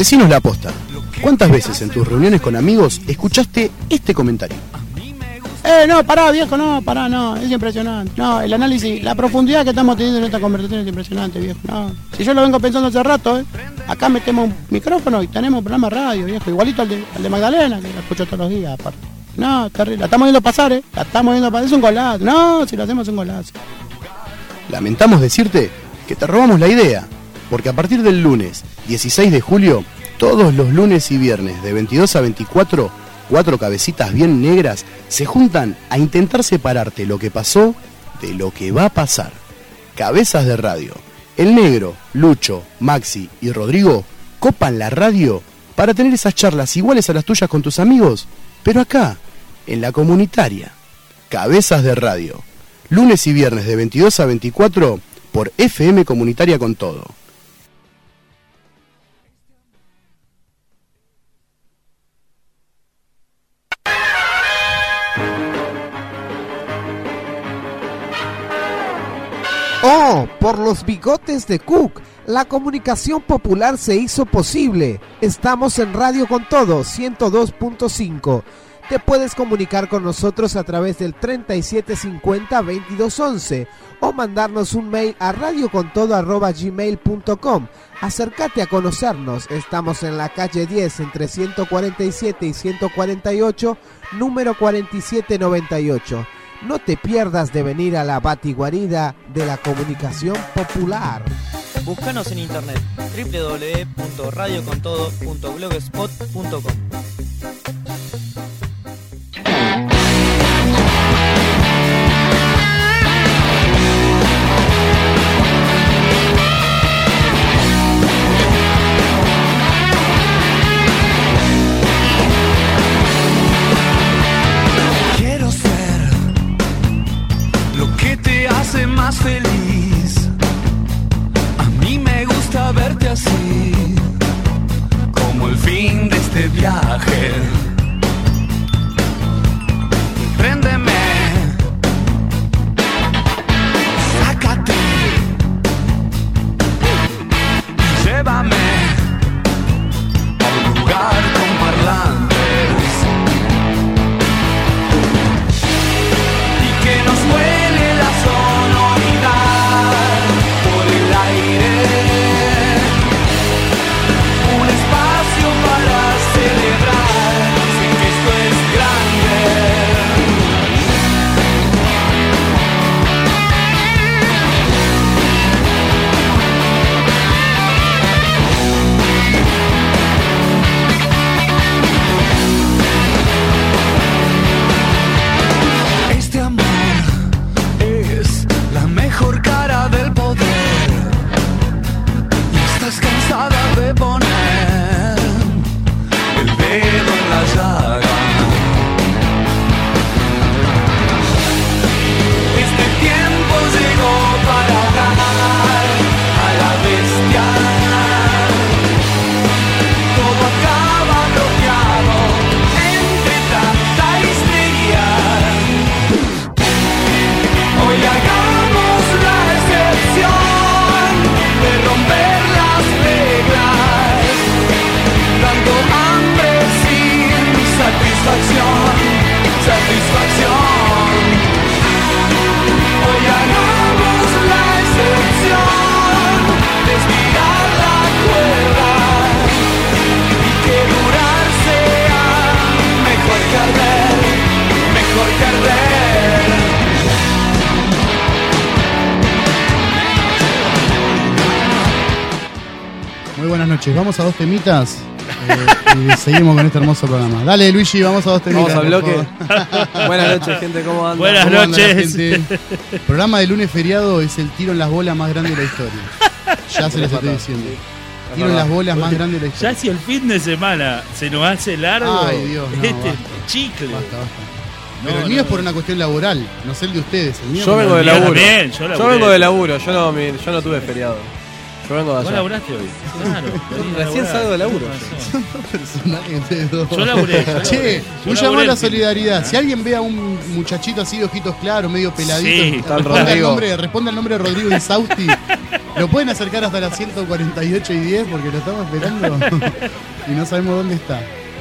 Decinos la aposta. ¿Cuántas veces en tus reuniones con amigos escuchaste este comentario? Eh, no, pará, viejo, no, pará, no, es impresionante. No, el análisis, la profundidad que estamos teniendo en esta conversación es impresionante, viejo. No, si yo lo vengo pensando hace rato, ¿eh? Acá metemos un micrófono y tenemos un programa de radio, viejo, igualito al de, al de Magdalena, que lo escucho todos los días, aparte. No, terrible, la estamos viendo pasar, ¿eh? La estamos viendo pasar, es un golazo. No, si lo hacemos es un golazo. Lamentamos decirte que te robamos la idea, porque a partir del lunes 16 de julio, todos los lunes y viernes de 22 a 24, cuatro cabecitas bien negras se juntan a intentar separarte lo que pasó de lo que va a pasar. Cabezas de radio. El negro, Lucho, Maxi y Rodrigo copan la radio para tener esas charlas iguales a las tuyas con tus amigos, pero acá, en la comunitaria. Cabezas de radio. Lunes y viernes de 22 a 24 por FM Comunitaria con todo. Por los bigotes de Cook, la comunicación popular se hizo posible. Estamos en Radio con Todo 102.5. Te puedes comunicar con nosotros a través del 3750-2211 o mandarnos un mail a radiocontodo.gmail.com. Acércate a conocernos. Estamos en la calle 10 entre 147 y 148, número 4798. No te pierdas de venir a la batiguarida de la comunicación popular. Búscanos en internet www.radiocontodo.blogspot.com. feliz. A mí me gusta verte así, como el fin de este viaje. Noches. Vamos a dos temitas eh, y seguimos con este hermoso programa. Dale, Luigi, vamos a dos temitas. Vamos al por bloque. Buenas noches, gente, ¿cómo andan? Buenas ¿Cómo noches. gente? Programa de lunes feriado es el tiro en las bolas más grande de la historia. Ya se los estoy diciendo. Tiro en las bolas más grande de la Ya historia. si el fin de semana se nos hace largo, Ay, Dios, no, este basta. chicle. Basta, basta. Pero No, el mío no. es por una cuestión laboral, no sé el de ustedes. El mío Yo vengo de laburo. también, yo vengo de laburo, yo no, mi- yo no tuve feriado. Yo vengo de ¿Vos laburaste hoy? Claro. Recién salgo de laburo. Yo laburé, yo laburé. Che, Yo un laburé llamado a la el fin. solidaridad. Si alguien ve a un muchachito así de ojitos claros, medio peladito, Sí, el Rodrigo. nombre, responda el nombre de Rodrigo Insausti. ¿Lo pueden acercar hasta las 148 y 10 porque lo estamos esperando y no sabemos dónde está?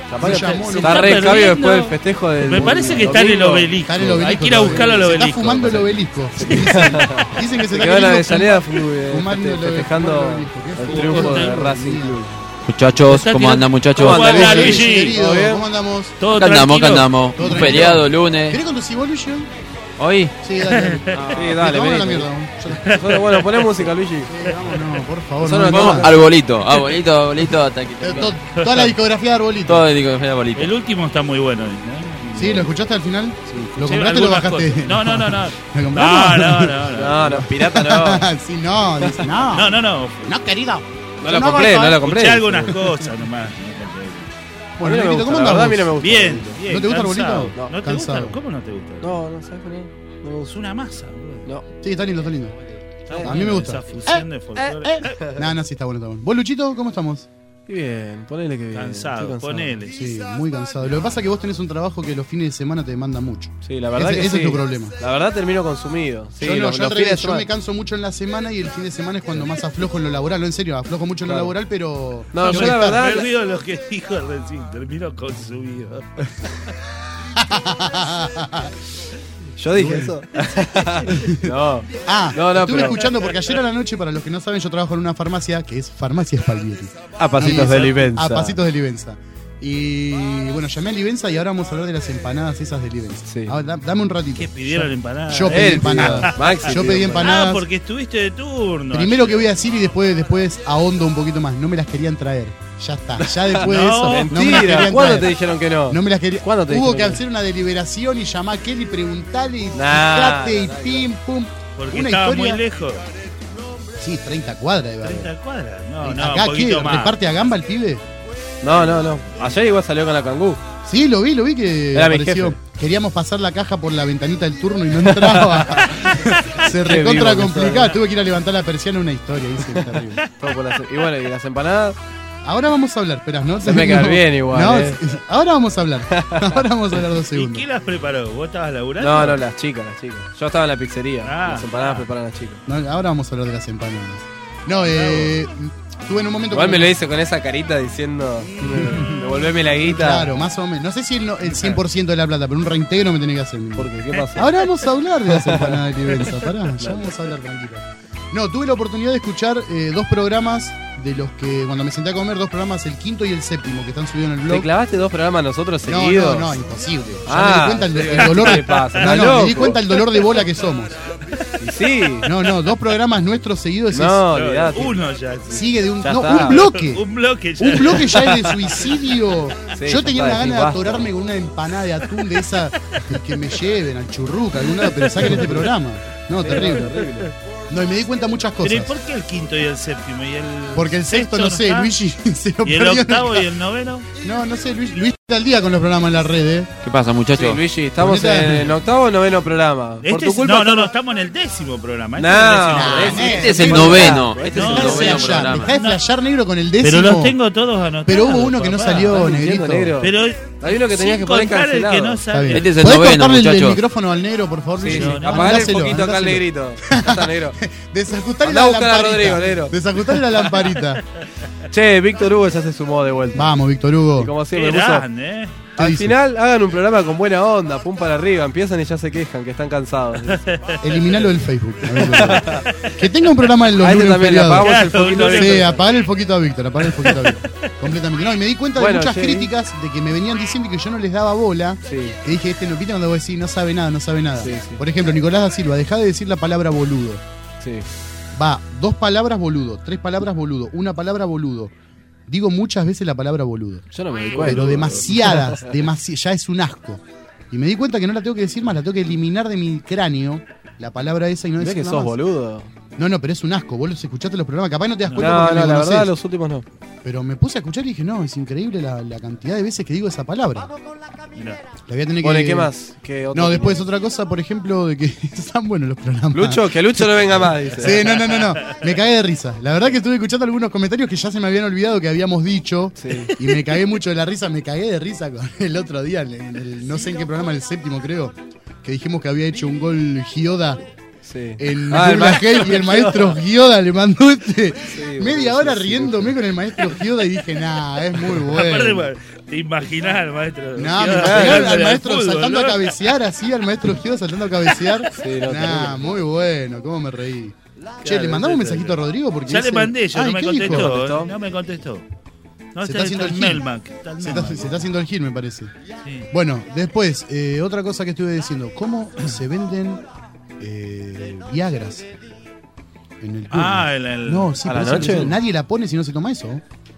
Se llamó, se está re escabio después del festejo del. Me parece que está en el obelisco. Hay que ir a buscarlo al obelisco. está fumando el obelisco. Dicen, que se quedó la fumar- fu- eh, fumando feste- el- festejando fumando el obelisco. Qué el fútbol. triunfo de. Racing Club. Muchachos, ¿cómo andan muchachos? ¿Cómo ¿Cómo andás, andás, Luigi? ¿Cómo andamos? Todo andamos, acá tranquilo. andamos. Un feriado, lunes. ¿Querés conducir Luigi? Hoy? Hoy, Sí, dale. dale. Sí, dale, Vamos a la vení. mierda. Nosotros, Bueno, poné música, Luigi. Vámonos, por favor. Nosotros no, vamos no. arbolito, arbolito, arbolito, hasta que Eh, to- Toda la discografía de Arbolito. todo digo, arbolito. El último está muy bueno. ¿no? ¿Sí? ¿Lo escuchaste al final? ¿Lo Sí, compraste o lo bajaste? cosas. No, no, no, no. ¿Lo No, compraste? no, no, no. No, no, pirata no. sí, no, dice, no. No, no, no. No, querido. No lo compré, no lo compré. Escuché algunas cosas nomás. Bueno, no me Negrito, gusta, ¿cómo andamos? a mí no me gusta. Bien, bien. ¿No te gusta cansado. Arbolito? No, No, te gusta. cansado. ¿Cómo no te gusta? No, no, ¿sabes qué? No, me Es gusta. una masa, boludo. No. Sí, está lindo, está lindo. Está A mí me gusta. Esa fusión de folclore. No, no, sí, está bueno, está bueno. ¿Vos, Luchito, cómo estamos? Y bien, ponele que bien. Cansado, estoy ponele. Sí, muy cansado. Lo que pasa es que vos tenés un trabajo que los fines de semana te demanda mucho. Sí, la verdad Ese- que ese es tu problema. La verdad termino consumido. Sí, yo no, los, yo, los fines me canso mucho en la semana y el fin de semana es cuando más aflojo en lo laboral. No, en serio, aflojo mucho en lo laboral, pero. No, tengo yo la verdad- Me olvido lo que dijo recién. Termino consumido. Yo dije eso. no. Ah, No, no, estuve pero- escuchando porque ayer a la noche, para los que no saben, yo trabajo en una farmacia que es Farmacia Spalvieri. A pasitos Y- de Livenza. A pasitos de Livenza. Y bueno, llamé a Livenza y ahora vamos a hablar de las empanadas esas de Livenza. Sí. Dame un ratito. ¿Qué pidieron empanadas? Yo pedí Él empanadas. Maxi Yo pedí Ah, empanadas. porque estuviste de turno. Primero que voy a decir y después, después ahondo un poquito más. No me las querían traer. Ya está. Ya después de No, eso. no Mentira, querían ¿cuándo te dijeron que no? No me las quería. ¿Cuándo te Hubo que no? hacer una deliberación y llamar a Kelly, preguntarle y Nah. y pim, pum. Porque una estaba historia. muy lejos. Sí, 30 cuadras de 30 cuadras. No, no, Acá un qué, más. reparte a gamba el pibe. No, no, no. Ayer igual salió con la cangú. Sí, lo vi, lo vi que Era mi apareció. Queríamos pasar la caja por la ventanita del turno y no entraba. Se recontra soy. Tuve que ir a levantar la persiana una historia, dice, terrible. Todo por las- Y bueno, y las empanadas. Ahora vamos a hablar, esperás, ¿no? Se me queda bien igual, No, eh. Ahora vamos a hablar. Ahora vamos a hablar dos ¿Y segundos. quién las preparó? ¿Vos estabas laburando? No, no, las chicas, las chicas. Yo estaba en la pizzería. Ah, las empanadas ah. preparan las chicas. No, ahora vamos a hablar de las empanadas. No, eh, tuve en un momento. Igual me lo hice con esa carita diciendo, devolveme la guita. Claro, más o menos. No sé si el, el 100% de la plata, pero un reintegro me tenía que hacer. ¿Por qué? ¿Qué pasó? Ahora vamos a hablar de las empanadas de Livenza, pará, ya vamos a hablar tranquilo. No, tuve la oportunidad de escuchar eh, dos programas de los que, cuando me senté a comer, dos programas, el quinto y el séptimo, que están subidos en el ¿Te blog. clavaste dos programas nosotros No, seguidos? no, no, imposible. Ya Ah, me di cuenta el, el dolor ¿qué de le pasa? No, ¿Estás no, me di loco? cuenta el dolor de bola que somos. Y sí. No, no, dos programas nuestros seguidos es- No, No, olvidate. Uno ya. sí. sigue de un, Ya no, está. un bloque. Un bloque ya. Un bloque ya es de suicidio. Sí, Yo tenía una gana de atorarme con una empanada de atún de esa que- que me lleven al churruca, algún lado, pero saquen este programa. No, terrible. No, y me di cuenta muchas Pero ¿y cosas. por qué el quinto y el séptimo? ¿Y el Porque el sexto, no sé, está? Luigi se lo ¿Y el perdió octavo y el noveno? No, no sé, Luigi, Luigi está al día con los programas en la red, ¿eh? ¿Qué pasa, Sí, muchachos? Luigi, estamos en el octavo o noveno programa. Por Este tu es- culpa. no, no, no, estamos- en el décimo programa. Este No, es el décimo no, programa. no. Este es el No, noveno. no, Este es no, el Dejá de noveno programa. dejá de flashear negro con el décimo. Pero los tengo todos anotados. Pero hubo uno que no papá. salió, Estás negrito. negro. Pero Hay uno que tenías sin que poner el que cancelado. no bien. Este es el ¿Podés noveno, cortarle el- el, muchachos. micrófono al negro, por favor, Sí, sí. no, Apagale el Mandáselo, poquito acá al negrito. Está negro. Desajustale la lamparita. Rodrigo, negro. Desajustale la lamparita. Che, Víctor Hugo ya se sumó de vuelta. Vamos, Víctor Y Hugo. como Qué siempre puso. grande, ¿eh? ¿Qué Al dice? final hagan un programa con buena onda, pum para arriba, empiezan y ya se quejan, que están cansados. Eliminalo del Facebook. A ver, que tenga un programa en los A este lunes también le feriados. apagamos el foquito de no, Sí, Víctor. apagar el foquito a Víctor, apagar el foquito a Víctor. Completamente. No, y me di cuenta de muchas críticas de que me venían diciendo que yo no les daba bola. Sí. Que dije, este no viste cuando vos decís, no sabe nada, no sabe nada. Sí, sí. Por ejemplo, Nicolás da Silva, dejá de decir la palabra boludo. Sí. Va, dos palabras boludo, tres palabras boludo, una palabra boludo. Digo muchas veces la palabra boludo. Yo no me di cuenta. Pero demasiadas, demasi ya es un asco. Y me di cuenta que no la tengo que decir más, la tengo que eliminar de mi cráneo, la palabra esa y no decir que nada sos más. boludo. No, no, pero es un asco. Vos los escuchaste los programas, capaz no te das No, cuenta no, porque me la conocés. verdad, los últimos no. Pero me puse a escuchar y dije, no, es increíble la, la cantidad de veces que digo esa palabra. Mirá. La voy a tener que... Bueno, ¿y qué más? ¿Qué otro? No, después otra cosa, por ejemplo, de que están buenos los programas. Lucho, que Lucho no venga más, dice. Sí, no, no, no, no. Me cagué de risa. La verdad que estuve escuchando algunos comentarios que ya se me habían olvidado que habíamos dicho. Sí. Y me cagué mucho de la risa. Me cagué de risa con el otro día, en el- no sé en qué programa, el séptimo creo, que dijimos que había hecho un gol Gioda Sí. en Ah, el y el maestro Gioda le mandó este Sí, media hora sí, sí, riéndome con el maestro Gioda y dije, nah, es muy Aparte, bueno. te imaginás al maestro. No, me al, maestro fútbol, saltando ¿no? a cabecear así, al maestro Gioda saltando a cabecear. Sí, no, nah, muy bueno, cómo me reí. che, Claro, ¿le mandamos un mensajito a. Rodrigo? Porque Ya dice- le mandé yo, Ay, no me ¿qué dijo? contestó. ¿Contestó? eh, No me contestó. No, Se está, está haciendo el el gil. Melmac. Está el Se está, Melmac. se está haciendo el gil, me parece. Sí. Bueno, después, eh, otra cosa que estuve diciendo. ¿Cómo se venden eh, Viagras? En el? Ah, el- el- No, sí, ¿A la noche? eso nadie la pone si no se toma eso.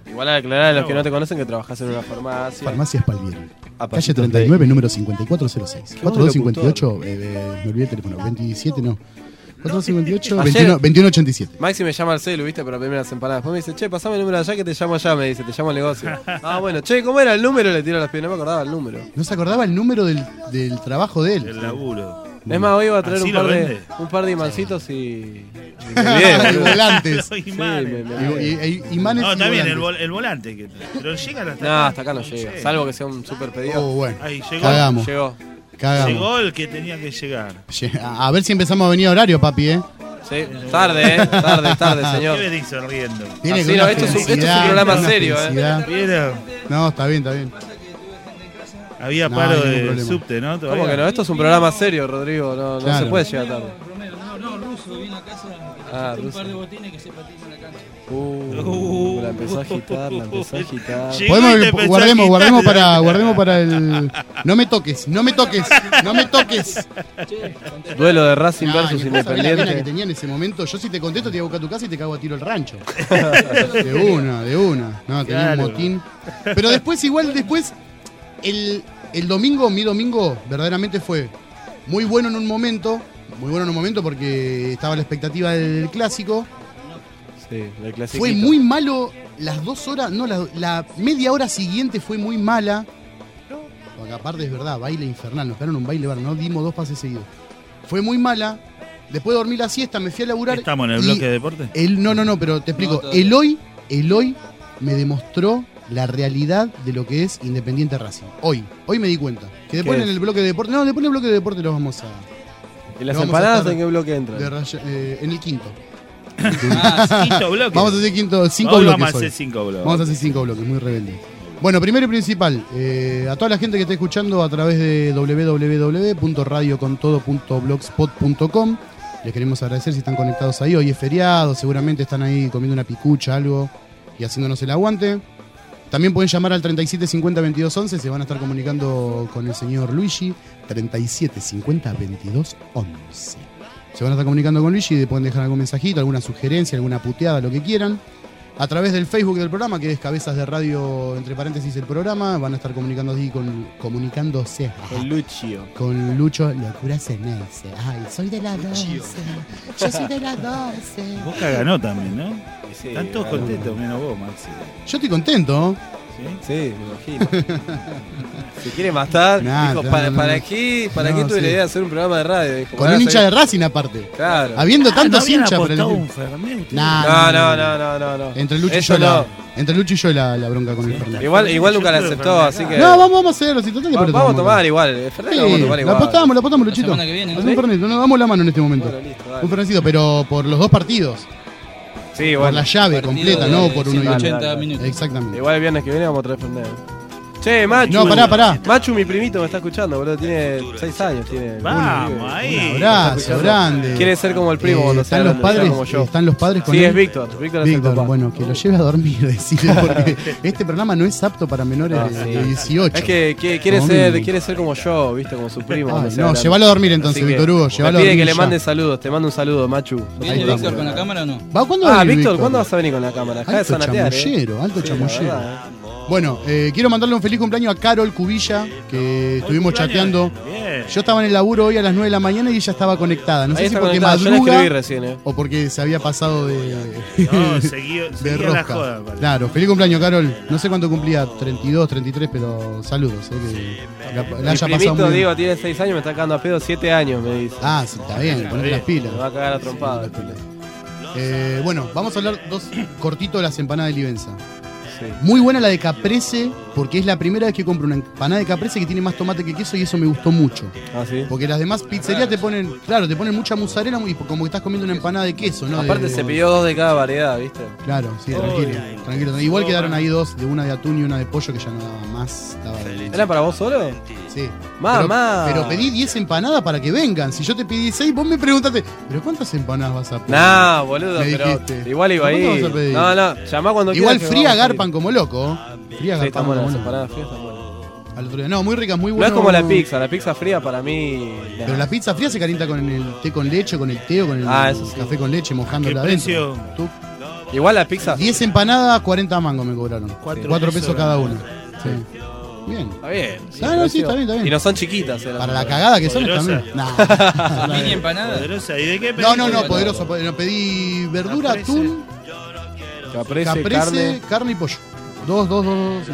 Igual a aclarar a los que no te conocen que trabajas en una farmacia. Farmacia Spalvieri. A Calle pasitos de- 39, número 5406. Qué 4258, eh, eh, me olvidé el teléfono. 27, no. 4258, Ayer- 21, 2187. Maxi me llama al celu, viste, para pedirme las empanadas. Después me dice, che, pasame el número allá que te llamo allá, me dice, te llamo al negocio. ah, bueno, che, ¿cómo era el número? Le tiro las pies, no me acordaba el número. No se acordaba el número del, del trabajo de él. El laburo. Es más, hoy iba a traer ¿Así un par, de, un par de imancitos y. y me volantes. Los Sí, imanes. me- me Y, olvidé. y- y- imanes No, está bien, el, volantes. vol- el volante. Que, pero llegan hasta No, hasta acá no llega. Salvo que sea un super pedido. Oh, bueno. Ahí llegó. Cagamos. Llegó. Cagamos. Llegó el que tenía que llegar. Lle- A ver si empezamos a venir a horario, papi, ¿eh? Sí, tarde, eh. Tarde, tarde, señor. ¿Qué venís sonriendo? Viene Así no, esto es un- esto es un felicidad, programa serio, ¿eh? No, está bien, está bien. Había No, paro de problema. subte, ¿no? ¿Cómo que no? Esto es un programa serio, Rodrigo. No, se puede llegar tarde. No, no, ruso, vino a casa Ah, un ruso. par de botines que se patinan en la cancha. Uh, la empezó a agitar, la empezó a agitar. Podemos, guardemos, guardemos para, guardemos para el. No me toques, no me toques, no me toques. Duelo de Racing versus sabés la que Independiente. tenía en ese momento. Yo si te contesto te voy a buscar a tu casa y te cago a tiro el rancho. De una, de una. No, tenía Claro. un motín. Pero después, igual, después, el, el domingo, mi domingo, verdaderamente fue muy bueno en un momento. Muy bueno en un momento porque estaba la expectativa del clásico. Sí, el. Fue muy malo las dos horas, no, la, la media hora siguiente fue muy mala. Porque aparte es verdad, baile infernal, nos pegaron un baile bar, no dimos dos pases seguidos. Fue muy mala. Después de dormir la siesta, me fui a laburar. ¿Estamos en el bloque de deporte? el- no, no, no, pero te explico. el hoy, el hoy me demostró la realidad de lo que es Independiente Racing. Hoy, hoy me di cuenta. Que después ¿Qué en el bloque de deporte, no, después en el bloque de deporte lo vamos a. ¿Y las Lo vamos a empanadas estar en qué bloque entran? de raya- eh, en el quinto. Ah, Quinto bloque. Vamos a hacer quinto, cinco Hoy bloques. Vamos a hoy. hacer cinco bloques. Vamos a hacer cinco bloques, muy rebelde. Bueno, primero y principal, eh, a toda la gente que está escuchando a través de www.radiocontodo.blogspot.com, les queremos agradecer si están conectados ahí. Hoy es feriado, seguramente están ahí comiendo una picucha, algo, y haciéndonos el aguante. También pueden llamar al 37 50 22 11, se van a estar comunicando con el señor Luigi. 37 50 22 11. Se van a estar comunicando con Luigi y pueden dejar algún mensajito, alguna sugerencia, alguna puteada, lo que quieran. A través del Facebook del programa, que es Cabezas de Radio, entre paréntesis, el programa, van a estar comunicando así con, comunicándose Con Lucio. con Lucho. Locura cenense. Ay, soy de la 12. Yo soy de la 12. Boca ganó también, ¿no? Sí, Están todos contentos, menos vos, Maxi. Yo estoy contento. ¿Sí? Me imagino. Se quiere matar. Nah, dijo, ¿para, no, para no. qué, para No, qué tuve sí. la idea de hacer un programa de radio? Dijo, Con un hincha de Racing aparte. Claro. Habiendo Ah, ¿no tantos hinchas por el un? Nah, No, no, no, no, no, no. Entre Lucho y yo, la, entre Lucho y yo la, la bronca con el Fernet. Igual, igual nunca la aceptó, así que. No, vamos, vamos a hacerlo. Si total, Va- ¿por qué vamos a tomar igual. Sí, vamos a tomar la apostamos, la apostamos, Luchito. semana que viene, ¿no? Haz un Fernet, nos damos la mano en este momento. Bueno, listo, dale. Un Fernecito, pero por los dos partidos. Sí, Por bueno. la llave completa, de no por uno y uno. 180 Dale, dale. minutos. Exactamente. Igual el viernes que viene vamos a traer Fernet. Che, Machu. No, pará, pará. Machu, mi primito, me está escuchando, boludo. Tiene 6 años. Tiene Vamos, Un ahí. abrazo grande. Quiere ser como el primo Eh, cuando sea están los padres, como yo. están los padres con Sí, él. es Víctor. Víctor Víctor, bueno, que lo lleve a dormir, decirle, porque este programa no es apto para menores Ah, de, sí. de 18. Es que, que- quiere, Como ser, mínimo. quiere ser como yo, viste, como su primo. Ay, no, grande. llévalo a dormir entonces, Víctor Hugo, Me llévalo a pide dormir que le mande saludos. Te mando un saludo, Machu. ¿Viene. Víctor con la cámara o no? ¿Va cuándo Ah, a Víctor, ¿cuándo vas a venir con la cámara? Acá Alto ¿eh? chamullero, alto chamullero. Bueno, eh, quiero mandarle un feliz cumpleaños a Carol Cubilla, que estuvimos chateando. Bien. Yo estaba en el laburo hoy a las 9 de la mañana y ella estaba conectada. No Ahí sé si está porque conectada. Yo la escribí madruga recién, ¿eh? o porque se había pasado de, No, seguí, de seguí a la rosca. joda. parece. claro, feliz cumpleaños, Carol. No sé cuánto cumplía, 32, 33, pero saludos. eh, que la, la Mi haya pasado primito, muy bien. digo, tiene 6 años, me está cagando a pedo 7 años, me dice. Ah, sí, está bien, ponete las pilas. Me va a cagar a. Eh, bueno, vamos a hablar dos cortito de las empanadas de Livenza. Muy buena la de caprese, porque es la primera vez que compro una empanada de caprese que tiene más tomate que queso y eso me gustó mucho. Ah, sí. Porque las demás pizzerías te ponen, claro, te ponen mucha mozzarella y como que estás comiendo una empanada de queso, ¿no? Aparte De- se pidió dos de cada variedad, ¿viste? Claro, sí, tranquilo, tranquilo. Igual quedaron ahí dos, de una de atún y una de pollo que ya no daba más. Daba. ¿Era para vos solo? Sí. Mamá. Pero, pero pedí 10 empanadas para que vengan. Si yo te pedí 6, vos me preguntaste, ¿pero cuántas empanadas vas a pedir? Nah, boludo, Me pero dijiste. igual iba ¿Cuántas ahí. vas a pedir? No, no, llamá cuando Igual quieras fría garpan como loco. Fría Sí, garpan como las loco. empanadas frías, están buenas. Al otro día. No, muy ricas, muy No buenas. es como la pizza, la pizza fría para mí. Pero la pizza fría se calienta con el té con leche, con el té o con el Ah, sí. café con leche, mojándola ¿Qué adentro. Tú- Igual la pizza. 10 empanadas, 40 mangos me cobraron. Cuatro 4 pesos pesos cada una. Sí. Bien. Está bien. Ah, no, sí, está bien, está bien. Y no son chiquitas. eh, las Para la cagada que son Poderosa. también. Nah. Mini empanada. Poderosa. ¿Y de qué No, no, no, pediste? poderoso. no, pedí verdura, Caprese. atún, Caprese, caprese, carne. carne. y pollo. Dos, dos, dos, dos. sí.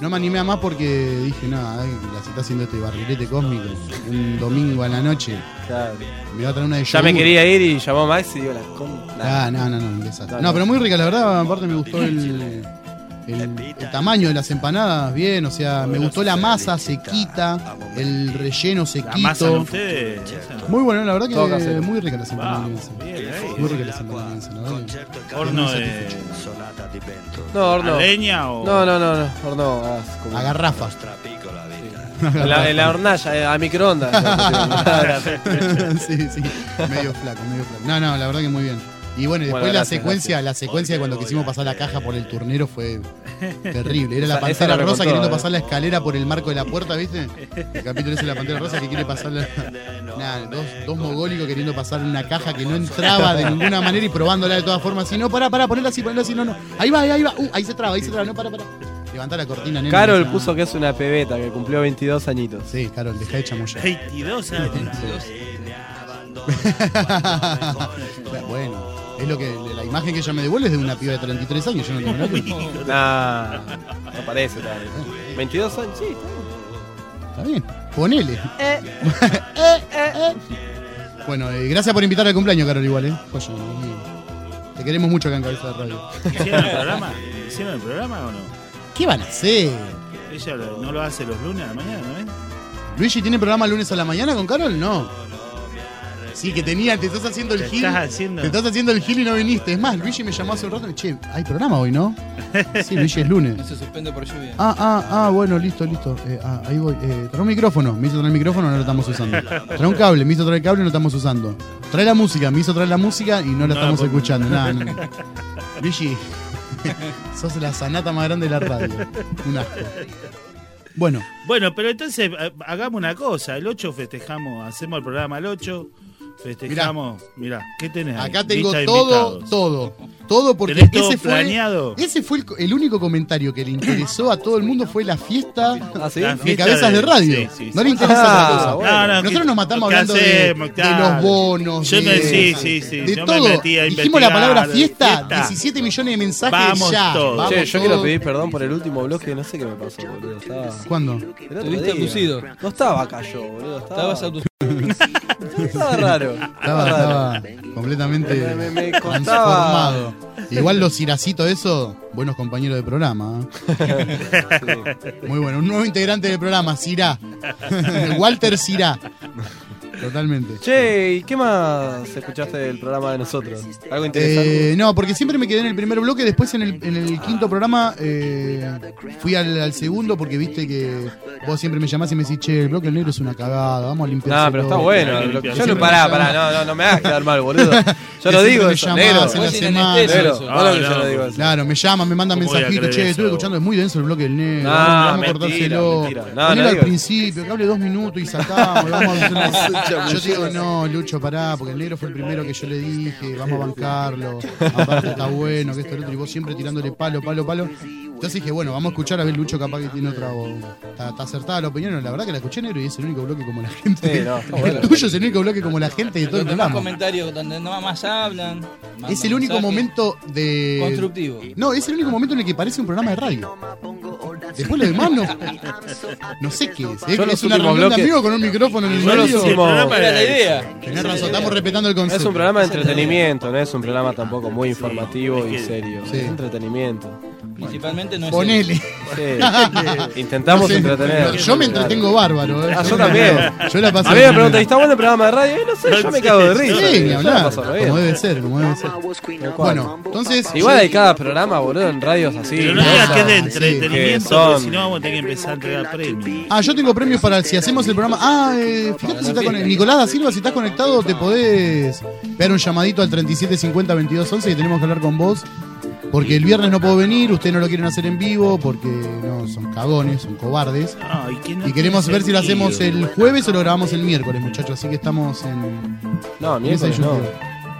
No me animé a más porque dije, nada, ay, la se está haciendo este barrilete cósmico. Un domingo a la noche. Claro. Me va a traer una de Ya me yogur. quería ir y llamó a Max y digo la con. Ah, no, no, no, un desastre. No, No, no. pero muy rica, la verdad. Aparte me gustó el, el, el tamaño de las empanadas, bien. O sea, me gustó la masa sequita, el relleno ¿La masa sequito. Muy bueno, la verdad que muy rica las empanadas. Muy rica las empanadas. la verdad que- Horno de. No, horno. ¿A leña o No, no, no, no. Horno. A garrafa. En la, en la hornalla, eh, a microondas. sí, sí. Medio flaco, medio flaco. No, no, la verdad que muy bien. Y bueno, y después Bueno, la gracias, secuencia, la secuencia de cuando quisimos pasar la caja por el turnero fue terrible. Era la pantera rosa contó, queriendo eh. pasar la escalera por el marco de la puerta, ¿viste? El capítulo ese de la pantera rosa que quiere pasar la... Nada, dos, dos mogólicos queriendo pasar una caja que no entraba de ninguna manera y probándola de todas formas. Así, no, pará, pará, ponela así, ponela así, no, no. Ahí va, ahí va. Uh, ahí se traba, ahí se traba, no, pará, pará. Levantá la cortina, nena. Carol puso que es una pebeta, que cumplió 22 añitos. Sí, Carol, deja de chamullar. 22 años. bueno, es lo que la imagen que ella me devuelve es de una piba de 33 años, yo no tengo nada. Nah, no parece tal. 22 años, sí. Está bien, ponele. Eh, eh. Bueno, eh, gracias por invitar al cumpleaños, Carol, igual, ¿eh? Joya, y- te queremos mucho acá en Cabeza de Radio. ¿Hicieron el programa? ¿Hicieron el programa o no? ¿Qué van a hacer? Ella lo- no lo hace los lunes a la mañana, ¿no es? ¿Luigi tiene programa el lunes a la mañana con Carol? No. Sí, que tenía, te estás haciendo el Te gil. estás haciendo- Te estás haciendo el gil y no viniste. Es más, Luigi me llamó hace un rato y me che, hay programa hoy, ¿no? Sí, Luigi es lunes. No se suspende por lluvia. Ah, ah, ah, bueno, listo, listo. Eh, ah, ahí voy. Eh, trae un micrófono. Me hizo traer el micrófono, no lo estamos usando. Trae un cable, me hizo traer el cable, no lo estamos usando. Trae la música, me hizo traer la música y no la No estamos escuchando. No, no. Luigi, sos la sanata más grande de la radio. Un asco. Bueno, Bueno, pero entonces eh, hagamos una cosa. El 8 festejamos, hacemos el programa el 8. Festejamos. Mirá, ¿qué tenés ahí? acá tengo Lista todo, invitados. todo. Todo porque ¿Tenés todo ese fue, ese fue el, el único comentario que le interesó a todo el mundo fue la fiesta ¿Ah, sí? La de cabezas de, radio. sí, sí, no sí. le interesa Ah, otra cosa. bueno. No, no, Nosotros ¿qué- nos matamos hablando de, hacemos? de Claro. los bonos, Yo de, no- sí, sí, sí, de yo me todo. metí a Dijimos la palabra fiesta, fiesta. 17 millones de mensajes Vamos ya. Vamos Che, yo quiero pedir perdón por el último bloque, no sé qué me pasó, boludo. Estaba. ¿Cuándo? El otro Te viste día. abducido. No estaba acá yo, boludo. Estaba, Estabas auto... estaba raro. Estaba, raro. estaba completamente Me- me- me costaba-. Igual los iracitos, eso, buenos compañeros de programa. ¿eh? Muy bueno. Un nuevo integrante del programa, Cirá. Walter Cirá. Totalmente. Che, ¿y qué más escuchaste del programa de nosotros? ¿Algo interesante? Eh, no, porque siempre me quedé en el primer bloque, después en el, en el quinto programa eh, fui al, al segundo porque viste que vos siempre me llamás y me decís, che, el bloque del negro es una cagada, vamos a limpiar. no, pero está bueno. el bloque. Yo no, pará, pará, no, no, no me hagas quedar mal, boludo. Yo lo digo eso, negro. Claro, me llaman, me mandan ¿Cómo voy a mensajitos, che, estuve escuchando, es muy denso el bloque del negro. No, vamos, a cortárselo. Ponelo al principio, que hable dos minutos y sacamos. vamos a hacer- Yo te digo, no, Lucho, pará, porque el negro fue el primero que yo le dije, vamos a bancarlo. Aparte está bueno, que esto y lo otro, y vos siempre tirándole palo, palo, palo. Entonces dije, bueno, vamos a escuchar a ver Lucho, capaz que tiene otra. Está, está acertada la opinión. La verdad que la escuché negro y es el único bloque como la gente. Sí, no, está bueno. el tuyo es el único bloque como la gente de todo el programa. comentarios donde no más hablan. Es el único momento de. Constructivo. No, es el único momento en el que parece un programa de radio. Después lo demás no. No sé qué es. ¿eh? Yo los Es una reunión de amigos con un micrófono en el Yo los medio. últimos- Era la idea. Tenés razón, estamos respetando el Es concepto. un programa de entretenimiento, no es un programa tampoco muy informativo y Es serio. Sí. Es entretenimiento. Principalmente no es Ponele. Sí. Intentamos No sé, entretener. Yo me entretengo bárbaro. ¿eh? Ah, yo también. Yo la paso A mí me bien. preguntan, ¿y está bueno el programa de radio? Y no sé, yo me cago de risa. Sí, ni hablar. Como debe ser, como debe ser. Bueno, entonces. Igual hay cada programa, boludo, en radios así. Pero no digas que es de entretenimiento, si no vamos a tener que empezar a entregar premios. Ah, yo tengo premios para si hacemos el programa. Ah, eh, fíjate si estás con Nicolás da Silva, si estás conectado, te podés pegar un llamadito al 3750 2211 y tenemos que hablar con vos. Porque el viernes no puedo venir, ustedes no lo quieren hacer en vivo, porque no son cagones, son cobardes. Ay, que no Y queremos ver si lo hacemos el jueves o lo grabamos el miércoles, muchachos. Así que estamos en. No, miércoles no.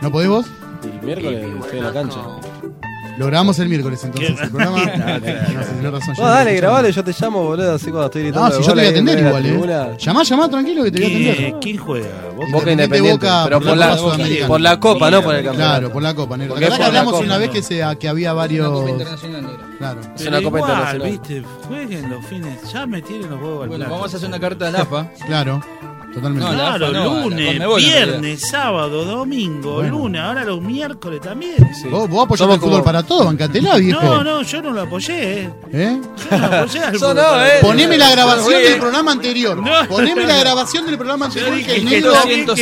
¿No podés vos? Y miércoles estoy en la cancha. Lo grabamos el miércoles entonces. El programa. No, No, sí, tenés razón, yo No, no dale, grabale, yo te llamo, boludo, así cuando estoy gritando. No, si yo te voy a atender la igual, eh. Llamá, llamá, tranquilo que te voy a ¿Qué- atender. ¿Quién juega? ¿Boca? Independiente pero por la por la Copa, no por el campeonato. Claro, por la Copa, negro. Porque ¿Te acordás por que la hablamos una vez que, había varios. Copa Internacional era. Claro. Es una Copa igual, Internacional. viste, jueguen los fines, ya me tienen los huevos al Bueno, plato. vamos a hacer una carta de la AFA. Claro, totalmente. No, la Claro, no, lunes, Conmebol, viernes, sábado, domingo, Bueno. lunes, ahora los miércoles también. Sí. Vos, vos apoyás Somos el fútbol como- para todo, bancatela, viejo. No, no, yo no lo apoyé, eh. ¿Eh? Yo no lo apoyé al fútbol no, eh. Poneme la grabación del programa anterior. No. Poneme la grabación del programa anterior dije que el que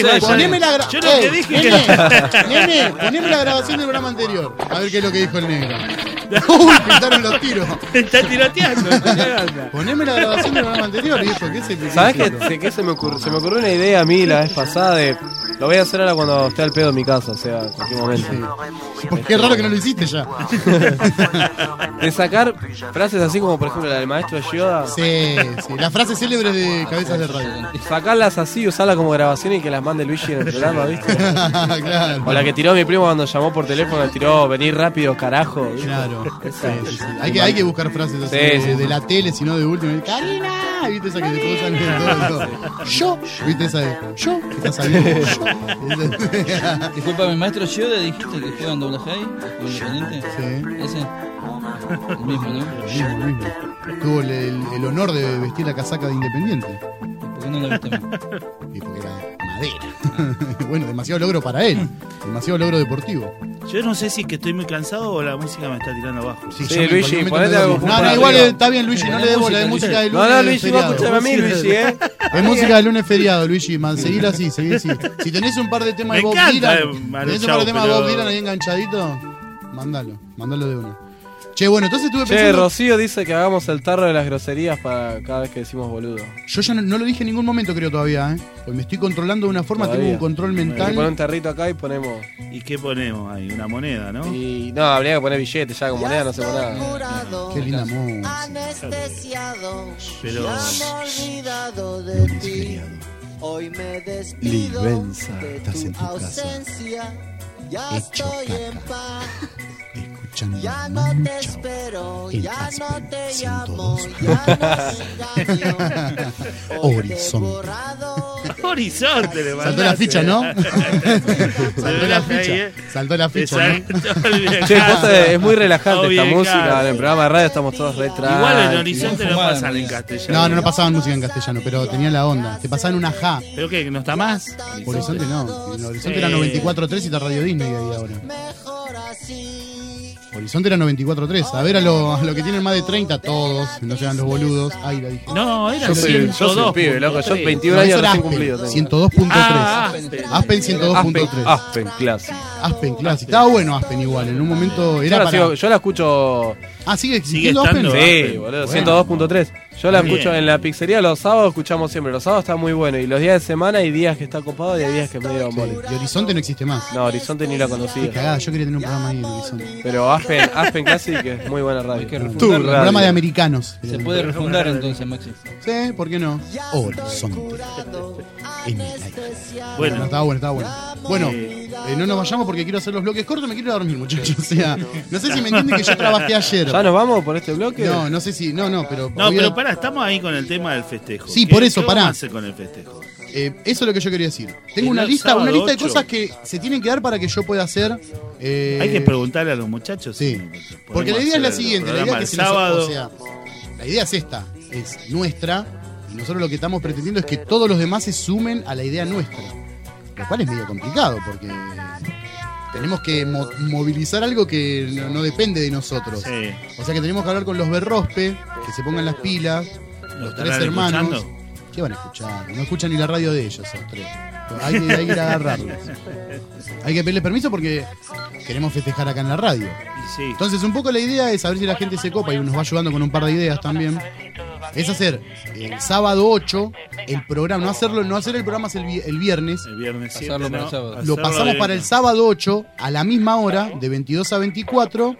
negro. Poneme la gra- Yo lo que Ey, dije que nene, nene, poneme la grabación del programa anterior. A ver qué es lo que dijo el negro. Uy, pintaron los tiros. Está tiroteando. Poneme la grabación del programa anterior, viejo. ¿Qué se qué ¿Sabes es qué, esto? sé qué se me ocurrió? Se me ocurrió una idea a mí la vez pasada de. Lo voy a hacer ahora cuando esté al pedo en mi casa, o sea, en cualquier momento. Porque qué raro que no lo hiciste ya. De sacar frases así como, por ejemplo, la del maestro Yoda. Sí, sí. Las frases célebres de cabezas de radio. Sacarlas así, usarlas como grabación y que las mande Luigi en el programa, ¿viste? claro. O la que tiró mi primo cuando llamó por teléfono, tiró venir rápido, carajo. ¿viste? Claro. Esa. Sí, sí, sí. Hay, que, hay que buscar frases así Sí, de, sí, de sí. la tele, sino de último. ¡Karina! ¿Viste esa que después sale todo, todo? Yo, ¿viste esa de yo? Que está saliendo yo. Disculpa, mi maestro Yoda dijiste que juega en doblaje ahí, independiente. Sí. Ese. El mismo, ¿no? Lo mismo, lo mismo. Tuvo el, el- el honor de vestir la casaca de Independiente. ¿Por qué no la viste más? Y porque era de madera. bueno, demasiado logro para él. Demasiado logro deportivo. Yo no sé si es que estoy muy cansado o la música me está tirando abajo. Sí, en Luigi, ponete algo No, no, igual arriba. está bien, Luigi. No le debo la de música de No, lunes. no, Luigi, vos feriado. escuchame a mí, Luigi, ¿eh? Es música de lunes feriado, Luigi. Man, seguir así, seguir así. Si tenés un par de temas Me de Bob Dylan, tenés un par de temas de Bob Dylan ahí enganchadito, mándalo, mándalo de una. Che, bueno, entonces estuve Che, pensando. Rocío dice que hagamos el tarro de las groserías para cada vez que decimos boludo. Yo ya no, no lo dije en ningún momento, creo todavía, ¿eh? Pues me estoy controlando de una forma, Todavía. tengo un control Hay que poner mental. un tarrito acá y ponemos. ¿Y qué ponemos ahí? Una moneda, ¿no? Y no, habría que poner billetes ya con moneda, no se pone nada. Qué linda música. Anestesiado, Pero- ya me he olvidado de ti. Hoy me despido Livenza, de estás tu en tu casa. ausencia. Ya Hecho estoy en paz. Escuchando Ya no te espero, ya no te llamo, 102. ya no Horizonte. Horizonte le Saltó la mandaste. ficha, ¿no? Saltó la ficha. eh. Saltó la ficha, es muy relajante esta música. En el programa de radio estamos todos re Igual en. Horizonte no pasan en castellano. No, no, no pasaban música en castellano, pero tenía la onda. Te pasaban una ja. ¿Pero qué? ¿Que no está más? Horizonte no. En Horizonte Eh. era 94.3 y está Radio Disney ahí ahora. mejor así. Horizonte era 94.3. A ver a lo, a lo que tienen más de 30, todos. No sean los boludos. Ahí la dije. No, era Yo soy, yo soy 102. un pibe, loco. Yo 21 No, eso años era recién Aspen, cumplido. tengo. 102.3. Ah, Aspen, Aspen. 102.3. Aspen Classic. Aspen Classic. Estaba bueno Aspen igual. En un momento Yo era la, para. sigo- yo la escucho. Ah, sigue Sigue existiendo Aspen. estando. Sí, boludo. Bueno. 102.3. Yo la Bien. escucho en la pizzería los sábados, escuchamos siempre. Los sábados está muy bueno. Y los días de semana hay días que está copado y hay días que es medio mole. Y Horizonte no existe más. No, Horizonte ni la Qué conocí. cagada, yo quería tener un programa ahí en Horizonte. Pero Aspen, Aspen Classic es muy buena radio. Hay que Tu refundarlo. Un programa de radio. americanos. Se puede refundar entonces, Maxi. Sí, ¿por qué no? Horizonte. En el aire. Bueno, Bueno, estaba bueno, estaba bueno. Bueno, eh, no nos vayamos porque quiero hacer los bloques cortos, me quiero dormir, muchachos. O sea, no sé si me entienden que yo trabajé ayer. ¿Ya nos vamos por este bloque? No, no sé si. No, no, pero. no, voy a- pero pará, estamos ahí con el tema del festejo. Sí, ¿Qué- por eso, qué pará. vamos a hacer con el festejo? eh, eso es lo que yo quería decir. Tengo una lista, una lista de 8. cosas que se tienen que dar para que yo pueda hacer. eh, Hay que preguntarle a los muchachos. Sí. si Porque la idea es la siguiente, la idea programa que el se nos- sábado. o sea, la idea es esta, es nuestra, nosotros lo que estamos pretendiendo es que todos los demás se sumen a la idea nuestra. Lo cual es medio complicado, porque tenemos que mo- movilizar algo que no, no depende de nosotros. Sí. O sea que tenemos que hablar con los Berrospe, que se pongan las pilas, los tres hermanos. escuchando? ¿Qué van a escuchar? No escuchan ni la radio de ellos, esos tres. Hay que, hay que ir a agarrarlos. Hay que pedirle permiso porque queremos festejar acá en la radio. Sí. Entonces, un poco la idea es a ver si la gente se copa y nos va ayudando con un par de ideas también. Es hacer el sábado 8 el programa, no hacerlo, no hacer el programa el, el viernes, El viernes Pasarlo para ¿no? el sábado. lo Hacerlo pasamos para el sábado 8 a la misma hora, de 22 a 24.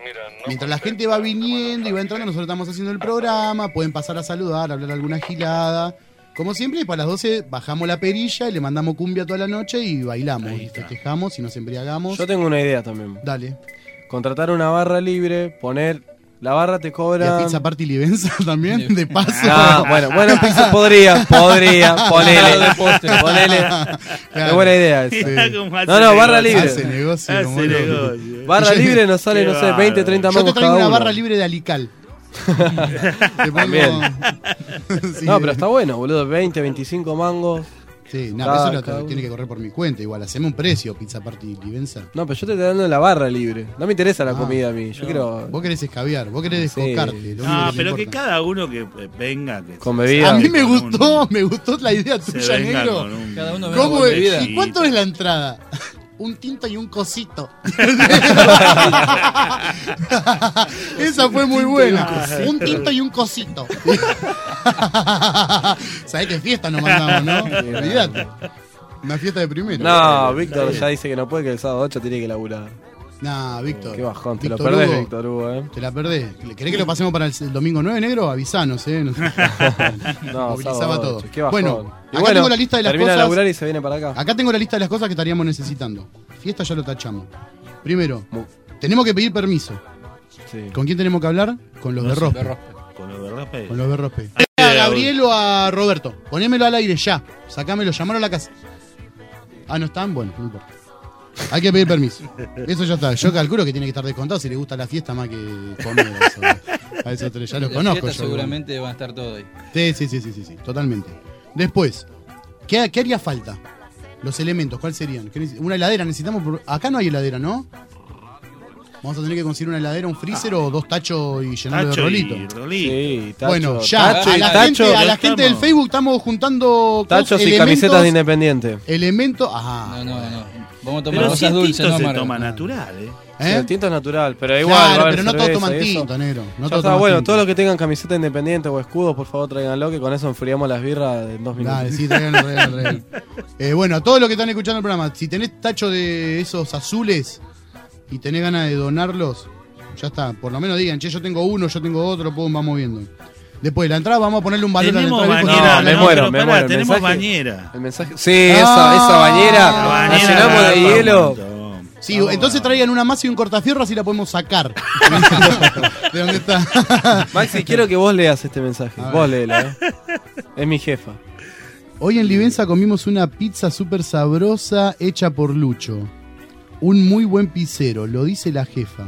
Mientras la gente va viniendo y va entrando, nosotros estamos haciendo el programa. Pueden pasar a saludar, hablar alguna gilada. Como siempre, y para las 12 bajamos la perilla y le mandamos cumbia toda la noche y bailamos. Y festejamos y nos embriagamos. Yo tengo una idea también. Dale. Contratar una barra libre, poner. La barra te ¿Y a cobra. Pizza Party Livenza también? De paso. Ah, bueno, bueno, pizza podría, podría, ponele, ponele. Claro. Qué buena idea. Sí. esa. No, no, barra libre. Hace negocio. Hace como negocio. Barra libre nos sale, no sé, bárbaro. 20, 30 Yo te mangos traigo una uno. barra libre de Alical. También. Sí. No, pero está bueno, boludo. 20, 25 mangos. Sí, no, Cada- eso lo- cada tiene que correr por mi cuenta. Igual, haceme un precio, Pizza Party Livenza. No, pero yo te estoy dando la barra libre. No me interesa la Ah, comida a mí. Yo quiero. Vos querés escabiar, vos querés Sí. descocarte. lo único No, pero que cada uno que eh, venga. Que Con bebida. A mí me gustó, me gustó la idea tuya, negro. un- Cada uno venga ¿Cómo con es? ¿Y cuánto es la entrada? Un tinto y un cosito. Esa fue muy buena. Un tinto y un cosito. ¿Sabés qué fiesta nos mandamos, no? Olvídate. Una fiesta de primero. No, Víctor ya dice que no puede, que el sábado 8 tiene que laburar. Nah, Víctor. Qué bajón, te lo Víctor perdés, Hugo, Víctor Hugo, eh. Te la perdés. ¿Querés que lo pasemos para el, el domingo 9 negro? Avisanos, eh. Nos- No, Movilizaba sábado todo. 8, qué bajón. Bueno, Y acá tengo la lista de las termina de cosas- laburar y se viene para acá. Acá tengo la lista de las cosas que estaríamos necesitando. Fiesta ya lo tachamos. Primero, tenemos que pedir permiso. Sí. ¿Con quién tenemos que hablar? Con los de Rospe. Con los berrapes. Con los de Rospe. A Gabriel o a Roberto. Ponémelo al aire ya. Sacámelo, llamalo a la casa. Ah, ¿no están? Bueno, no importa. Hay que pedir permiso. Eso ya está. Yo calculo que tiene que estar descontado si le gusta la fiesta más que comer. a esos- A esos tres. Ya los La conozco fiesta yo. seguramente van a estar todos ahí. Sí, sí, sí, sí, sí, sí, totalmente. Después, ¿qué, qué haría falta? Los elementos, ¿cuáles serían? ¿Qué neces- Una heladera, necesitamos. por- Acá no hay heladera, ¿no? Vamos a tener que conseguir una heladera, un freezer o dos tachos y llenarlo de rolito. y rolito. Sí, tacho, bueno, ya, tacho a la, tacho, gente, a la ya gente del. Facebook estamos juntando Tachos y camisetas de Independiente. Elementos, ajá. No, no, no. Vamos a tomar Pero si cosas el dulces, tinto no se amargas. toma natural, ¿eh? Sí, ¿Eh? el tinto es natural, pero igual. Claro, va a haber pero no todos toman tinto, negro. No está, toman bueno, tinto. todos los que tengan camiseta independiente o escudos, por favor tráiganlo, que con eso enfriamos las birras en dos minutos. Dale, sí, traigan, traigan. Eh, bueno, a todos los que están escuchando el programa, si tenés tacho de esos azules y tenés ganas de donarlos, ya está. Por lo menos digan, che, yo tengo uno, yo tengo otro, pum, vamos viendo. Después de la entrada vamos a ponerle un valor a la Tenemos entrada. bañera. No, me no, muero, me pará, muero, el Tenemos mensaje- bañera. El mensaje. Sí, Ah, esa, esa bañera. la La bañera llenamos de hielo. Sí, Vamos entonces traigan una masa y un cortafierro así la podemos sacar. ¿De dónde está? Maxi, quiero que vos leas este mensaje. Vos léela, ¿eh? Es mi jefa. Hoy en Livenza comimos una pizza súper sabrosa hecha por Lucho. Un muy buen pizzero, lo dice la jefa.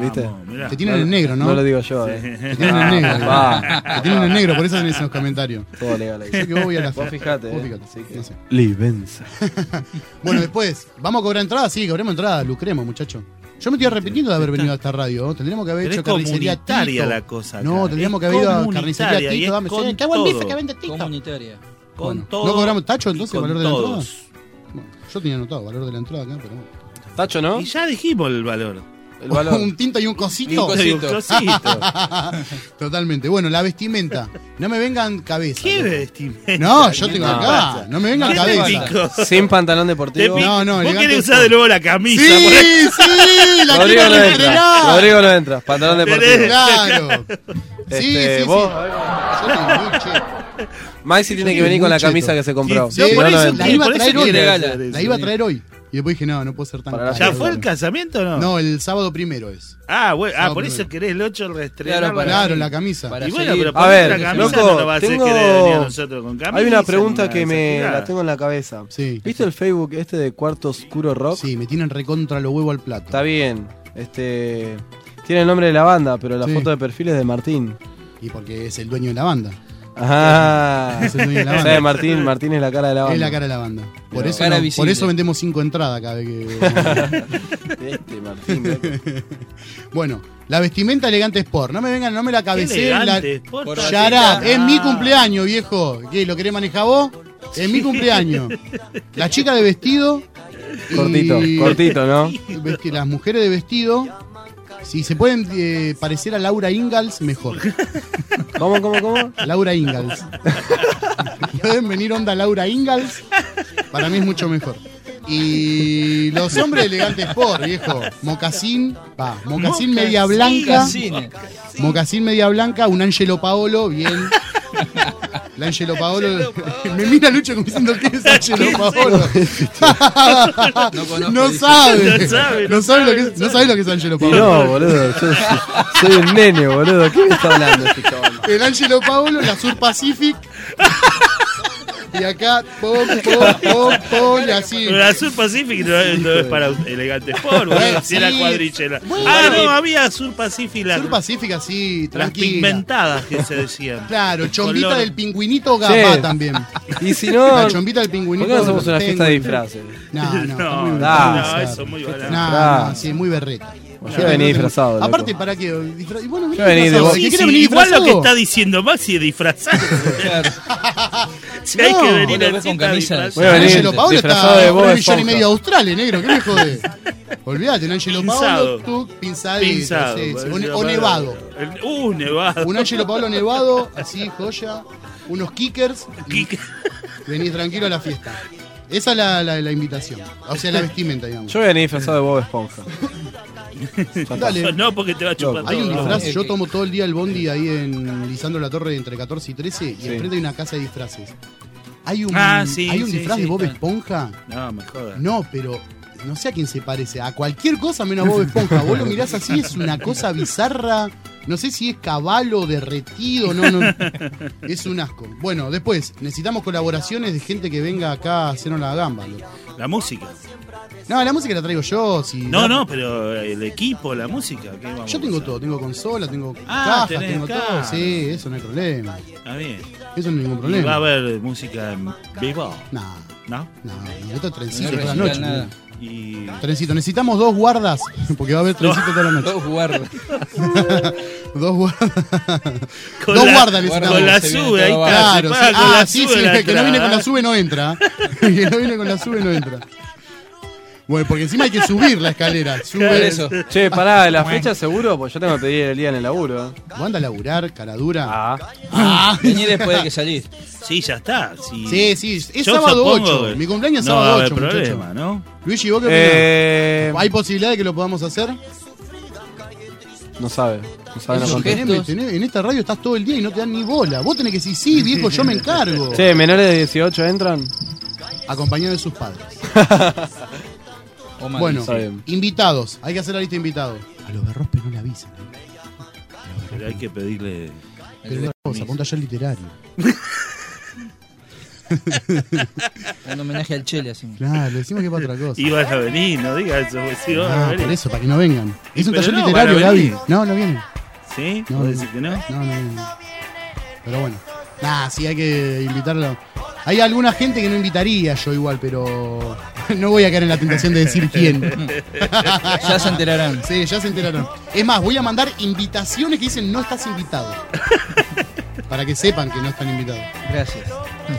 ¿Viste? Te tienen en negro, ¿no? No lo digo yo, eh. Te tienen en negro. Va. Te tienen en negro, por eso tenés en los comentarios. Todo legal ahí. Yo que vos voy a la Vos fijate, Vos eh. fijate. No sé. Livenza. Bueno, después, ¿vamos a cobrar entrada? Sí, cobremos entrada, lucremos, muchachos. Yo me estoy arrepintiendo de haber venido a esta radio. Tendríamos que haber Pero hecho carnicería comunitaria Tito. la cosa. acá. No, tendríamos Es que haber ido a carnicería y Tito. es Dame, con qué buen bife todo. que vende Tito. Comunitaria. Con Bueno, todo. ¿no cobramos tacho entonces, con valor de la entrada? Bueno, yo tenía anotado valor de la entrada acá, pero. Tacho, ¿no? Y ya dijimos el valor. El valor. un tinto y un cosito. Y un cosito. Un cosito. Totalmente. Bueno, la vestimenta. No me vengan cabeza. ¿Qué loco. vestimenta? No, yo tengo No. acá. No me vengan ¿Qué te cabeza. Sin pantalón Te deportivo. pico. No, no, Vos elegante querés usar de nuevo la camisa. por ahí. Sí, sí, la Rodrigo quiero no entra. Rodrigo no entra. Pantalón deportivo. Tenés- Claro. Sí, Este, sí, vos- sí. Yo tengo muy. Maxi tiene que venir con la camisa que se compró. Sí, por no, no eso entra. la iba a por eso traer hoy. La iba a traer hoy. Y después dije, no, no puedo ser tan Para. ¿Ya fue el casamiento o no? No, el sábado primero es. Ah, bueno, ah, por primero. eso querés el 8 reestrenar. Claro, para- Claro, la camisa. Para Y bueno, seguir. pero A ver, la camisa loco, no lo va a hacer tengo- querer venir a nosotros con camisa. Hay una pregunta que me la tengo en la cabeza. Sí. ¿Viste el Facebook este de Cuarto Oscuro Rock? Sí, me tienen recontra los huevos al plato. Está bien. Este tiene el nombre de la banda, pero la Sí. foto de perfil es de Martín. Y porque es el dueño de la banda. Ah, dueño de la banda. Martín, Martín es la cara de la banda. Es la cara de la banda. Por, eso, no- por eso vendemos cinco entradas cada vez que. Este Martín, bueno, la vestimenta elegante sport. No me vengan, no me la cabeceen. La... es mi cumpleaños, viejo. ¿Qué? ¿Lo querés manejar vos? Es mi cumpleaños. La chica de vestido. y- Cortito, cortito, ¿no? Las mujeres de vestido. Si se pueden eh, parecer a Laura Ingalls, mejor. ¿Cómo, cómo, cómo? Laura Ingalls. Pueden venir onda Laura Ingalls. Para mí es mucho mejor. Y los hombres elegantes sport, viejo. Mocasín, va, mocasín media blanca. Mocasín media blanca, un Angelo Paolo, bien. El Angelo Paolo. Me mira Lucho como diciendo que es Angelo Paolo. No No sabe. No sabe, No no sabe lo que es, no sabe lo que es Angelo Paolo. no, boludo. Yo soy un nene, boludo. ¿Qué me está hablando este chaval? El Angelo Paolo, la Sur Pacific. Y acá, pom, pom, pom, pom, y así. Pero la Sur Pacific no, es- no es para elegante sport, Bueno, si era. Bueno, ah, no, había Sur Pacific, las, Sur Pacific así, las tranquila. pigmentadas que se decían. Claro, chombita del pingüinito Che. también. Y si no, La chombita del ¿por pingüinito. qué no hacemos una fiesta de disfraces? No, no, No, no, eso es muy barato. No, no, sí, muy berreta. Yo voy a venir disfrazado, loco. Aparte, ¿para qué? Disfra- y Bueno, Yo voy a venir de disfrazado. vos. ¿Que Sí, igual lo que está diciendo Maxi es disfrazado. Claro. si hay No. que venir a con camisa. Voy a venir Angelo Paolo disfrazado está un millón y medio australes, negro. ¿Qué me jode? Olvídate, un Angelo. Paolo, tú, pinzadito. O, nevado. Uh, nevado. Un Angelo Paolo nevado, así, joya. Unos kickers. Venís tranquilo a la fiesta. Esa es la, la, la invitación. O sea, la vestimenta, digamos. Yo voy a venir disfrazado de Bob Esponja. Dale. No, porque te va a chupar Hay un disfraz, yo tomo todo el día el bondi ahí en Lisandro la Torre entre 14 y 13 y Sí. enfrente hay una casa de disfraces. Hay un, Ah, sí, hay un sí, disfraz sí, de Bob está. Esponja. No, me jodas. No, pero no sé a quién se parece. A cualquier cosa menos a Bob Esponja. Vos lo mirás así, es una cosa bizarra. No sé si es caballo derretido, no, no. Es un asco. Bueno, después, necesitamos colaboraciones de gente que venga acá a hacernos la gamba. La música. No, la música la traigo yo. Si No, no, pero el equipo, la música. ¿qué vamos Yo tengo todo, tengo consola, tengo Ah, cajas, tengo todo. Sí, eso no hay problema. Está bien. Eso no hay ningún Y problema. va a haber música en vivo, No, ¿no? no, no, esto es trencito toda la noche. nada. Y Trencito, necesitamos dos guardas, porque va a haber trencito toda la noche. Dos guardas. dos guardas. Con dos la- guardas necesitamos. con la sube, ahí está. Claro, sí. Ah, sí, sí, el que no viene con la sube no entra. El que no viene con la sube no entra. Bueno, porque encima hay que subir la escalera. Sube eso. Che, pará, ¿de la fecha seguro? Pues yo tengo que pedir el día en el laburo. ¿eh? ¿Vos andás a laburar, cara dura? Ah, Ah. Vení después de que salís. Sí, ya está. Sí, Sí, sí, es Yo sábado supongo 8. que Mi cumpleaños es no va a sábado haber 8, muchacho. problema, ¿no? Luigi, ¿vos qué opinás? eh, ¿Hay posibilidad de que lo podamos hacer? no sabe. No sabe, no Esos contesta. En esta radio estás todo el día y no te dan ni bola. Vos tenés que decir, sí, viejo, yo me encargo. Che, menores de 18 entran. Acompañado de sus padres. O mal. Bueno, invitados. Hay que hacer la lista de invitados. A los berrospes no le avisan. Pero hay que pedirle. Pero la cosa, apunta ya al literario. Un homenaje al Chele, así. Claro, le decimos que es para otra cosa. Y van a venir, no digas eso. pues, a Ah, venir. por eso, para que no vengan. Es un Pero taller no, literario, a Gaby. No, no vienen. ¿Sí? No, ¿Vos no. decís que no? No, no vienen. Pero bueno. Nah, sí hay que invitarlo. Hay alguna gente que no invitaría yo igual, pero no voy a caer en la tentación de decir quién. Ya se enterarán. Sí, ya se enteraron. Es más, voy a mandar invitaciones que dicen no estás invitado. Para que sepan que no están invitados. Gracias.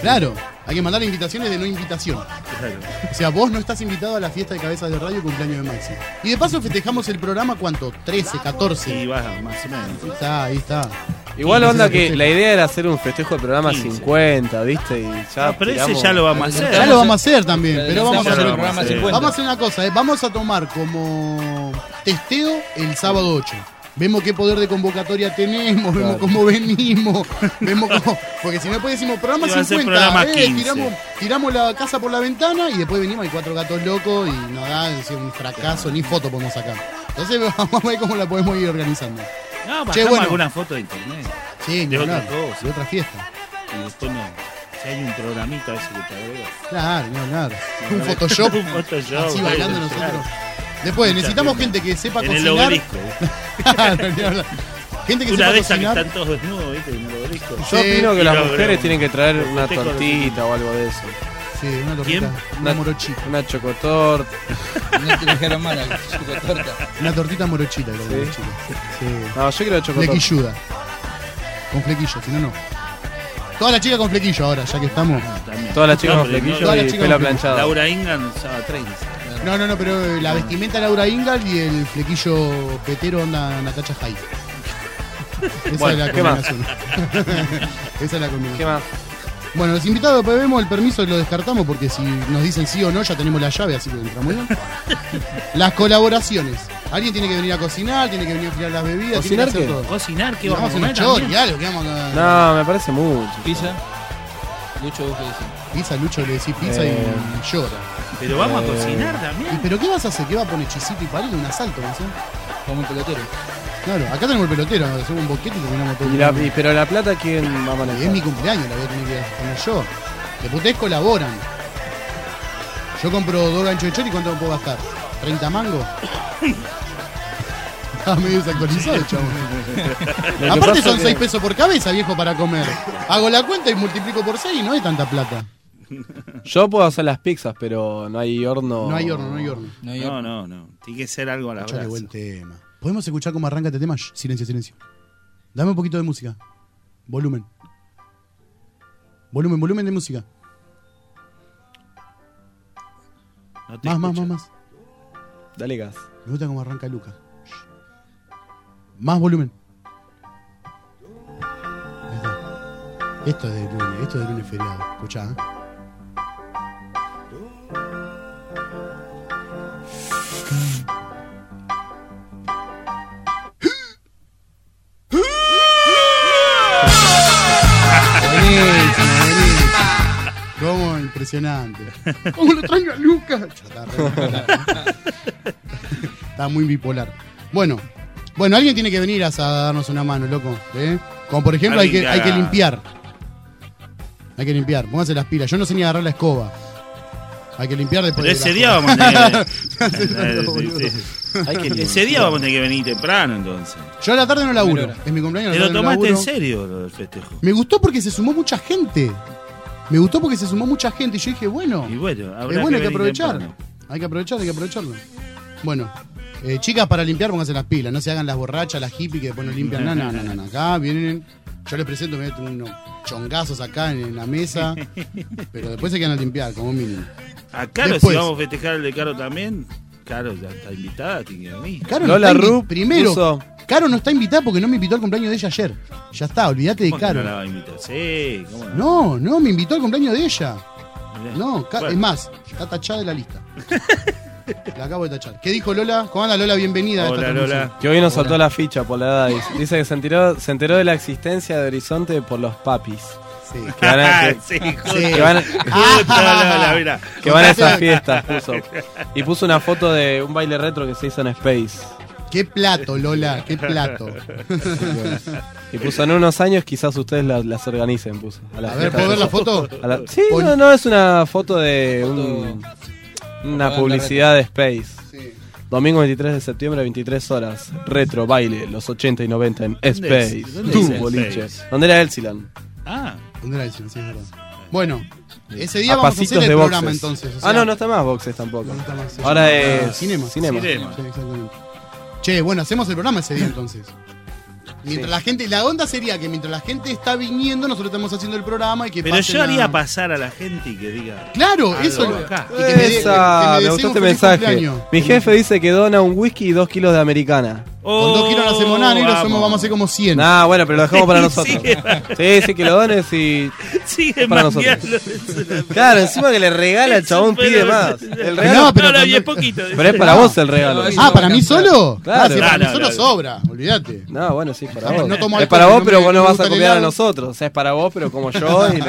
Claro, hay que mandar invitaciones de no invitación. Claro. O sea, vos no estás invitado a la fiesta de cabezas de radio cumpleaños de Maxi. Y de paso festejamos el programa, ¿cuánto? 13, 14. Y vas más o menos. Ahí está, ahí está. Igual onda que la idea era hacer un festejo de programa 15. 50, ¿viste? Y ya Ah, pero ese tiramos- ya lo vamos a hacer. Ya lo vamos a hacer también, pero vamos a hacer, el programa 50. vamos a hacer una cosa, ¿eh? vamos a tomar como testeo el sábado 8. Vemos qué poder de convocatoria tenemos, vemos cómo venimos, vemos cómo. Porque si no, después decimos programa Y va a ser 50, programa eh, 15. tiramos, tiramos la casa por la ventana y después venimos, hay cuatro gatos locos y nos da un fracaso, ni foto podemos sacar. Entonces vamos a ver cómo la podemos ir organizando. No, Che, bueno. alguna foto de internet. Sí, De otra cosa. de otra fiesta. Y después no. Si hay un programita ese que te agrega. Claro, ni hablar. Un Photoshop. Un Photoshop. Así bailando claro. Después, necesitamos gente que sepa En el cocinar. Claro, ni hablar. Gente que Una sepa de esas que cocinar. están todos desnudos, ¿viste? En el obelisco. Yo opino que Y las lo- mujeres lo- tienen que traer una tortita o algo de eso. Sí, una tortita. ¿Quién? Una morochita. Una chocotorta. No te dejaron mal la chocotorta. Una tortita morochita, creo que Sí. Sí. No, yo quiero chocotorta. Flequilluda. Con flequillo, si no, no. Toda la chica con flequillo ahora, ya que estamos. Todas las chicas No, con flequillo Todas las y chicas pelo planchado. Laura Ingan usaba trenza. No, no, no, pero eh, la vestimenta Laura Ingal y el flequillo petero onda Natacha Haidt. Esa Bueno, es la ¿qué más? combinación. Esa es la combinación. ¿Qué más? Bueno, los invitados después vemos el permiso y lo descartamos porque si nos dicen sí o no ya tenemos la llave, así que entramos bien. Las colaboraciones. Alguien tiene que venir a cocinar, tiene que venir a enfriar las bebidas, tiene que ¿Cocinar hacer qué? todo. Cocinar, ¿qué Y vamos a vamos a comer también? algo, que vamos a... No, me parece mucho. Pizza. Lucho, vos qué decís. Pizza, Lucho le decís pizza Eh. y llora. Pero vamos Eh, a cocinar ¿Y también. pero qué vas a hacer? ¿Qué va a poner chisito y palito? Un asalto, no. Como un pelotero. Claro, acá tenemos el pelotero, hacemos un boquete y terminamos todo. Y la- y- pero la plata, ¿quién va a Y manejar? es mi cumpleaños, la voy a tener que poner yo. De putés colaboran. Yo compro dos ganchos de chori, ¿cuánto me puedo gastar? ¿30 mangos? Estaba medio desactualizado, el chabón. Aparte son que- 6 pesos por cabeza, viejo, para comer. Hago la cuenta y multiplico por 6 y no hay tanta plata. Yo puedo hacer las pizzas, pero no hay horno. No hay horno, no hay horno. No hay No, horno. no, no. Tiene que ser algo a la brasa. buen tema. ¿Podemos escuchar cómo arranca este tema? Shh, silencio, silencio. Dame un poquito de música. Volumen. Volumen, volumen de música. No te Más, más, más, más. Dale gas. Me gusta cómo arranca Lucas. Shh. Más volumen. Esto es de lunes, esto es de lunes feriado. Escuchá, ¿eh? Impresionante. ¿Cómo lo traigo a Lucas? Está, re- Está muy bipolar. Bueno, bueno, alguien tiene que venir a darnos una mano, loco. ¿eh? Como por ejemplo, hay que, hay que limpiar. Hay que limpiar. Pónganse las pilas. Yo no sé ni agarrar la escoba. Hay que limpiar después Pero de ese la día vamos a tener que... que Ese día vamos a tener que venir temprano, entonces. Yo a la tarde no laburo. Es mi cumpleaños. Te la lo tomaste en serio lo del festejo. Me gustó porque se sumó mucha gente. Me gustó porque se sumó mucha gente. Y yo dije, bueno, Y bueno, habrá es bueno, hay que aprovechar. temprano. Hay que aprovechar, hay que aprovecharlo. Bueno, eh, chicas, para limpiar, pónganse las pilas. No se hagan las borrachas, las hippies que después no limpian nada. No, no, no, no. Acá vienen. Yo les presento, me meto unos chongazos acá en, en la mesa. Pero después se quedan a limpiar, como mínimo. A Caro, Después. si vamos a festejar el de Caro también, Caro ya está invitada, tiene que venir. Caro Lola no está invi- Rupp Primero, puso- Caro no está invitada porque no me invitó al cumpleaños de ella ayer. Ya está, olvídate de ¿Cómo que Caro. no la va a invitar? Sí, ¿cómo no? No, no, me invitó al cumpleaños de ella. Mirá. No, Ca- Bueno. es más, está tachada de la lista. la acabo de tachar. ¿Qué dijo Lola? ¿Cómo anda Lola? Bienvenida a esta transmisión. Lola. Que hoy nos soltó la ficha por la edad. Dice, dice que se enteró, se enteró de la existencia de Horizonte por los papis. Sí. Que van a, que- sí, justo, que van a- justo, Lola, mira. que van a esas fiestas, puso. Y puso una foto de un baile retro que se hizo en Space. Qué plato, Lola, qué plato. Y puso en unos años quizás ustedes las, las organicen, puso. A, las A ver. ¿puedo ver la foto? La- sí, Pon- no, no, es una foto de un- una publicidad de Space. Domingo 23 de septiembre, 23 horas. Retro, baile, los 80 y 90 en Space. es- dónde Tu dice boliche. Space? ¿Dónde era Elsilan? Ah, Es verdad. Bueno, ese día A vamos a hacer el de programa boxes. entonces. o ah, no, no está más boxes tampoco. no está más, Ahora es Cinema. Cinema. Cinema. Sí, exactamente. Che, bueno, hacemos el programa ese día entonces. Mientras la gente, la onda sería que mientras la gente está viniendo, nosotros estamos haciendo el programa y que pero yo haría a- pasar a la gente y que diga. Claro, algo eso lo- acá. y que me de- Esa, que me gustó este mensaje. cumpleaños. Mi jefe dice que dona un whisky y dos kilos de americana. Con dos kilos no hacemos nada, negro, vamos. somos, vamos a hacer como 100. Nah, bueno, pero lo dejamos para nosotros. Sí. Sí, sí, que lo dones y. Sigue Para nosotros. Claro, encima que le regala al chabón, pide más. El No, regalo. pero No, no, es poquito. Pero es para vos el regalo. No, Ah, ¿para mí solo? Claro. Ah, sí, para No, mí no, solo no. sobra, olvídate. No, bueno, sí, para No, vos. no tomo es para vos, no pero vos no no vas a el copiar a nosotros. O sea, es para vos, pero como yo. Y lo,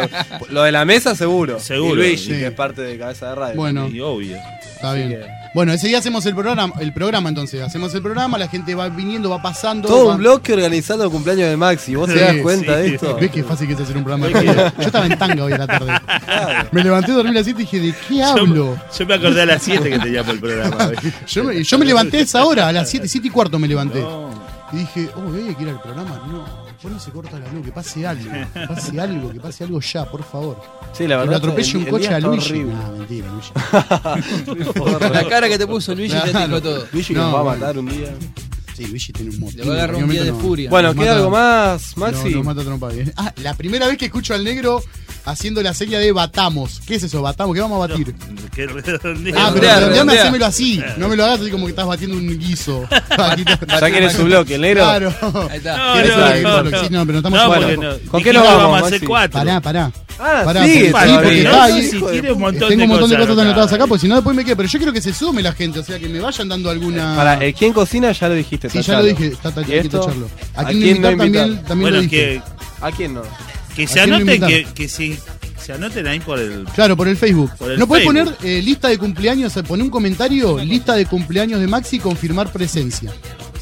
lo de la mesa, seguro. Seguro. Y Luigi, Sí. que es parte de cabeza de radio. Bueno, Y obvio. está bien. Bueno, ese día hacemos el programa, el programa entonces. Hacemos el programa, la gente va viniendo, va pasando. Todo va- un bloque organizando el cumpleaños de Maxi. ¿Vos Sí, te das cuenta sí. de esto? ¿Ves qué fácil que es hacer un programa de? Yo estaba en tanga hoy a la tarde. Me levanté, dormí a las 7 y dije, ¿de qué hablo? Yo me acordé a las 7 que teníamos el programa. Yo me, yo me levanté a esa hora, a las 7, 7 y cuarto me levanté. No. Y dije, oh, ¿hay que ir al programa? No, no se corta la luz, que pase algo, que pase algo, que pase algo ya, por favor. Sí, la Que verdad. lo atropelle el- un el coche a Luigi. horrible. No, mentira, Luigi. La cara que te puso Luigi te dijo todo. Luigi No, nos va a matar un día. Sí, Luigi tiene un montón. Le va a agarrar un día de furia. Bueno, Nos ¿queda mata- algo más, Maxi? No, nos mata trompa bien. Ah, la primera vez que escucho al negro haciendo la serie de Batamos. ¿Qué es eso, Batamos? ¿Qué vamos a batir? Que redondea. Ah, pero Redondea, redondeame, redondea. hacémelo así. No me lo hagas así como que estás batiendo un guiso. Ya quieres su bloque, negro. Claro. Ahí está. No, ¿Querés no, que no, lo- no. sí, no, pero no estamos ¿con- no. con qué nos vamos, vamos a hacer cuatro. Pará, pará. Ah, Pará, sí, porque- está ahí. Tengo de un montón de cosas anotadas anotadas. acá, porque si no después me quedo. Pero yo quiero que se sume la gente, o sea, que me vayan dando alguna. Para, el quién cocina ya lo dijiste. Sí, ya lo dije, está. ¿A ¿A quién no invitar también, también Bueno, lo dije? que, ¿A quién no? Que ¿A se invitar? que, que se anoten ahí por el. Claro, por el Facebook. Por el no puedes poner eh, lista de cumpleaños, poné un comentario, lista de cumpleaños de Maxi, confirmar presencia.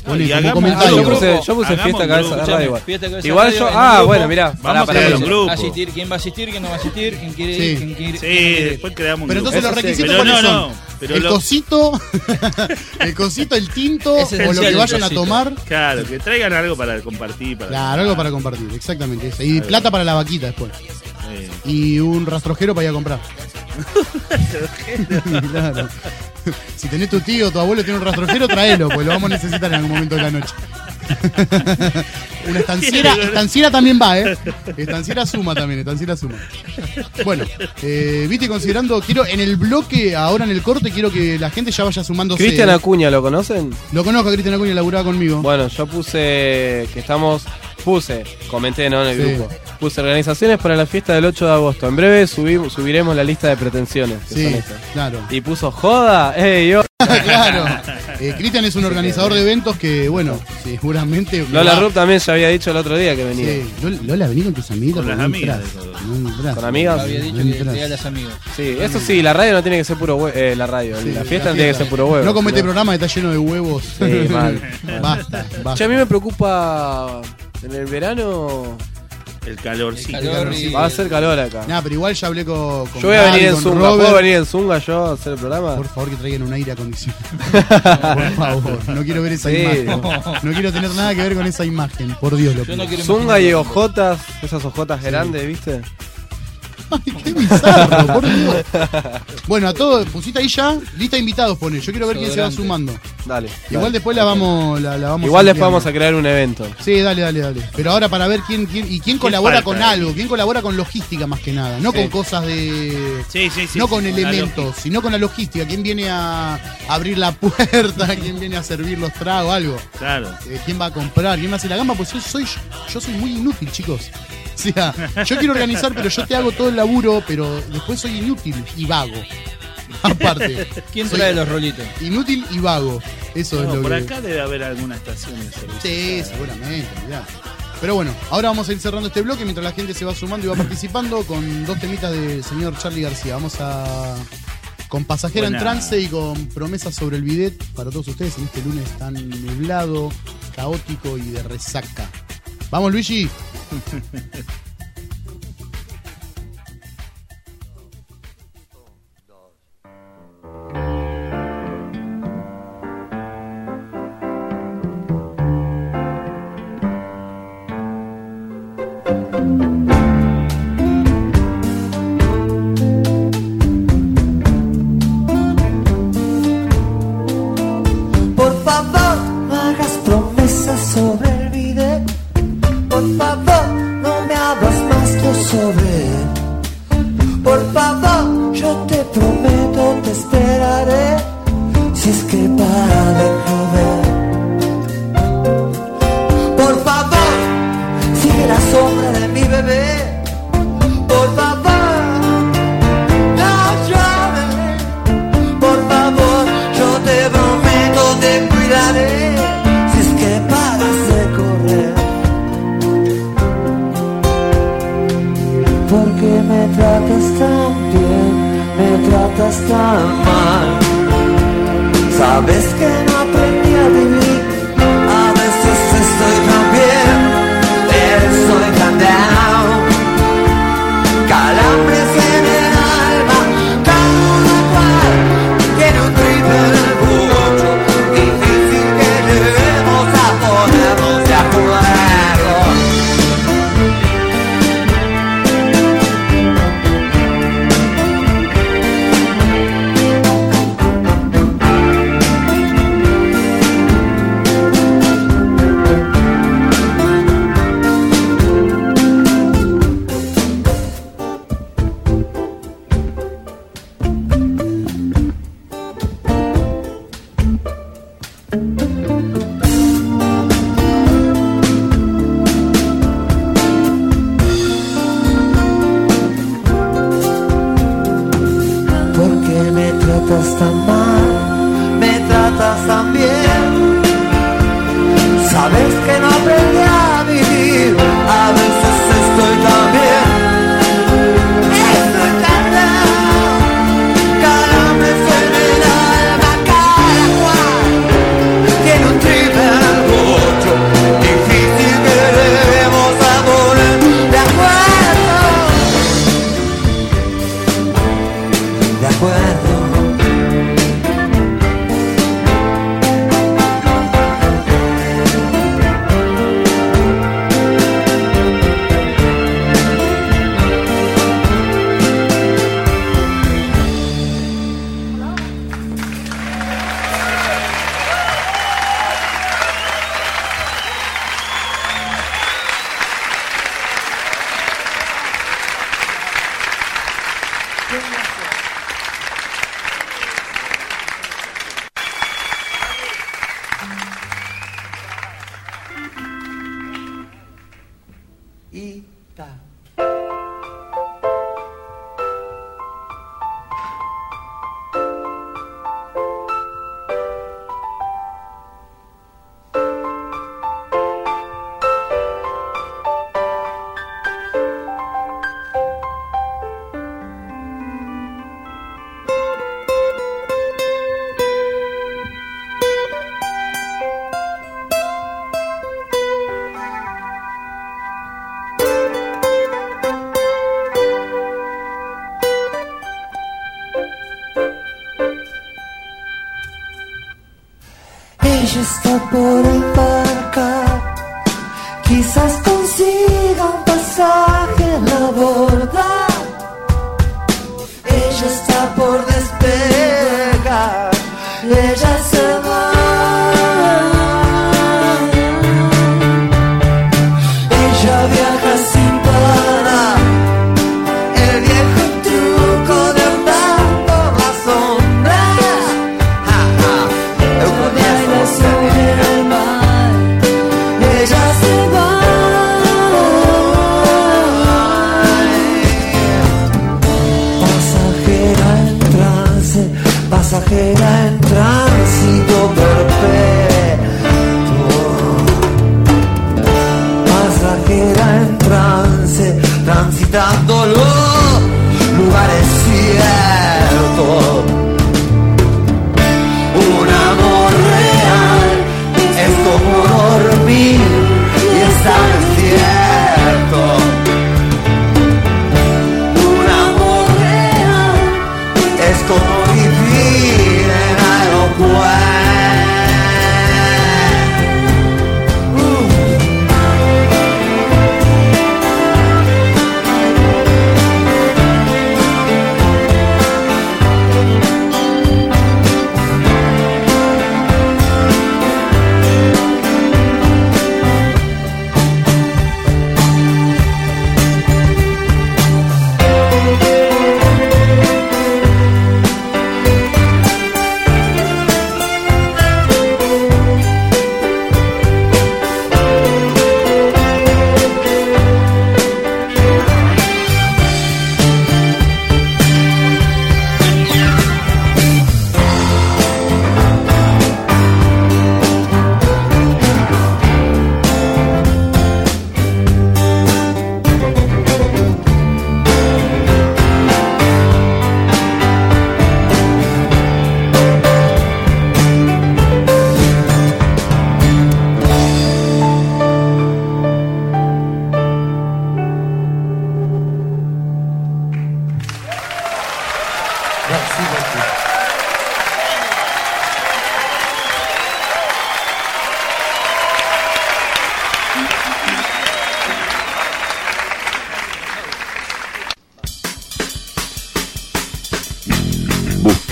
Poné y hagamos- comentario. yo puse, grupo, yo puse hagamos fiesta cabeza de radio igual. fiesta cabeza Igual yo. Ah, grupo. bueno, mirá. Vamos Pará, a un grupo. Asistir, quién va a asistir, quién no va a asistir, quién quiere ir, Sí. quién quiere Sí, quién no quiere ir. después creamos un Pero grupo. entonces los requisitos Pero cuáles no, son? no, pero el lo- cosito, el cosito, el tinto, o lo que vayan a tomar. Claro, que traigan algo para compartir. Para Claro, algo para compartir, exactamente. eso. Y plata para la vaquita después. Eh, Y un rastrojero para ir a comprar. claro. Si tenés tu tío o tu abuelo tiene un rastrojero, tráelo, pues lo vamos a necesitar en algún momento de la noche. Una estanciera, estanciera también va, ¿eh? Estanciera suma también, estanciera suma. Bueno, eh, viste, considerando, quiero en el bloque, ahora en el corte, quiero que la gente ya vaya sumándose. Cristian Acuña, ¿lo conocen? Lo conozco Cristian Acuña, laburaba conmigo. Bueno, yo puse que estamos. Puse, comenté, ¿no? En el Sí. grupo. Puse organizaciones para la fiesta del 8 de agosto. En breve subimos, subiremos la lista de pretensiones. que son sí, estas. claro. Y puso joda, ey, yo. claro. Eh, Cristian es un organizador de eventos que, bueno, seguramente. Lola va- Rupp también ya había dicho el otro día que venía. Sí. Lola, vení con tus amigas. Con las amigas. No. Con amigas. Había dicho No que las amigas. Sí, eso sí, la radio no tiene que ser puro huevo. Eh, la radio, Sí, la fiesta no tiene que ser puro huevo. No comete programa que está lleno de huevos. Sí, mal. basta, basta. Che, a mí me preocupa. En el verano. el calorcito. El calor y- Va a hacer calor acá. Nah, pero igual ya hablé con. con Yo voy a venir en Zunga. ¿Puedo venir en Zunga yo a hacer el programa? Por favor, que traigan un aire acondicionado. por favor, no quiero ver esa Sí. imagen. No quiero tener nada que ver con esa imagen. Por Dios, lo Yo no quiero Zunga y ojotas, esas ojotas grandes, ¿viste? Ay, qué bizarro, por Dios. Bueno, a todos, pusiste ahí ya, lista de invitados pone. Yo quiero ver quién se va sumando. Dale. Igual dale. después la vamos, la, la vamos Igual después ampliando. vamos a crear un evento. Sí, dale, dale, dale. Pero ahora para ver quién, quién y quién colabora falta con algo, quién colabora con logística más que nada, no Sí. con cosas de Sí, sí, sí. no sí, con la elementos, sino con la logística, quién viene a abrir la puerta, quién viene a servir los tragos, algo. lógica. Claro. Eh, quién va a comprar, quién va a hacer la gamba, pues yo soy yo soy muy inútil, chicos. O sea, yo quiero organizar, pero yo te hago todo el laburo, pero después soy inútil y vago. Aparte, ¿Quién Soy- trae los rolitos? inútil y vago. Eso No, es lo por que acá debe haber alguna estación de servicio. Sí, seguramente, mirá. Pero bueno, ahora vamos a ir cerrando este bloque mientras la gente se va sumando y va participando con dos temitas del señor Charlie García. Vamos a. con Pasajera en. Trance y con promesas sobre el bidet para todos ustedes en este lunes tan nublado, caótico y de resaca. Vamos, Luigi. pasaje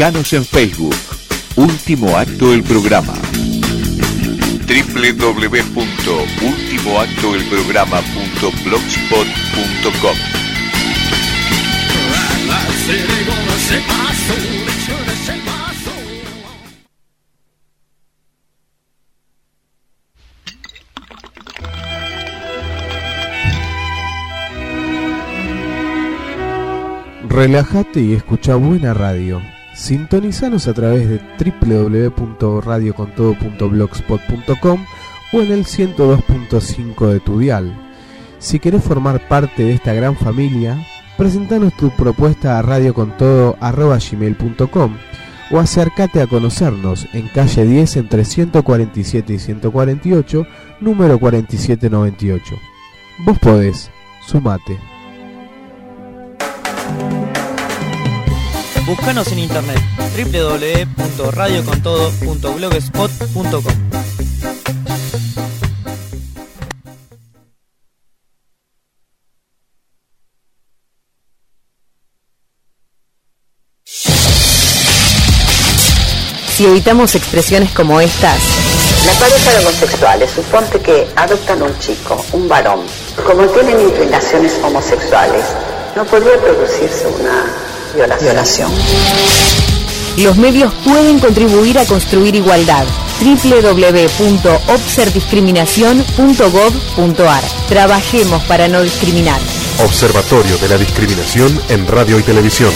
Buscanos en Facebook. Último acto del programa. www.ultimoactodelprograma.blogspot.com Relájate y escucha buena radio. Sintonizanos a través de www.radiocontodo.blogspot.com o en el 102.5 de tu dial. Si querés formar parte de esta gran familia, presentanos tu propuesta a radiocontodo.gmail.com o acércate a conocernos en calle 10 entre 147 y 148, número 4798. Vos podés, sumate. Búscanos en internet www.radiocontodo.blogspot.com Si evitamos expresiones como estas, La pareja de homosexuales, suponte que adoptan un chico, un varón. Como tienen inclinaciones homosexuales, no podría producirse una violación. los medios pueden contribuir a construir igualdad. www.obserdiscriminación.gov.ar. Trabajemos para no discriminar. Observatorio de la Discriminación en Radio y Televisión.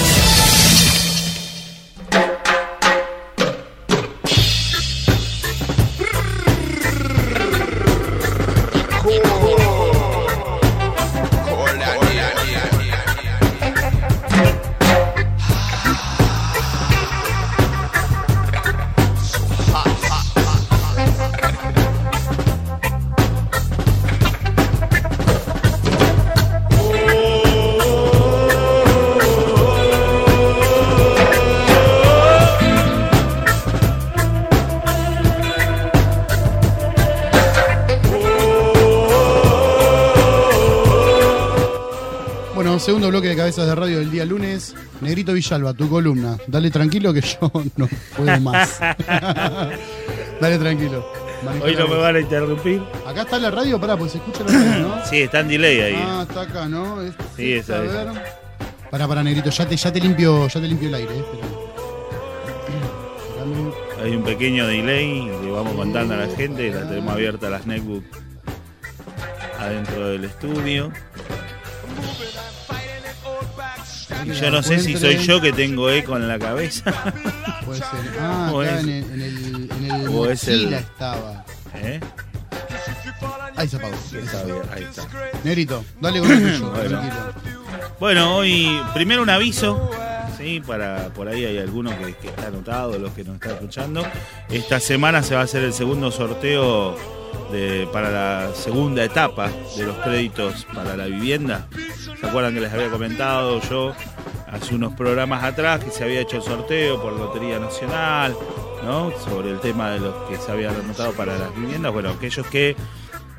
Cabezas de radio del día lunes. Negrito Villalba, tu columna. Dale tranquilo que yo no puedo más. Dale tranquilo. Manejá Hoy no me van a interrumpir. Acá está la radio, pará, pues se escucha la radio, ¿no? Sí, está en delay ahí. Ah, está acá, ¿no? Es- Sí, esa a ver. Pará, pará, Negrito, ya te, ya te limpio, ya te limpio el aire, eh. espera. Hay un pequeño delay, le vamos contando a la gente, la tenemos abierta las netbook adentro del estudio. Yo no sé si soy yo que tengo eco en la cabeza. Puede ser. Ah, acá es- en el, en el, en el o es el- mochila estaba. ¿Eh? Ahí se apagó. Está bien, ahí está. Negrito, dale con el tuyo, Bueno. tranquilo. Bueno, hoy primero un aviso, sí, para por ahí hay alguno que, que está anotado, los que nos están escuchando. Esta semana se va a hacer el segundo sorteo de, para la segunda etapa de los créditos para la vivienda. ¿Se acuerdan que les había comentado yo hace unos programas atrás que se había hecho el sorteo por Lotería Nacional, ¿no? Sobre el tema de los que se habían anotado para las viviendas. Bueno, aquellos que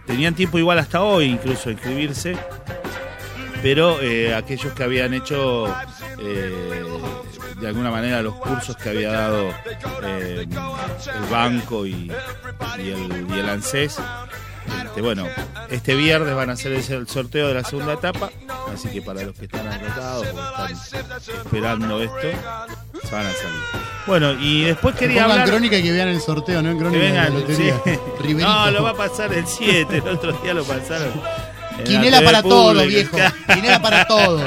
tenían tiempo igual hasta hoy incluso inscribirse, pero eh, aquellos que habían hecho eh, de alguna manera los cursos que había dado eh, el banco y el, y el ANSES. Este, bueno, este viernes van a hacer el sorteo de la segunda etapa, así que para los que están anotados o están esperando esto, se van a salir. Bueno, y después Que quería hablar... crónica y que vean el sorteo, ¿no? En Que crónica la vengan, sí. No, lo va a pasar el 7, el otro día lo pasaron. Quinela para todo, pública. viejo. Quinela para todo.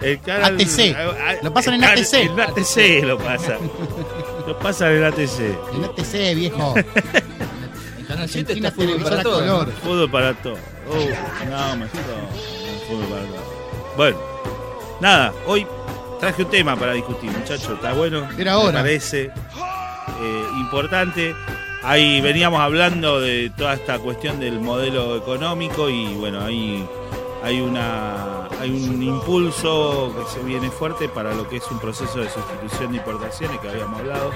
El canal- ATC. a- a- Lo pasan en ATC. En ATC lo pasan. Lo pasan en ATC. En ATC, viejo. Canal 7 Argentina está fútbol para color. Fútbol para todo. Uh, no, me estoy- Fútbol para todo. Bueno, nada, hoy traje un tema para discutir, muchachos. Está bueno. Era hora. Me parece eh, importante. Ahí veníamos hablando de toda esta cuestión del modelo económico y bueno, ahí hay una hay un impulso que se viene fuerte para lo que es un proceso de sustitución de importaciones que habíamos hablado.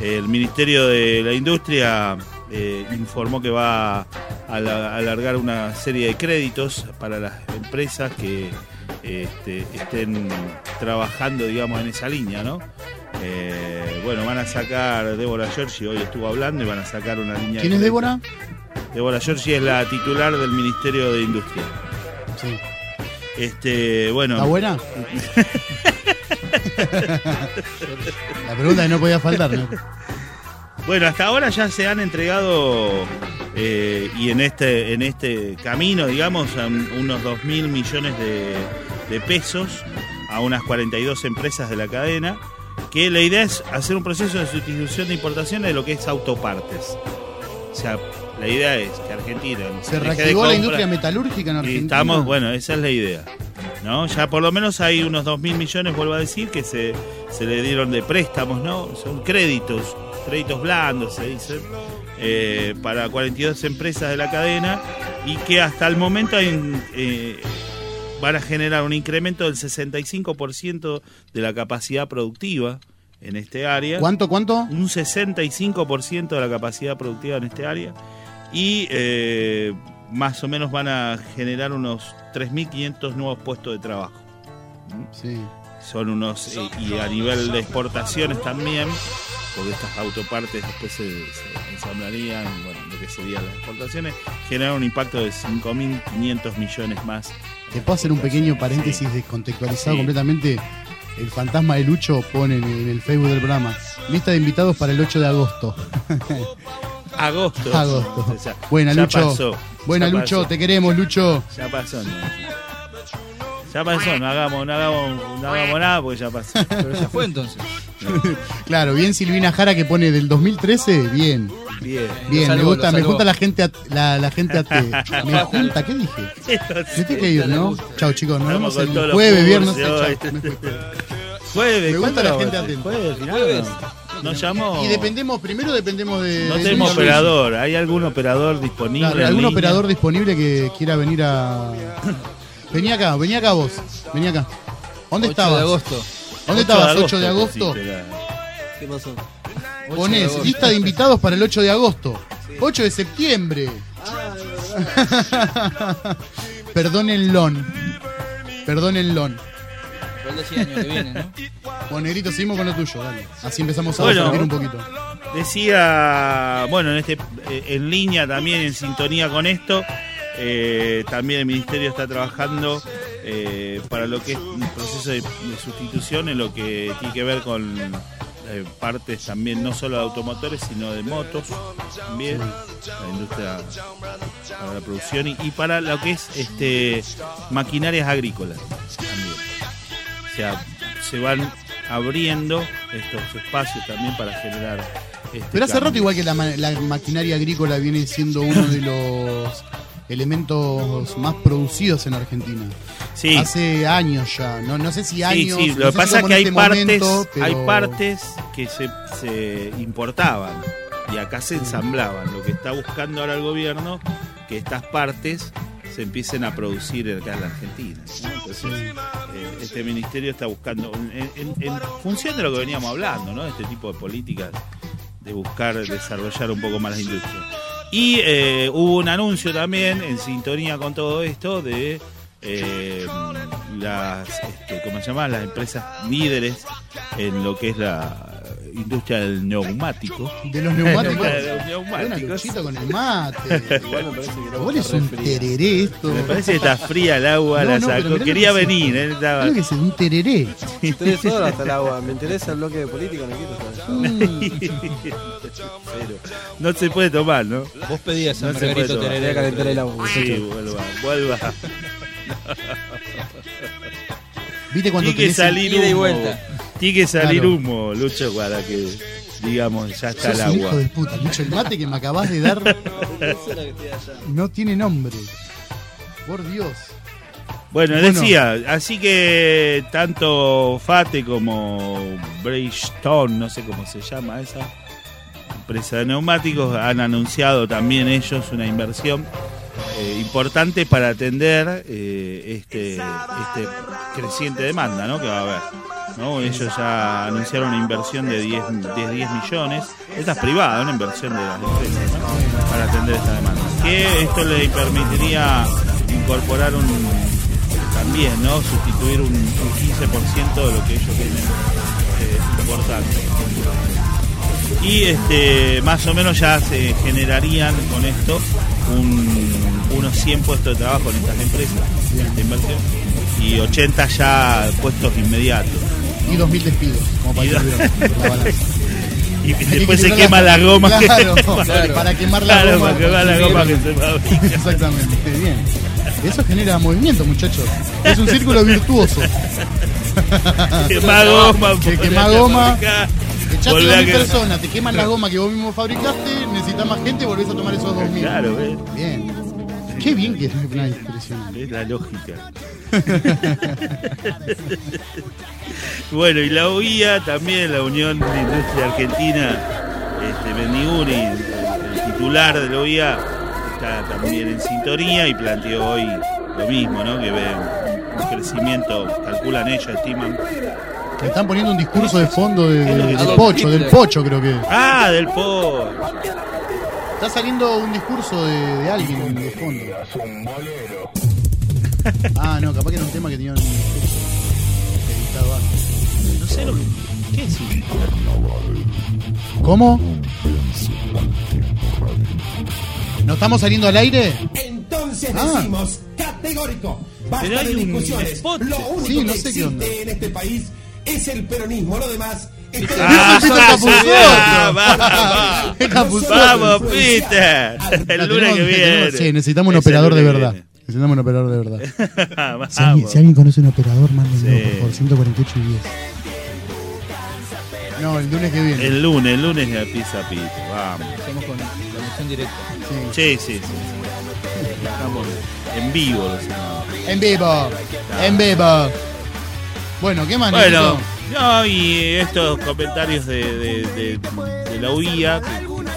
El Ministerio de la Industria eh, informó que va a ala- alargar una serie de créditos para las empresas que este, estén trabajando, digamos, en esa línea, ¿no? Eh, bueno, van a sacar, Débora Giorgi hoy estuvo hablando y van a sacar una línea. ¿Quién de es. Débora? Débora Giorgi es la titular del Ministerio de Industria. Sí. Este, bueno. ¿Está buena? La pregunta que no podía faltar, ¿no? Bueno, hasta ahora ya se han entregado eh, y en este en este camino, digamos, a unos 2 mil millones de, de pesos a unas 42 empresas de la cadena, que la idea es hacer un proceso de sustitución de importaciones de lo que es autopartes. O sea, la idea es que Argentina Se de reactivó la industria metalúrgica en y Argentina. estamos, bueno, esa es la idea. ¿no? Ya por lo menos hay unos 2 mil millones, vuelvo a decir, que se, se le dieron de préstamos, ¿no? Son créditos, créditos blandos, se dicen, eh, para 42 empresas de la cadena y que hasta el momento eh, van a generar un incremento del 65% de la capacidad productiva en este área. ¿Cuánto, cuánto? Un 65% de la capacidad productiva en este área. Y eh, más o menos van a generar unos 3.500 nuevos puestos de trabajo. Sí. Son unos, eh, y a nivel de exportaciones también, porque estas autopartes después se, se ensamblarían, bueno, lo que serían las exportaciones, generan un impacto de 5.500 millones más. ¿Te puedo hacer un pequeño paréntesis descontextualizado Sí. completamente? el fantasma de Lucho pone en, en el Facebook del programa. Lista de invitados para el 8 de agosto. Agosto. Agosto. O sea, Buena, ya Lucho. pasó, Buena, ya Lucho. pasó. Te queremos, Lucho. Ya pasó, no. Ya pasó, no hagamos, no hagamos, no hagamos nada porque ya pasó. Pero ya fue entonces. Claro, bien Silvina Jara que pone del 2013. Bien. Bien. Bien, Lo me gusta, me junta la gente at- la, la gente at- me junta, ¿qué dije? Me tengo que ir, ¿no? Chao chicos, nos vemos el jueves, viernes. Jueves, Me gusta ¿cuándo la gente atenta. Jueves. Nos llamó. Y dependemos, primero dependemos de. No de tenemos operador. ¿Hay algún operador disponible? Claro, ¿Algún línea? operador disponible que quiera venir a. Vení acá, vení acá vos. Vení acá. ¿Dónde 8 estabas? de agosto. ¿Dónde 8 estabas? de 8 de agosto. ¿Qué pasó? 8 de Ponés agosto. lista de invitados para el 8 de agosto. 8 de septiembre. Perdónenlo. Perdónenlo. Igual decía año que viene, ¿no? Bueno, Negrito, seguimos con lo tuyo, dale. Así empezamos a Bueno. un poquito. Decía, bueno, en este eh, en línea también, en sintonía con esto, eh, también el Ministerio está trabajando eh, para lo que es un proceso de, de sustitución en lo que tiene que ver con eh, partes también, no solo de automotores, sino de motos también, la industria para la producción y, y para lo que es este maquinarias agrícolas también. O sea, se van abriendo estos espacios también para generar. Este Pero hace cambio. rato igual que la maquinaria agrícola viene siendo uno de los elementos más producidos en Argentina. Sí. Hace años ya, no, no sé si Sí, años. sí, no lo que pasa es que hay este partes, momento, pero- hay partes que se, se importaban y acá se ensamblaban. Lo que está buscando ahora el gobierno que estas partes se empiecen a producir acá en la Argentina. ¿no? Entonces, eh, este ministerio está buscando, en, en- en función de lo que veníamos hablando, ¿no? este tipo de políticas de buscar desarrollar un poco más la industria. Y eh, hubo un anuncio también en sintonía con todo esto de eh, las, este, ¿cómo se? Las empresas líderes en lo que es la industria del neumático. De los neumáticos. De los neumáticos. luchita con el mate. Igual me parece que Igual es un tereré esto. Me parece que está fría el agua, No, la no, sacó. Quería que venir, ¿eh? Estaba- Creo que es un tereré. Tres horas hasta el agua. Me interesa el bloque de política, no quiero saber. No se puede tomar, ¿no? Vos pedías a No Margarito. Tereré. A calentar el agua. Sí, vuelva, vuelva. ¿Viste cuando Tiene que salir ida y vuelta. Tiene que salir Claro. humo, Lucho, para que, digamos, ya está el un agua. hijo de puta, Lucho, el mate que me acabas de dar no tiene nombre. Por Dios. Bueno, Bueno. decía, así que tanto Fate como Bridgestone, no sé cómo se llama esa empresa de neumáticos, han anunciado también ellos una inversión eh, importante para atender eh, este, este creciente demanda ¿no? que va a haber. ¿No? Ellos ya anunciaron una inversión de 10, de 10 millones. Esta es privada, una inversión de las empresas para atender esta demanda. Que esto le permitiría incorporar un también, ¿no? Sustituir un, un 15% de lo que ellos vienen eh, importando. Y este, más o menos ya se generarían con esto un- unos 100 puestos de trabajo en estas empresas de inversión y 80 ya puestos inmediatos. Y 2.000 despidos, como para balanza. Y que después se quema la goma que Claro, quema. claro, para quemar la Claro, goma. para quemar la goma que se fabrica. Exactamente, bien. Eso genera movimiento, muchachos. Es un círculo virtuoso. Quema goma, que quema goma. Echaste a 2.000 que- personas, te queman la goma que vos mismo fabricaste, necesitas más gente y volvés a tomar esos 2.000. Claro, ¿ves? Bien. Qué bien que es una impresionante. Es la lógica. bueno, y la UIA también, la Unión de Industria Argentina, este, Bendiguni, el, el titular de la UIA, está también en sintonía y planteó hoy lo mismo, ¿no? Que ve un crecimiento, calculan ellos, estiman. Están poniendo un discurso de fondo de, del. Pocho, del Pocho creo que. Ah, del Po. Está saliendo un discurso de, de alguien de fondo. Ah, no, capaz que era un tema que tenían editado antes. No sé lo que. ¿Qué es? ¿Cómo? ¿No estamos saliendo al aire? Entonces Ah. decimos categórico, basta Pero hay de un discusiones. spot. Lo único Sí, no que sé existe en este país es el peronismo, lo demás es Ah, vamos, Peter. El lunes que viene. Sí, necesitamos un operador de verdad. Necesitamos un operador de verdad. Vamos. Si alguien, si alguien conoce un operador, mándenlo, Sí. por favor. 148 y 10. No, el lunes que viene. El lunes, el lunes de pizza Peter. Vamos. Estamos con conexión directa. Sí, sí, sí. sí. Estamos en vivo los señores. En vivo. En vivo. Bueno, ¿qué más? Bueno, no, y estos comentarios de, de- de- de la UIA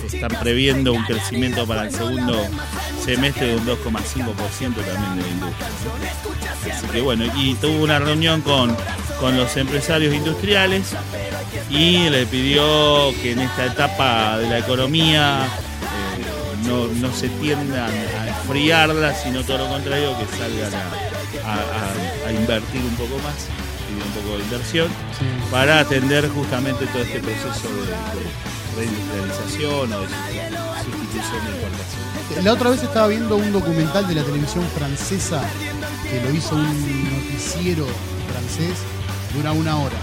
que están previendo un crecimiento para el segundo semestre de un 2,5% también de la industria. Así que bueno, y tuvo una reunión con, con los empresarios industriales y le pidió que en esta etapa de la economía eh, no, no se tiendan a enfriarla, sino todo lo contrario, que salgan a, a- a- a invertir un poco más, un poco de inversión, para atender justamente todo este proceso de, de reindustrialización o de sustitu- sustitución de importación. La otra vez estaba viendo un documental de la televisión francesa que lo hizo un noticiero francés, dura una hora.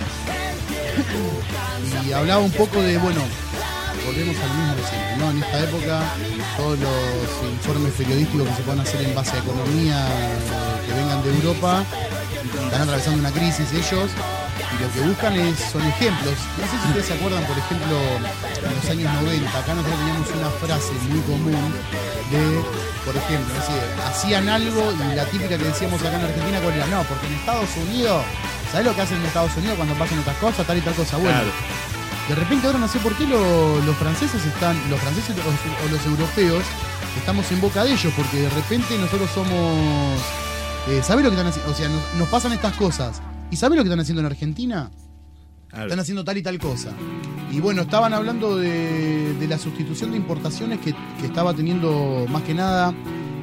Y hablaba un poco de, bueno, volvemos al mismo de ¿no? En esta época, todos los informes periodísticos que se puedan hacer en base a economía que vengan de Europa, están atravesando una crisis ellos, y lo que buscan es, son ejemplos. No sé si ustedes se acuerdan, por ejemplo, en los años 90, acá nosotros teníamos una frase muy común de, por ejemplo, es decir, hacían algo y la típica que decíamos acá en Argentina, ¿cuál era? No, porque en Estados Unidos, ¿sabes lo que hacen en Estados Unidos cuando pasan otras cosas, tal y tal cosa? Bueno, Claro. de repente ahora no sé por qué lo- los franceses están, los franceses o, o los europeos, estamos en boca de ellos, porque de repente nosotros somos... Eh, ¿Sabés lo que están haciendo? O sea, nos, nos pasan estas cosas. ¿Y sabés lo que están haciendo en Argentina? Están haciendo tal y tal cosa. Y bueno, estaban hablando de, de la sustitución de importaciones que, que estaba teniendo más que nada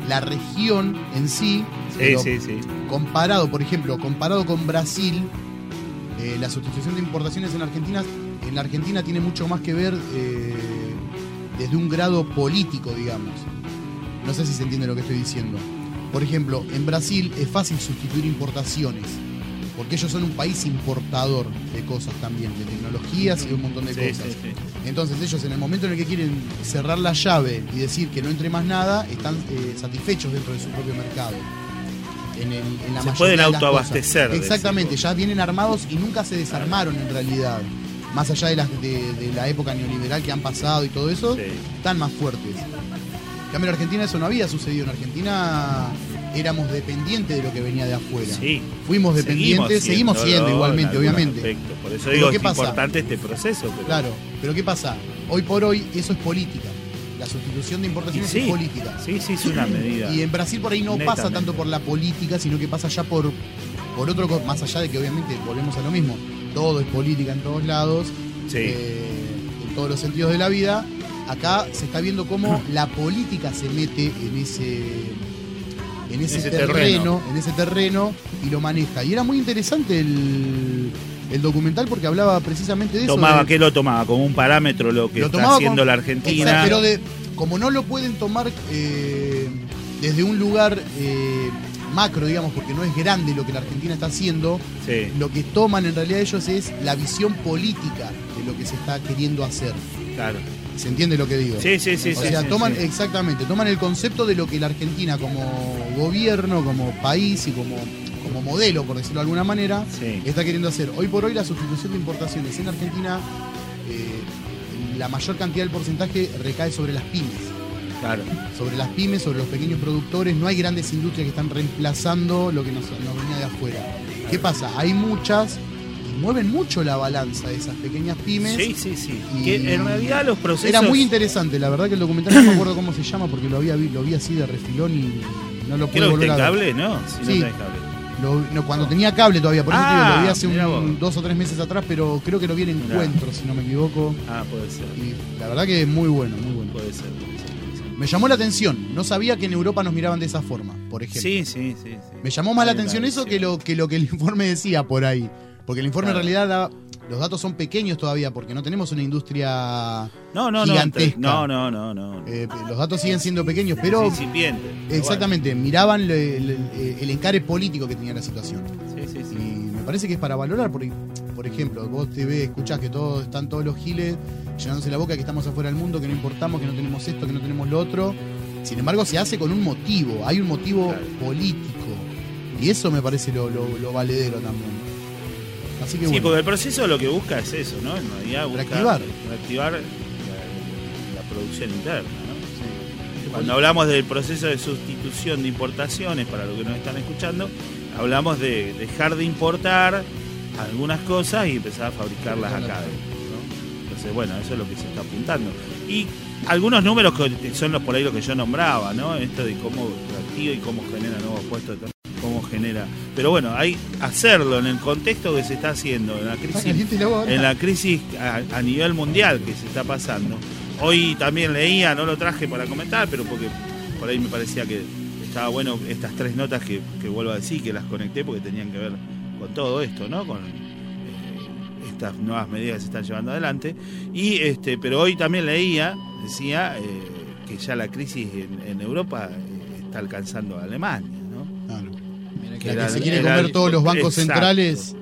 la región en sí. Sí, sí, sí. Comparado, por ejemplo, comparado con Brasil, eh, la sustitución de importaciones en Argentina, en la Argentina tiene mucho más que ver eh, desde un grado político, digamos. No sé si se entiende lo que estoy diciendo. Por ejemplo, en Brasil es fácil sustituir importaciones, porque ellos son un país importador de cosas también, de tecnologías y de un montón de Sí, cosas. sí, sí. Entonces ellos en el momento en el que quieren cerrar la llave y decir que no entre más nada, están eh, satisfechos dentro de su propio mercado. En, el- en la Se pueden autoabastecer. Exactamente, ya vienen armados y nunca se desarmaron en realidad. Más allá de la, de, de la época neoliberal que han pasado y todo eso, están más fuertes. En cambio, en Argentina eso no había sucedido. En Argentina éramos dependientes de lo que venía de afuera. Sí. Fuimos dependientes, seguimos siendo, igualmente, obviamente. aspectos. Por eso Pero digo ¿qué es pasa? importante este proceso. pero- Claro, pero ¿qué pasa? Hoy por hoy eso es política. La sustitución de importaciones sí, es política. Sí, sí, es una medida. Y en Brasil por ahí no pasa tanto por la política, sino que pasa ya por, por otro, más allá de que obviamente volvemos a lo mismo, todo es política en todos lados, eh, en todos los sentidos de la vida. Acá se está viendo cómo la política se mete en ese, en ese, Ese terreno, terreno. en ese terreno y lo maneja. Y era muy interesante el, el documental porque hablaba precisamente de eso. Tomaba, ¿qué lo tomaba? Como un parámetro lo que lo está tomaba haciendo con- la Argentina. Exacto, pero de, como no lo pueden tomar eh, desde un lugar eh, macro, digamos, porque no es grande lo que la Argentina está haciendo, lo que toman en realidad ellos es la visión política de lo que se está queriendo hacer. Claro. ¿Se entiende lo que digo? Sí, sí, sí, O sí, sea, sí, toman, sí. exactamente, toman el concepto de lo que la Argentina como gobierno, como país y como, como modelo, por decirlo de alguna manera, está queriendo hacer. Hoy por hoy la sustitución de importaciones en Argentina, eh, la mayor cantidad del porcentaje recae sobre las pymes. Claro. Sobre las pymes, sobre los pequeños productores, no hay grandes industrias que están reemplazando lo que nos, nos venía de afuera. ¿Qué pasa? Hay muchas mueven mucho la balanza de esas pequeñas pymes. Sí, sí, sí. Y Que en realidad los procesos. Era muy interesante, la verdad que el documental no me acuerdo cómo se llama porque lo había lo vi así de refilón y no lo pude volver a ver. cable, ¿no? Si no sí, tenés cable. lo- no, cuando tenía cable todavía, por eso digo, Ah, lo vi hace un- vos. dos o tres meses atrás, pero creo que lo vi en Mirá. encuentro, si no me equivoco. Ah, puede ser. Y la verdad que es muy bueno, muy bueno. Puede ser, puede ser. Me llamó la atención, no sabía que en Europa nos miraban de esa forma, por ejemplo. Sí, sí, sí. sí. Me llamó más la una atención eso que lo, que lo que el informe decía por ahí. Porque el informe Claro. en realidad da- los datos son pequeños todavía porque no tenemos una industria No, no, no. gigantesca. No, no, no, no. Eh, los datos siguen siendo pequeños, pero Es incipiente. pero exactamente, miraban le- el encare político que tenía la situación. Sí, sí, sí. Y me parece que es para valorar porque, por ejemplo, vos te ves, escuchás que todos están todos los giles llenándose la boca que estamos afuera del mundo, que no importamos, que no tenemos esto, que no tenemos lo otro. Sin embargo, se hace con un motivo, hay un motivo político. Y eso me parece lo, lo- lo valedero también. Así que Sí, bueno. porque el proceso lo que busca es eso, ¿no? En realidad busca Reactivar. reactivar la, la producción interna, ¿no? Cuando hablamos del proceso de sustitución de importaciones, para los que nos están escuchando, hablamos de dejar de importar algunas cosas y empezar a fabricarlas acá. ¿no? Entonces, bueno, eso es lo que se está apuntando. Y algunos números que son los por ahí los que yo nombraba, ¿no? Esto de cómo reactiva y cómo genera nuevos puestos de trabajo, cómo genera. Pero bueno, hay hacerlo en el contexto que se está haciendo, en la crisis, en la crisis a, a nivel mundial que se está pasando. Hoy también leía, no lo traje para comentar, pero porque por ahí me parecía que estaba bueno estas tres notas que, que vuelvo a decir, que las conecté porque tenían que ver con todo esto, ¿no? Con eh, estas nuevas medidas que se están llevando adelante. Y este, pero hoy también leía, decía eh, que ya la crisis en, en Europa eh, está alcanzando a Alemania. Que La era- que se quiere era- comer todos los bancos Exacto. centrales.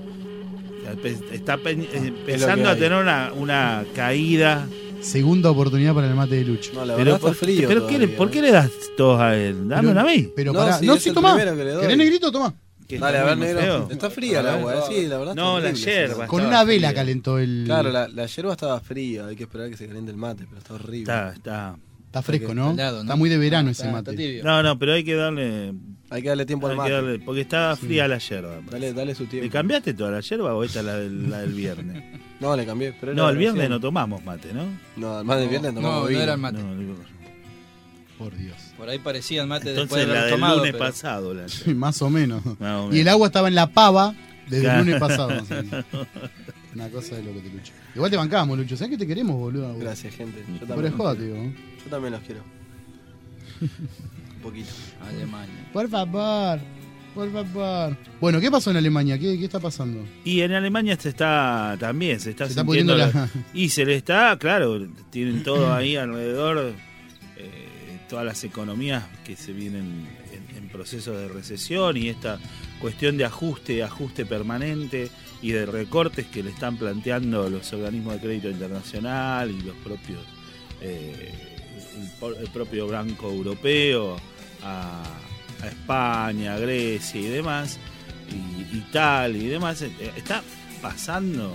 Está eh, empezando a tener una, una caída. Segunda oportunidad para el mate de Lucho. No, la Pero, verdad por, está frío pero ¿qué ¿por ¿eh? qué le das todos a él? Dámelo a mí. Pero No, pará. sí, no, tomá. que. ¿Querés negrito? Tomá. Dale, está a ver, negro. Está fría el ver. agua, sí, la verdad. No, está la yerba. Con una vela fría. calentó el. Claro, la, la yerba estaba fría, hay que esperar que se caliente el mate, pero está horrible. Está, está. Está fresco, ¿no? Helado, ¿no? Está muy de verano ese Está- mate. está tibio. No, no, pero hay que darle. Hay que darle tiempo hay al mate. darle- porque estaba fría la yerba. Dale, dale su ¿Le tiempo. cambiaste toda la yerba o esta es la del, la del viernes? No, le cambié. Pero no, el viernes no tomamos mate, ¿no? No, el mate del viernes No, tomamos no vino. era el mate. No, digo- Por Dios. Por ahí parecía el mate después Entonces de la del tomado. lunes pero- pasado. La Sí, más o menos. Más o Y el agua estaba en la pava desde Claro. el lunes pasado. más o menos. Una cosa de lo que te Lucho. Igual te bancamos, Lucho. ¿Sabes que te queremos, boludo? Gracias, gente. Yo Por también, joda, digo. yo también los quiero. Un poquito. Alemania. Por favor. Por favor. Bueno, ¿qué pasó en Alemania? ¿Qué, qué está pasando? Y en Alemania se está también, se está Se está sintiendo poniendo la- la- Y se le está, claro, tienen todo ahí alrededor, eh, todas las economías que se vienen en, en proceso de recesión y esta cuestión de ajuste, ajuste permanente y de recortes que le están planteando los organismos de crédito internacional y los propios, eh, el, el propio Banco Europeo a, España, a Grecia y demás, y Italia y demás, eh, está pasando,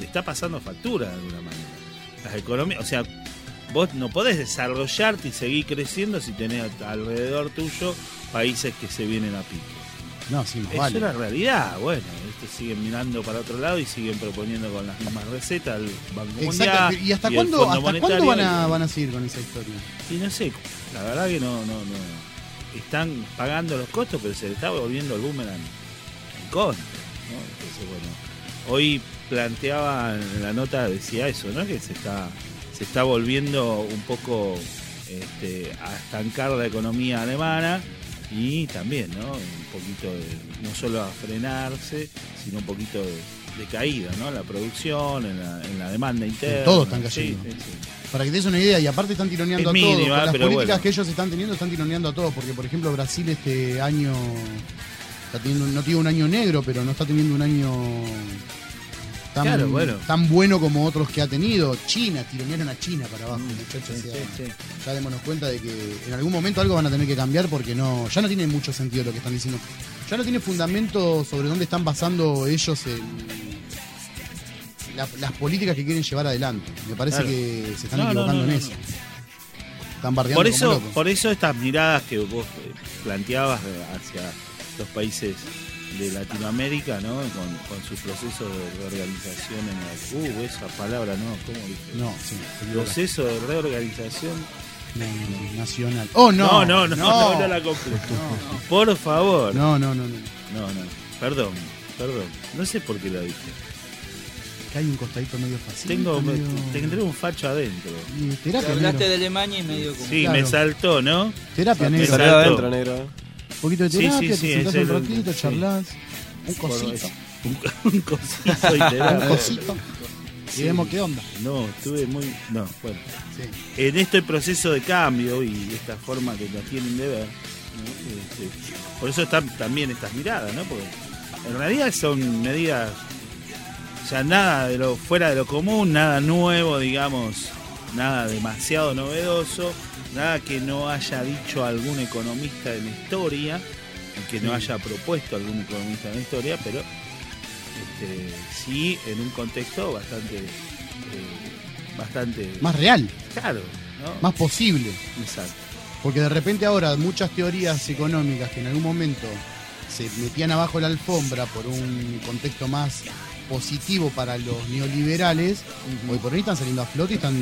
está pasando factura de alguna manera. Las economías, o sea, vos no podés desarrollarte y seguir creciendo si tenés alrededor tuyo países que se vienen a pique. No, sí, más Es vale. una realidad, bueno, ¿viste? siguen mirando para otro lado y siguen proponiendo con las mismas recetas el Banco. Mundial. ¿Y hasta el cuándo, hasta cuándo van, a, y- van a seguir con esa historia? y no sé, la verdad que no, no, no. Están pagando los costos, pero se le está volviendo el boomerang en contra. ¿no? Entonces, bueno, hoy planteaba en la nota, decía eso, ¿no? Que se está, se está volviendo un poco este, a estancar la economía alemana y también, ¿no? Un poquito de, no solo a frenarse, sino un poquito de, de caída, ¿no? La producción, en la, en la demanda interna. todos están cayendo. sí, sí. Para que te des una idea, y aparte están tironeando Es a todos. mínima, las políticas bueno. que ellos están teniendo, están tironeando a todos. Porque, por ejemplo, Brasil este año está teniendo, no tiene un año negro, pero no está teniendo un año tan, Claro, bueno. tan bueno como otros que ha tenido. China, tironearon a China para abajo, muchachos. Mm, sí, o sea, sí, sí. Ya démonos cuenta de que en algún momento algo van a tener que cambiar porque no ya no tiene mucho sentido lo que están diciendo. Ya no tiene fundamento sobre dónde están basando ellos en la- las políticas que quieren llevar adelante. Me parece Claro. que se están No, equivocando no, en eso. Están bardeando Por como eso, locos. por eso estas miradas que vos planteabas hacia los países de Latinoamérica, ¿no? Con, con su proceso de reorganización en la... Uh, esa palabra, ¿no? ¿Cómo dije? No, sí. Proceso de reorganización... No, no, no, nacional. ¡Oh, no! No, no, no, no, no la completo. Por favor. No, no, no, no. No, no. Perdón, perdón. No sé por qué lo dije. Que hay un costadito medio fácil. Tengo, medio... tendré un facho adentro. Y Te terapia, hablaste negro. de Alemania y medio como. Sí, Claro. me saltó, ¿no? Terapia, Me negro. Salió saltó. adentro, negro. Un poquito de terapia, sí, te sentás un ratito, charlas. Un cosito. Un, cosito y terapia. Un cosito. Y vemos qué onda. No, estuve muy. No, bueno. En este proceso de cambio y esta forma que nos tienen de ver, ¿no? Este, por eso están también estas miradas, ¿no? Porque en realidad son medidas O sea, nada de lo fuera de lo común, nada nuevo, digamos, nada demasiado novedoso, nada que no haya dicho algún economista de la historia, y que no Sí. haya propuesto algún economista de la historia, pero este, sí en un contexto bastante, eh, bastante Más real, claro, ¿no? más posible. Exacto. Porque de repente ahora muchas teorías económicas que en algún momento se metían abajo la alfombra por un contexto más positivo para los neoliberales, hoy por hoy están saliendo a flote y están,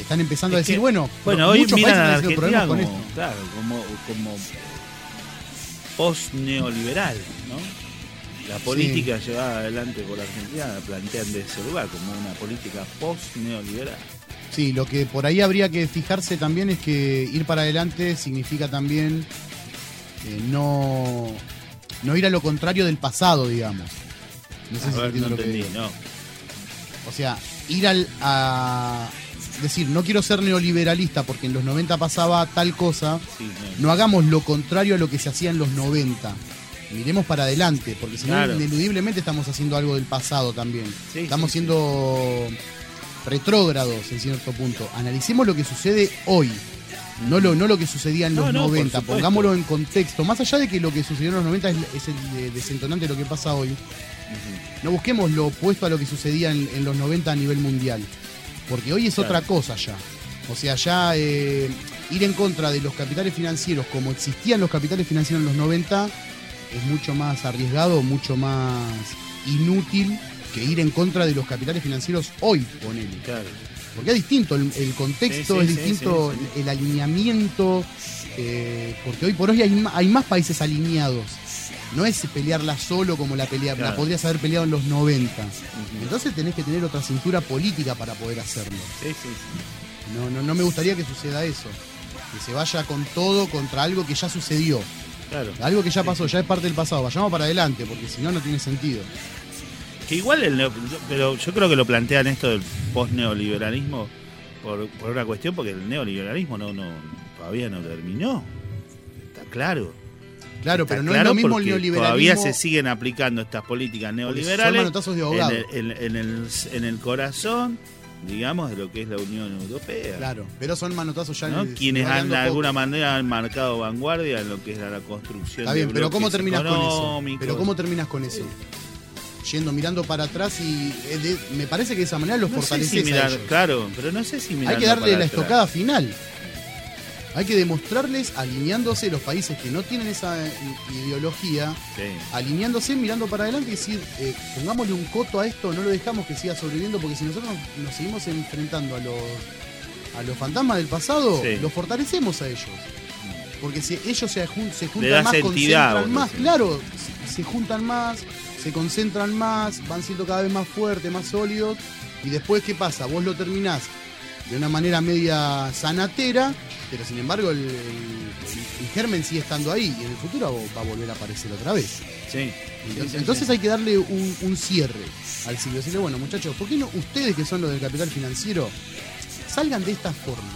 están empezando a decir, que, bueno, bueno, hoy muchos miran países Argentina problemas como, con esto. claro, como, como post-neoliberal, ¿no? La política llevada adelante por la Argentina la plantean de ese lugar, como una política post-neoliberal. Sí, lo que por ahí habría que fijarse también es que ir para adelante significa también eh, no, no ir a lo contrario del pasado, digamos. No sé A si ver, no lo que entendí, digo. no. O sea, ir al a decir, no quiero ser neoliberalista porque en los 90 pasaba tal cosa, Sí, no hagamos lo contrario a lo que se hacía en los 90. Miremos para adelante, porque si Claro. no, ineludiblemente estamos haciendo algo del pasado también. Sí, estamos sí, siendo retrógrados en cierto punto. Analicemos lo que sucede hoy, no lo, no lo que sucedía en No, los no, por 90. supuesto. Pongámoslo en contexto. Más allá de que lo que sucedió en los 90 es, es el de- desentonante de lo que pasa hoy, no busquemos lo opuesto a lo que sucedía en, en los 90 a nivel mundial. Porque hoy es Claro. otra cosa ya. O sea, ya eh, ir en contra de los capitales financieros como existían los capitales financieros en los 90 es mucho más arriesgado, mucho más inútil que ir en contra de los capitales financieros hoy, ponele. Claro. Porque es distinto, el, el contexto Sí, sí, es distinto, sí, el alineamiento, eh, porque hoy por hoy hay más países alineados. No es pelearla solo como la pelea, la podrías haber peleado en los 90. Entonces tenés que tener otra cintura política para poder hacerlo. Sí, sí, sí. No, no, no me gustaría que suceda eso. Que se vaya con todo contra algo que ya sucedió. Claro. Algo que ya pasó, ya es parte del pasado. Vayamos para adelante, porque si no, no tiene sentido. Que igual, el pero yo creo que lo plantean esto del post-neoliberalismo por, por una cuestión, porque el neoliberalismo no, no todavía no terminó. Está claro. Claro, Está pero no claro es lo mismo el neoliberalismo. Todavía se siguen aplicando estas políticas neoliberales de en el, en- en el, en el corazón, digamos, de lo que es la Unión Europea. Claro, pero son manotazos ya. ¿no? Quienes han, de alguna manera han marcado vanguardia en lo que es la, la construcción Está de bien, pero ¿cómo terminas con eso? Pero ¿cómo terminas con eso? Yendo, mirando para atrás y eh, de- me parece que de esa manera los No sé fortaleces si mirar, claro, pero no sé si mirar. Hay que darle la estocada final. Hay que demostrarles, alineándose los países que no tienen esa eh, ideología, alineándose, mirando para adelante y decir, eh, pongámosle un coto a esto, no lo dejamos que siga sobreviviendo, porque si nosotros nos, seguimos enfrentando a los, a los fantasmas del pasado, Sí. los fortalecemos a ellos. Porque si ellos se, jun- se Le juntan más, entidad, concentran más, decís. claro, se, se juntan más, se concentran más, van siendo cada vez más fuertes, más sólidos, y después, ¿qué pasa? Vos lo terminás de una manera media sanatera, pero sin embargo el, el- el germen sigue estando ahí y en el futuro va a volver a aparecer otra vez. Sí. Entonces, sí, entonces sí. hay que darle un, un cierre al siglo. Decirle, bueno, muchachos, ¿por qué no ustedes que son los del capital financiero salgan de esta forma?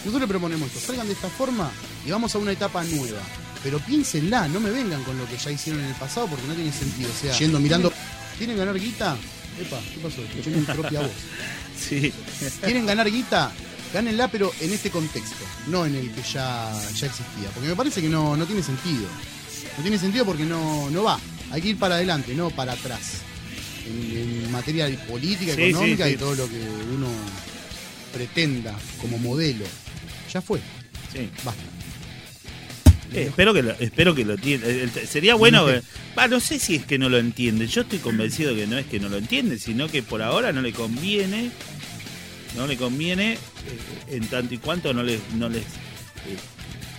Nosotros le proponemos esto, salgan de esta forma y vamos a una etapa nueva. Pero piénsenla, no me vengan con lo que ya hicieron en el pasado porque no tiene sentido. O sea, yendo, mirando, ¿quieren ganar guita? Epa, ¿qué pasó? Escuché mi propia voz. Sí. ¿Quieren ganar guita? Gánenla, pero en este contexto, no en el que ya, ya existía. Porque me parece que no, no tiene sentido. No tiene sentido porque no, no va. Hay que ir para adelante, no para atrás. En, en materia de política, Sí, económica sí, y todo lo que uno pretenda como modelo. Ya fue. Sí. Basta. Eh, espero que lo, espero que lo entienda. Eh, eh, Sería bueno que. No sé si es que no lo entiende. Yo estoy convencido que no es que no lo entiende, sino que por ahora no le conviene. No le conviene eh, en tanto y cuanto no les, no les eh,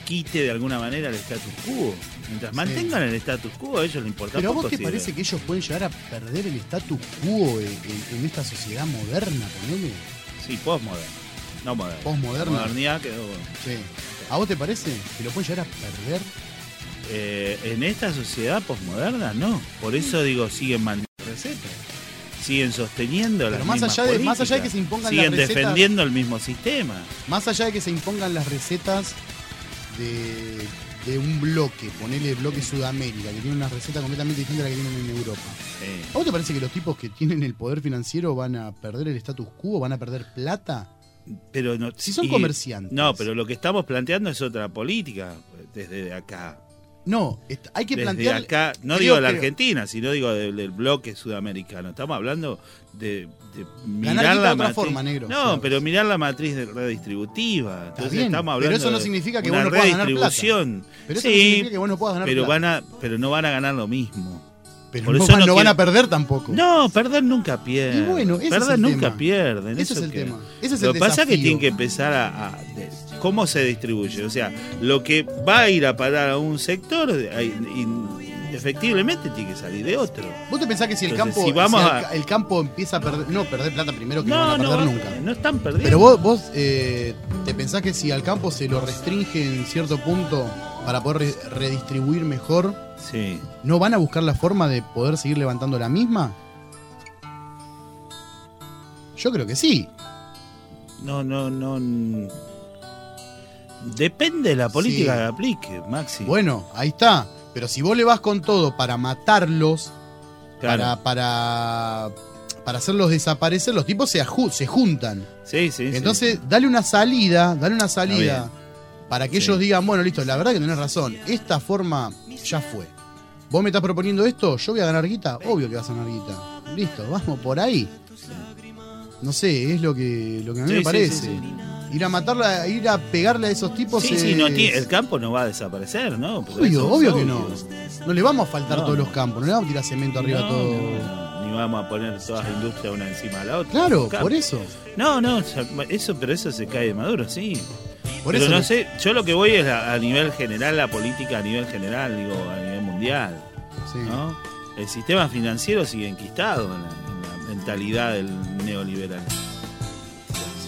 quite de alguna manera el status quo. Mientras mantengan el status quo, a ellos les importa Pero a poco vos te si- parece que ellos pueden llegar a perder el status quo en, en- en esta sociedad moderna, ponele? Sí, postmoderna. No moderna. Postmoderna. Modernidad quedó. Sí. ¿A vos te parece que lo pueden llegar a perder? Eh, en esta sociedad posmoderna, no. Por eso digo, siguen mandando recetas. Siguen sosteniendo Pero las más mismas allá de- más allá de que se impongan Siguen las recetas- defendiendo el mismo sistema. Más allá de que se impongan las recetas de, de un bloque, ponele bloque Sudamérica, que tiene una receta completamente distinta a la que tienen en Europa. ¿A vos te parece que los tipos que tienen el poder financiero van a perder el status quo, van a perder plata? Pero no, Si son y- comerciantes. No, pero lo que estamos planteando es otra política desde acá. No, hay que desde plantear. acá, no creo digo de la Argentina, sino digo del, del bloque sudamericano. Estamos hablando de, de mirar la de matriz. forma, negro. No, pero mirar la matriz de redistributiva. Entonces bien, estamos pero hablando eso no significa que vos no puedas ganar plata. Pero eso sí, no significa que vos no puedas ganar pero plata. van a, pero no van a ganar lo mismo. Pero Por no, eso van, no van quiero- a perder tampoco. No, perder nunca pierden. Y bueno, ese es perder el nunca tema. pierden. Ese eso es el que- tema. Ese es lo que pasa es que tienen que empezar a, a- cómo se distribuye. O sea, lo que va a ir a parar a un sector, efectivamente tiene que salir de otro. ¿Vos te pensás que si el Entonces, campo si vamos si el, a- el campo empieza a perder, no perder plata primero que no, No, van a no, perder va- nunca? no están perdiendo. Pero vos, vos eh, te pensás que si al campo se lo restringe en cierto punto para poder re- redistribuir mejor, Sí. ¿no van a buscar la forma de poder seguir levantando la misma? Yo creo que sí. No, no, no. Depende de la política Sí. que aplique, Maxi. Bueno, ahí está. Pero si vos le vas con todo para matarlos, Claro. para, para, para hacerlos desaparecer, los tipos se, se juntan. Sí, sí, sí. Entonces, dale una salida, dale una salida. Para que Sí. ellos digan, bueno, listo, la verdad que tenés razón, esta forma ya fue. Vos me estás proponiendo esto, yo voy a ganar guita, obvio que vas a ganar guita. Listo, vamos por ahí. No sé, es lo que, lo que a mí Sí, me sí, parece. sí, sí. Ir a matarla, ir a pegarle a esos tipos. Sí, sí, es- no tiene- el campo no va a desaparecer, ¿no? Obvio, obvio que no. No le vamos a faltar No. todos los campos, no le vamos a tirar cemento arriba a No, todo. no, Ni vamos a poner todas las industrias una encima de la otra. Claro, por eso. No, no, eso, pero eso se cae de maduro, sí. Por pero eso no sé, yo lo que voy es a, a nivel general, la política a nivel general, digo, a nivel mundial. ¿no? El sistema financiero sigue enquistado en la, en la mentalidad del neoliberal.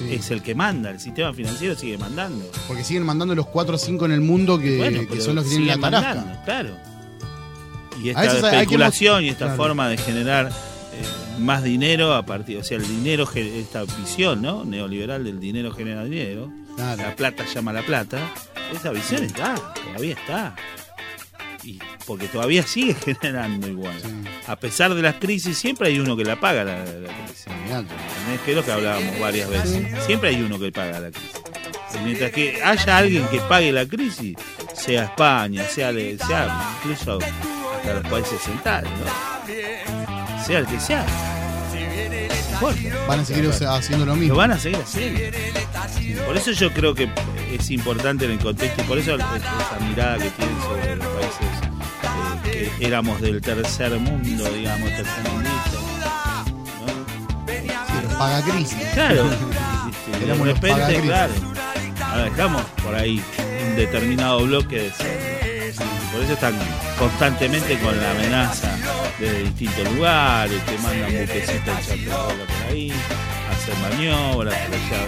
Es el que manda, el sistema financiero sigue mandando. Porque siguen mandando los 4 o 5 en el mundo que, Bueno, que pero son los que tienen la tarasca. mandando, claro. Y esta especulación y esta claro. forma de generar eh, más dinero a partir, o sea, el dinero, esta visión, ¿no? Neoliberal del dinero genera dinero. La plata llama a la plata. Esa visión está, todavía está. Y porque todavía sigue generando igual. A pesar de las crisis, siempre hay uno que la paga la, la crisis. ¿Entendés? Que es lo que hablábamos varias veces. Siempre hay uno que paga la crisis. Y mientras que haya alguien que pague la crisis, sea España, sea, sea incluso hasta los países centrales, ¿no? sea el que sea. No. Van a seguir haciendo lo mismo. Lo van a seguir haciendo. Por eso yo creo que es importante en el contexto y por eso es- esa mirada que tienen sobre los países eh, que éramos del tercer mundo, digamos, tercermundistas. Sí, los pagacrisis. Claro. De Éramos repente, pagacrisis. claro. Ahora estamos por ahí, un determinado bloque de ser. Por eso están constantemente con la amenaza de distintos lugares, te mandan la bola por ahí, a hacer maniobras,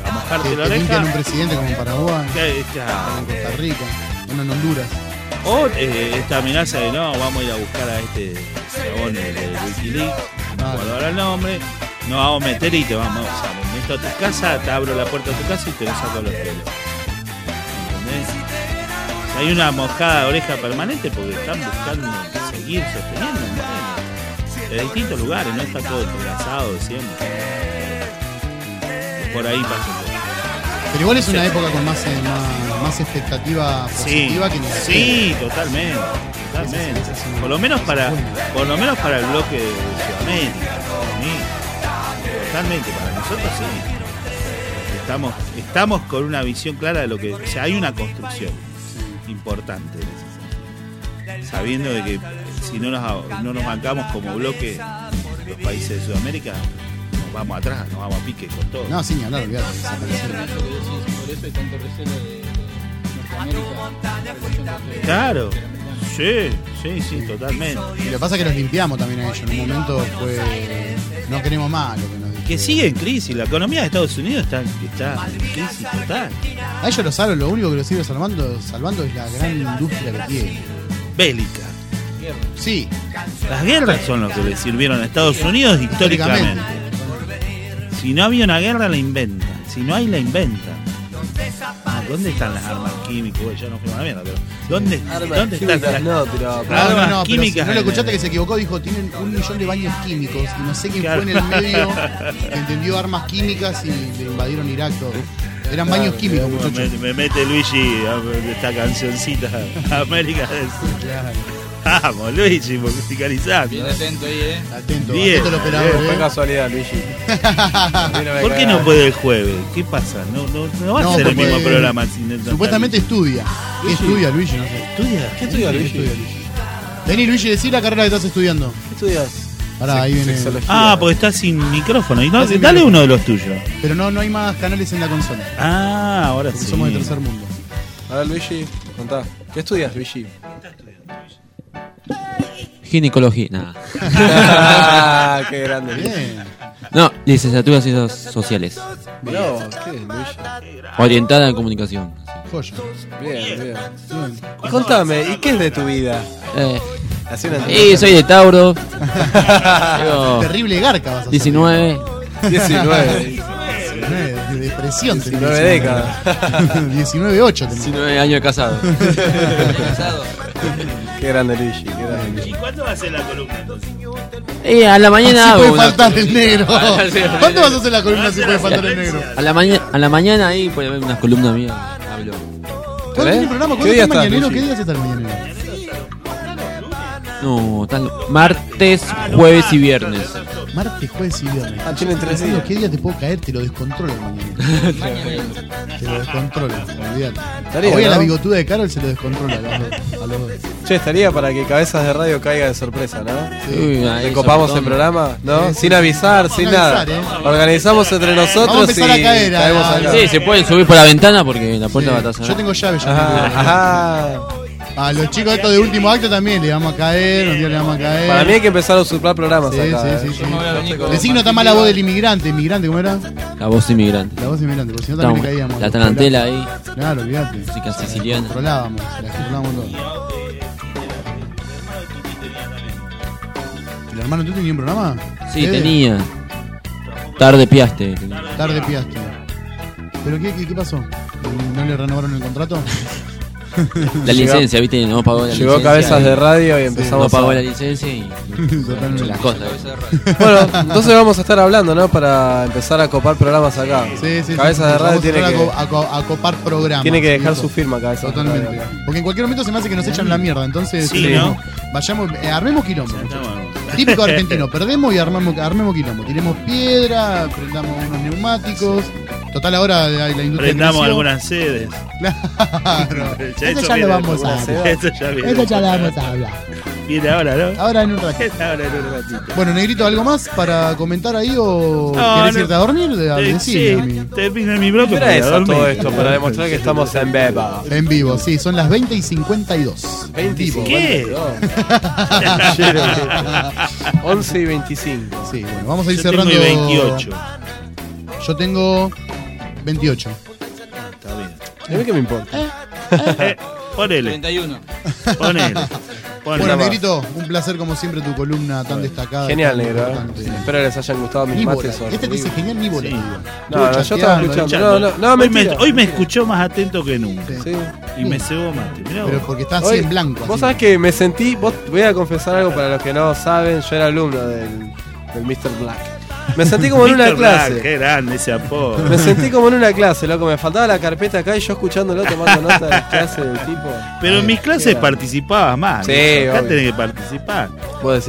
a mojarte Que la oreja. limpian un presidente como en Paraguay, en Costa Rica, uno en Honduras. O eh, esta amenaza de no, vamos a ir a buscar a este chabón de, de Wikileaks, no ahora el nombre, nos vamos a meter y te vamos, o sea, me meto a tu casa, te abro la puerta de tu casa y te lo saco los pelos. ¿Entendés? Hay una mojada de oreja permanente porque están buscando seguir sosteniendo. De distintos lugares, no está todo entrelazado, decíamos. Por ahí pasa un poco. Pero igual es una época con más, eh, más, más expectativa Sí, positiva que negativa. sí, totalmente, totalmente. Por lo menos para, por lo menos para el bloque de Sudamérica, sí. totalmente para nosotros sí. Estamos, estamos con una visión clara de lo que, o sea, hay una construcción importante, en ese sentido. sabiendo de que si no nos, no nos bancamos como bloque los países de Sudamérica, nos vamos atrás, nos vamos a pique con todo. No, sí, hablar, olvidate. Por eso hay tanto recelo de, de Norteamérica. Claro, sí, sí, sí, totalmente. Y lo que pasa es que los limpiamos también a ellos. En un momento fue. No queremos más lo que nos Que sigue en crisis, la economía de Estados Unidos está, está en crisis total. A ellos lo salvan, lo único que los sigue salvando, salvando es la gran industria que tiene. Bélica. Sí. Las guerras son lo que le sirvieron a Estados Unidos históricamente. Si no había una guerra, la inventan. Si no hay, la inventan. ¿Dónde están las armas químicas? Ya no fuimos a la mierda, pero ¿dónde, Armas ¿dónde están químicas, las no, pero- armas No, no, no, pero si químicas? no lo escuchaste que se equivocó, dijo, tienen un millón de baños químicos y no sé quién Claro. fue en el medio que entendió armas químicas y le invadieron Irak todo. Eran baños Claro, químicos, me, muchachos. me- me mete Luigi esta cancioncita América del Sur. Vamos, Luigi, musicalizando. Bien atento ahí, eh. Atento, Bien. atento operador, Fue ¿eh? casualidad, Luigi. ¿Por qué no puede el jueves? ¿Qué pasa? No, no, no va a ser el mismo programa sin el Supuestamente estudia. ¿Qué estudia Luigi? No sé. ¿Estudia? ¿Qué estudia ¿Qué Luigi? estudia Luigi? Vení Luigi, decí la carrera que estás estudiando. ¿Qué estudias? Pará, ahí viene. Ah, porque está sin micrófono. Y no, Está sin dale micrófono. uno de los tuyos. Pero no, no hay más canales en la consola. Ah, ahora Porque sí. somos de tercer mundo. A ver, Luigi, contá. ¿Qué estudias, Luigi? Ginecología, nada. Ah, qué grande. Bien. No, licenciatura en ciencias sociales. Vos, ¿qué? Orientada en comunicación. Joya. Bien, bien. Y contame, ¿y qué es de tu vida? Eh, y soy de Tauro. Terrible garca vas a ser. 19. 19. 19, de depresión. 19 décadas. 19-8 tenés. 19 años de casado. Qué grande Luigi, qué grande Luigi. ¿Y cuándo va a ser la columna entonces? Y a la mañana Así hago puede una- faltar el negro. Ah, sí. ¿Cuánto vas a hacer la columna si puede faltar el negro? A la, maña- a la mañana ahí puede haber unas columnas mías. Hablo. ¿Cuándo tiene el programa? ¿Qué ¿Cuándo día está el mañanero? ¿Qué día está el mañanero? No, tal. Martes, jueves y viernes. Martes, jueves y viernes. Ah, tienen tres días. ¿Qué día te puedo caer? Te lo descontrolo te lo descontrolo, olvídate. Estaría, Hoy a la bigotuda de Carol se lo descontrola a los dos. a los dos. Che, estaría para que Cabezas de Radio caiga de sorpresa, ¿no? Uy, ahí ¿Te copamos el programa? ¿no? Sí, sí, sin sí. avisar, Sin sin avisar, nada. ¿eh? Organizamos entre nosotros Vamos a empezar y a caer a- caemos a- acá. Sí, se pueden subir por la ventana porque la puerta Sí, va a estar Yo tengo llave ya. Ajá. A los chicos estos de último acto también le vamos a caer, un día le vamos a caer. Para mí hay que empezar a usurpar programas Sí, acá. sí, eh. sí, sí. Venir con Designo está mal la voz del inmigrante. ¿Inmigrante cómo era? La voz inmigrante. La voz inmigrante, porque si no también le caíamos. la tarantela ahí. Claro, olvídate. Música La siciliana. controlábamos, la controlábamos todo. ¿El hermano tú tenía un programa? Sí, tenía. Tarde piaste. tenía. Tarde piaste. ¿Pero qué, qué, qué pasó? ¿No le renovaron el contrato? La licencia, viste, no pagó la Llegó licencia. Cabezas y de Radio y No empezamos pagó a... la licencia y. Totalmente. las cosas. Bueno, entonces vamos a estar hablando, ¿no? Para empezar a copar programas acá. Sí, sí, Cabezas sí, de Radio tiene que, a, co- a co- a copar programas. tiene que dejar su firma, Cabezas de Totalmente. Radio. Porque en cualquier momento se me hace que nos echan la mierda. Entonces, Sí, eh, ¿no? vayamos, eh, armemos quilombo. Típico argentino, perdemos y armamos, armemos quilombo. Tiremos piedra, prendamos unos neumáticos. Total, ahora la, la industria. Prendamos creció. algunas sedes. Claro. Ya Eso ya lo vamos a Eso hablar. ya. Eso ya lo vamos a hablar. Viene ahora, ¿no? Ahora en un ratito. Ahora en un ratito. Bueno, Negrito, ¿algo más para comentar ahí o No, querés no. irte a dormir? De, Eh, decime, sí, termina mi bloque. ¿Qué era para eso dormir. todo esto? Para demostrar que estamos en beba. En vivo, sí, son las 20 y 52. 20 y ¿Qué? 11 y 25. Sí, bueno, vamos a ir Yo tengo cerrando. 28. Yo tengo 28. Está bien. A mí qué me importa. Eh, ponele, 31. ponele. Bueno, ponele. Negrito, un placer como siempre tu columna tan destacada. Genial, tan negro. ¿eh? importante. Espero que les hayan gustado mis Ni bola. mates. Este te dice genial ni bola. Sí. No, no, yo Estuve estaba chateando, escuchando. No, no, no, hoy, me, mentira. hoy me escuchó más atento que nunca. Sí. Y me cebó mate. Mirá Pero vos. porque está así Hoy- en blanco. Vos así. sabés que me sentí. Vos, voy a confesar algo para los que no saben. Yo era alumno del, del Mr. Black. Me sentí como en una Mr. Black, clase. Qué grande ese apodo. Me sentí como en una clase, loco. Me faltaba la carpeta acá y yo escuchándolo tomando nota de las clases del tipo. Pero en mis clases Era- participabas más. Sí, ¿no? Acá obvio. tenés que participar.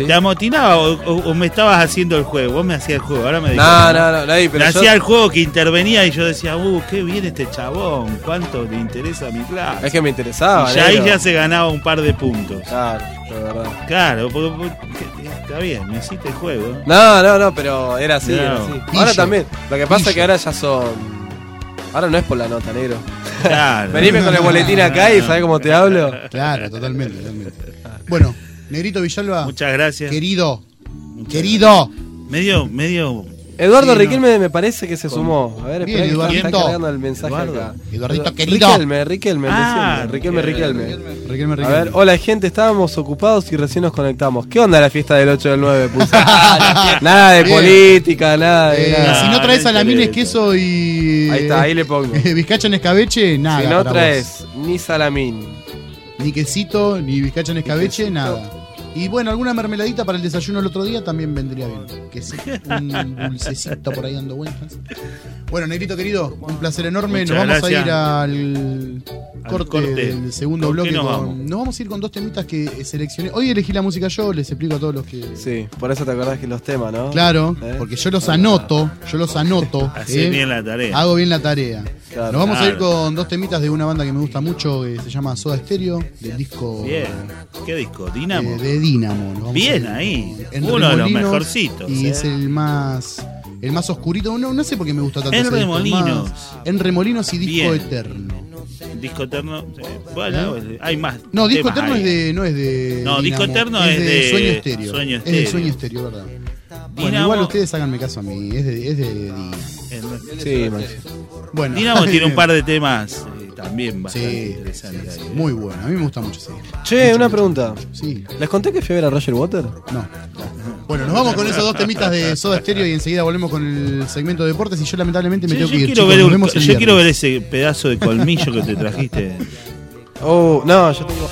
¿Te amotinaba o, o- o me estabas haciendo el juego? Vos me hacías el juego, ahora me No, dijiste, no, no, no, ahí, pero Me yo- hacía el juego que intervenía y yo decía, uh, qué bien este chabón, cuánto le interesa mi clase. Es que me interesaba. y ya ahí ya se ganaba un par de puntos. Claro, de verdad. Claro, porque- está bien, me hiciste el juego. No, no, no, pero era así, No. era así. Pillo. Ahora también. Lo que pasa Pillo. es que ahora ya son. Ahora no es por la nota, negro. Claro. Venime con el boletín acá y sabés cómo te hablo. Claro, totalmente, totalmente. Bueno, Negrito Villalba, Muchas gracias. querido, querido. Medio, medio Eduardo Sí, no. Riquelme me parece que se sumó. A ver, espera que está- cargando el mensaje Eduardo. acá. Eduardito, Edu- querido. Riquelme, Riquelme, Ah, Riquelme, Riquelme. Riquelme, A ver, hola gente, estábamos ocupados y recién nos conectamos. ¿Qué onda la fiesta del 8 del 9? Puse? nada de Bien. política, nada de Eh, nada. si no traes no salamines, interesa. queso y. Ahí está, ahí le pongo. Bizcacha en escabeche, nada. si no traes ni salamín. Ni quesito, ni bizcacha en escabeche, quesito. nada. Y bueno, alguna mermeladita para el desayuno el otro día también vendría bien. Que sí, un dulcecito por ahí dando vueltas. Bueno, Negrito querido, un placer enorme. Muchas nos vamos a ir al corte, corte. del segundo ¿Con qué bloque. nos con- vamos? nos vamos a ir con dos temitas que seleccioné. Hoy elegí la música yo, les explico a todos los que. sí, por eso te acordás que los temas, ¿no? Claro, ¿Eh? porque yo los anoto, yo los anoto. Hacés ¿eh? bien la tarea. Hago bien la tarea. Claro. Nos vamos a ir con dos temitas de una banda que me gusta mucho, que se llama Soda Stereo, del disco Bien. ¿Qué disco? Dinamo. eh, de Bien ahí. Uno de los mejorcitos. Y eh. es el más el más oscurito. No, no sé por qué me gusta tanto. En Remolinos. más- En Remolinos y Disco Bien. Eterno. Disco Eterno. eh, Bueno, hay más. No, Disco Eterno es de. No, es de No, Disco Eterno es de Sueño Estéreo. Sueño Es de Estéreo. Sueño Estéreo, ¿verdad? Bueno, igual ustedes háganme caso a mí. Es de, es de Dynamo. Sí. Bueno. Dinamo tiene un par de temas eh, también bastante Sí, interesantes. eh. Muy bueno. A mí me gusta mucho. Che, una pregunta. Sí. ¿Les conté que fui a ver a Roger Water? No. Bueno, nos vamos con esos dos temitas de Soda Stereo y enseguida volvemos con el segmento de deportes y yo lamentablemente me Yo, tengo yo que ir. quiero, chicos, ver, un- yo quiero ver ese pedazo de colmillo que te trajiste. Oh, no, yo tengo.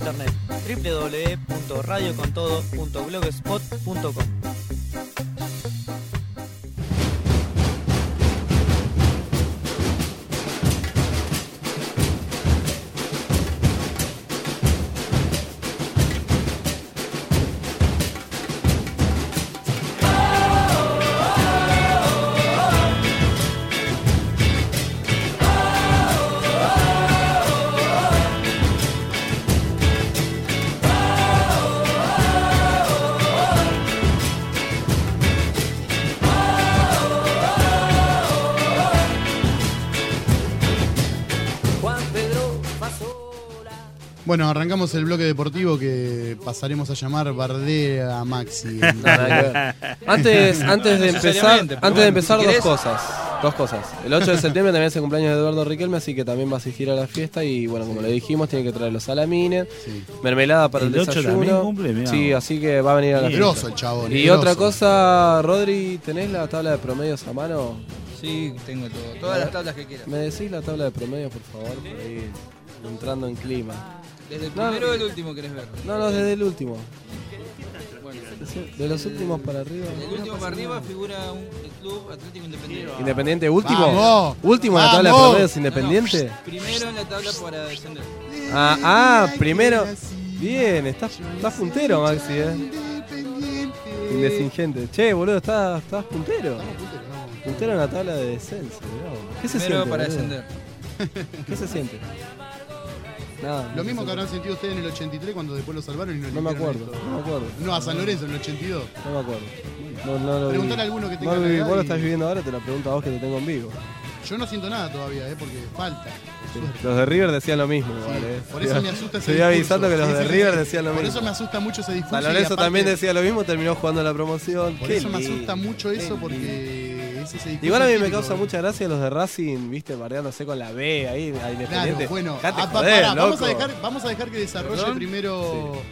Internet www.radiocontodo.blogspot.com Bueno, arrancamos el bloque deportivo que pasaremos a llamar Bardea Maxi. Antes, antes de empezar, antes de empezar dos cosas. Dos cosas. El 8 de septiembre también es el cumpleaños de Eduardo Riquelme, así que también va a asistir a la fiesta y bueno, como le dijimos, tiene que traer los salamines, mermelada para el, ¿El 8 desayuno. cumple? Mirá sí, así que va a venir a la fiesta. Grosso el chabón, Y otra cosa, Rodri, ¿tenés la tabla de promedios a mano? Sí, tengo todo. Todas las tablas que quieras. ¿Me decís la tabla de promedios, por favor? Por ahí, entrando en clima. ¿Desde el No, primero o el último querés ver? No, no, desde el último. Bueno, De los últimos para arriba. del último para arriba figura un, el Club Atlético Independiente. Independiente, último. Vamos. Último en la tabla de promedios independiente. Primero en la tabla para descender. Ah, ah, primero. Bien, estás, estás puntero, Maxi, eh. Indesingente. Che, boludo, estás, estás puntero. Puntero en la tabla de descenso. ¿Qué se Primero siente? para boludo? descender. ¿Qué se siente? Lo mismo que habrán sentido ustedes en el 83 cuando después lo salvaron y no No me acuerdo, no me acuerdo. No, a San Lorenzo en el 82. No me acuerdo. No. Preguntale a alguno que tenga No Vos lo y- estás viviendo ahora, te la pregunto a vos que te tengo en vivo. Yo no siento nada todavía, ¿eh? porque falta. Los de River decían lo mismo, Sí, igual, eh. Por eso me asusta ese Estoy avisando que los de River decían lo Por mismo. eso me asusta mucho ese discurso. San Lorenzo aparte- también decía lo mismo, terminó jugando la promoción. Por Qué eso me asusta mucho eso porque ese discurso. Igual a mí me causa mucha gracia los de Racing, viste, bardeándose con la B ahí, a Independiente. Claro, bueno, ah, joder, vamos, a dejar, vamos a dejar que desarrolle ¿Perdón? primero.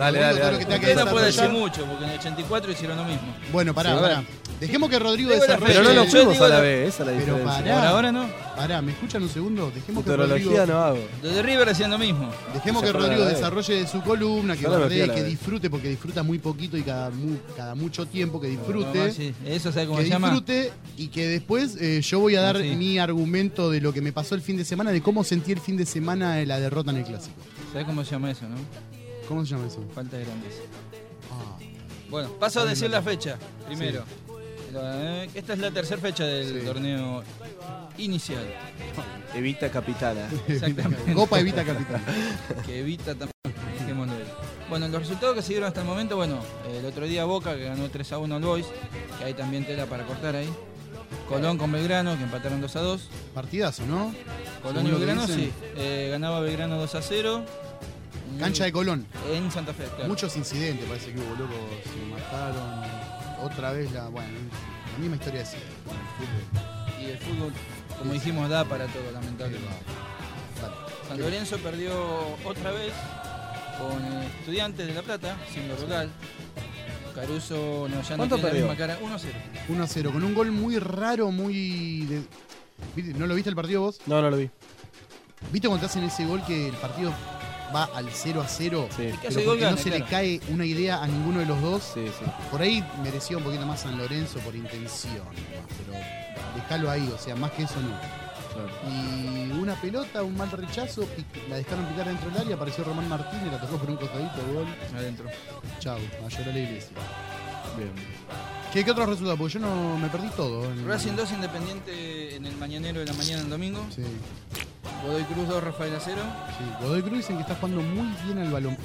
Dale, dale, dale. lo que Usted no puede decir mucho, porque en el 84 hicieron lo mismo. Bueno, pará, Sí, pará. Dejemos que Rodrigo la desarrolle. Pero no Yo fuimos digo a la B, esa es la Pero diferencia. pará. Por ahora no. Pará, ¿me escuchan un segundo? Dejemos que Rodrigo, Futurología no hago. Los de River hacían lo mismo. dejemos que Rodrigo desarrolle su columna, que Yo a la disfrute, porque disfruta muy poquito y cada, mu- cada mucho tiempo que disfrute. Sí. Eso, ¿sabes cómo que se llama? disfrute y que después eh, yo voy a dar Sí. mi argumento de lo que me pasó el fin de semana, de cómo sentí el fin de semana de la derrota en el clásico. ¿Sabes cómo se llama eso, no? ¿Cómo se llama eso? Falta de grandeza. Ah, Bueno, paso a decir la fecha primero. Eh, Esta es la tercera fecha del Sí. torneo inicial. Evita Capitana. Exactamente. Copa Evita Capital. que evita también. Bueno, los resultados que se dieron hasta el momento, bueno, el otro día Boca que ganó 3 a 1 al Boys, que hay también tela para cortar ahí. Colón con Belgrano, que empataron 2 a 2. Partidazo, ¿no? Colón y Belgrano, sí. Eh, ganaba Belgrano 2 a 0. Cancha de Colón. En Santa Fe, claro. Muchos incidentes, parece que hubo locos, se mataron. Otra vez la. Bueno, la misma historia de siempre. con el fútbol. Y el fútbol, como dijimos, da para todo, lamentablemente. Dale. San Lorenzo perdió otra vez con eh, Estudiantes de La Plata, siendo local. Caruso no, ya no ¿Cuánto tiene perdió? la misma cara. 1 a 0. 1 a 0, con un gol muy raro, muy. ¿No lo viste el partido vos? No, no lo vi. ¿Viste cuando te hacen ese gol que el partido va al 0 a 0? Sí. Pero porque no se le cae una idea a ninguno de los dos. Sí, sí. Por ahí merecía un poquito más San Lorenzo por intención, pero déjalo ahí, o sea, más que eso no. Y una pelota, un mal rechazo, la dejaron picar dentro del área, apareció Román Martínez, la tocó por un costadito, gol. Adentro. Chau, llorar a la iglesia. Bien. ¿Qué, qué otros resultados? Porque yo no me perdí todo. en- Racing 2 Independiente en el mañanero de la mañana el domingo. Sí. Godoy Cruz 2 Rafael Acero. Sí, Godoy Cruz dicen que está jugando muy bien al balón.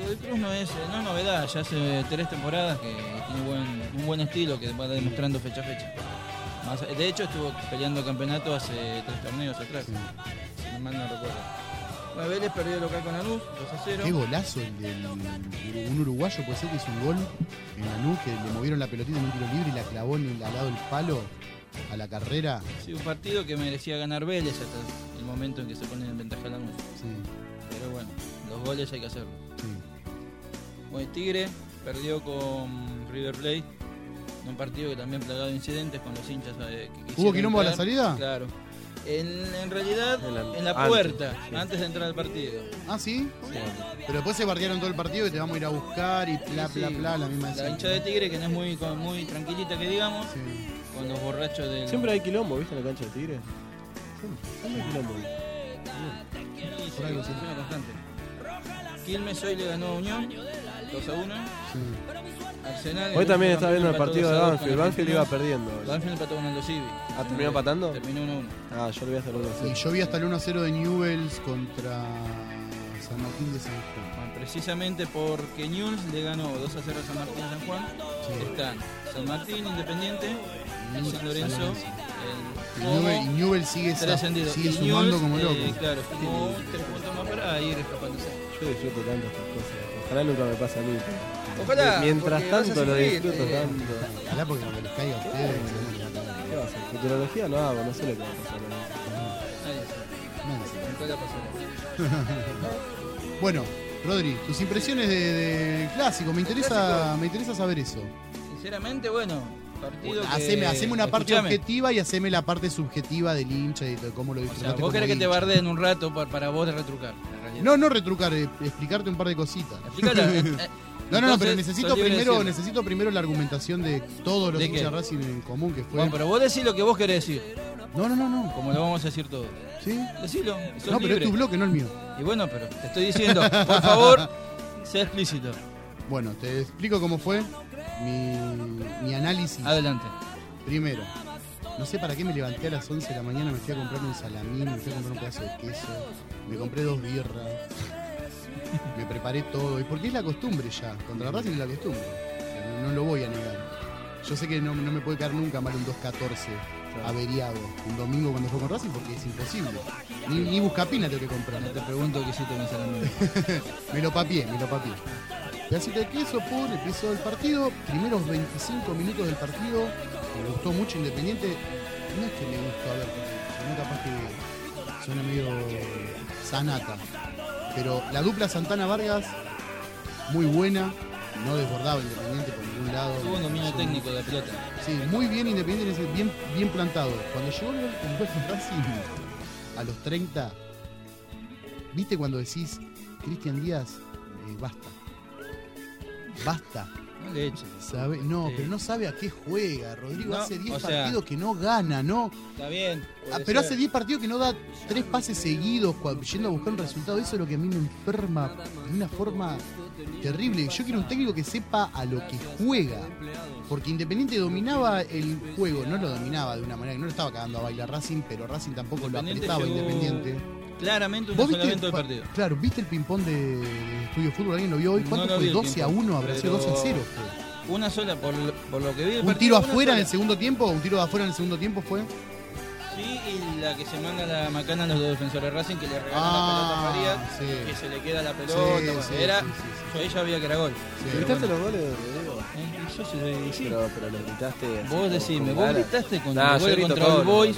Godoy Cruz no es, no es novedad, ya hace tres temporadas que tiene buen, un buen estilo que va demostrando fecha a fecha. Más- de hecho estuvo peleando campeonato hace tres torneos atrás, si no mal no recuerdo. Vélez perdió el local con Lanús, 2 a 0. Qué golazo el del un uruguayo, puede ser que hizo un gol en Lanús, que le movieron la pelotita en un tiro libre y la clavó en el, al lado del palo a la carrera. Sí, un partido que merecía ganar Vélez hasta el momento en que se pone en ventaja Lanús. Sí. Pero bueno, los goles hay que hacerlo. Sí. Bueno, Tigre perdió con River Plate un partido que también plagado de incidentes con los hinchas. eh, que quisieron quilombo a la salida? Claro. En, en realidad, en la, antes, puerta, sí. antes de entrar al partido. ¿Ah, sí? Pero después se bardearon todo el partido y te vamos a ir a buscar y bla, Sí, bla, sí. bla, la misma La escena. hincha de Tigre, que no es muy, muy tranquilita, que digamos, con los borrachos del. Siempre hay quilombo, ¿viste? En la cancha de Tigre. Siempre hay quilombo. Sí, sí, algo sí, suena constante. Quilmes hoy le ganó a Unión 2 a 1. Arsenal. Hoy el también estaba viendo el partido de 2 a 2 Banfield. Banfield iba perdiendo. Banfield empató con Aldo Civi. Ah, ¿terminó empatando? Terminó 1 a 1. Ah, yo lo vi hasta el 1 Y yo vi hasta el 1-0 de Newells contra San Martín de San Juan. Bueno, precisamente porque Newell's le ganó 2 a 0 a San Martín de San Juan. Están San Martín, Independiente, y San Lorenzo. El Newell- Newell sigue sigue sumando Newell's, como eh, loco. claro, sumó tres puntos más para ir escapándose. Yo disfruto tanto estas cosas. Ojalá nunca me pase a mí. Ojalá, Mientras tanto lo disfruto eh. tanto. Ojalá porque no les caiga a ustedes. ¿Qué va a hacer? Futurología no hago, no sé lo que va a pasar. Nadie sabe. Nunca la pasó. Bueno, Rodri, tus impresiones de- clásico, me interesa, me interesa saber eso. Sinceramente, bueno, partido que... Haceme, haceme una parte Escuchame, objetiva y haceme la parte subjetiva del hincha y de cómo lo O sea, disfrutaste. vos querés que te bardeen un rato por- para vos de retrucar. No, no retrucar, eh, explicarte un par de cositas. Explícala, eh, eh, no, no, no, pero entonces, necesito sos libre de primero, decirlo. necesito primero la argumentación de todos los ¿De hinchas qué? Racing en común que fue. Bueno, pero vos decís lo que vos querés decir. No, no, no, no. Como lo vamos a decir todos. ¿Sí? Decilo. sos No, pero es tu bloque, no el mío. Y bueno, pero te estoy diciendo, por favor, sea explícito. Bueno, te explico cómo fue mi, mi análisis. Adelante. Primero, no sé para qué me levanté a las 11 de la mañana, me fui a comprar un salamín, me fui a comprar un pedazo de queso, me compré dos birras, me preparé todo. Y porque es la costumbre ya, contra Racing es la costumbre. O sea, no, no lo voy a negar. Yo sé que no, no me puede caer nunca mal un 2-14 averiado un domingo cuando juego con Racing porque es imposible. Ni, ni buscapina tengo que comprar. No te pregunto qué hiciste con salami. me lo papié, me lo papié. Pedacito de queso, pum, empezó el partido. Primeros 25 minutos del partido. Me gustó mucho Independiente. No es que me gustó, a ver, porque no capaz que suena medio sanata. Pero la dupla Santana-Vargas, muy buena. No desbordaba Independiente por ningún lado. Tuvo un dominio técnico de la pelota. Sí, muy bien Independiente, bien, bien plantado. Cuando llegó el gol Racing a los 30, ¿viste cuando decís, Cristian Díaz, eh, basta? Basta. No le eches. ¿Sabe? No, Sí. pero no sabe a qué juega. Rodrigo No, hace 10 o sea- partidos que no gana, ¿no? Está bien. Ah, pero hace 10 partidos que no da tres pases seguidos yendo a buscar un resultado. Eso es lo que a mí me enferma de una forma terrible. Yo quiero un técnico que sepa a lo que juega. Porque Independiente dominaba el juego, no lo dominaba de una manera que no lo estaba cagando a bailar Racing, pero Racing tampoco lo apretaba llegó Independiente. Claramente un ¿Vos viste, razonamiento del pa- partido. Claro, ¿viste el ping-pong de, Estudio Fútbol? ¿Alguien lo vio hoy? No ¿Cuánto vi fue? el 12 a ping-pong, 1, habrá sido 12 a pero 0. Fue. Una sola, por, lo- por lo que vi del ¿Un partido, tiro afuera en sola. el segundo tiempo? ¿Un tiro de afuera en el segundo tiempo fue? Sí, y la que se manda la macana a los dos defensores de Racing que le regalan Ah, la pelota a Farías, sí. que se le queda la pelota. Sí, bueno, sí, era, sí, yo ahí ya veía que era gol. ¿Gritaste Pero bueno. los goles, Rodrigo? Eh, Yo sí, sí. Pero, pero los gritaste. Vos decime, vos gritaste con Nah, el yo gol contra todo, el Boys.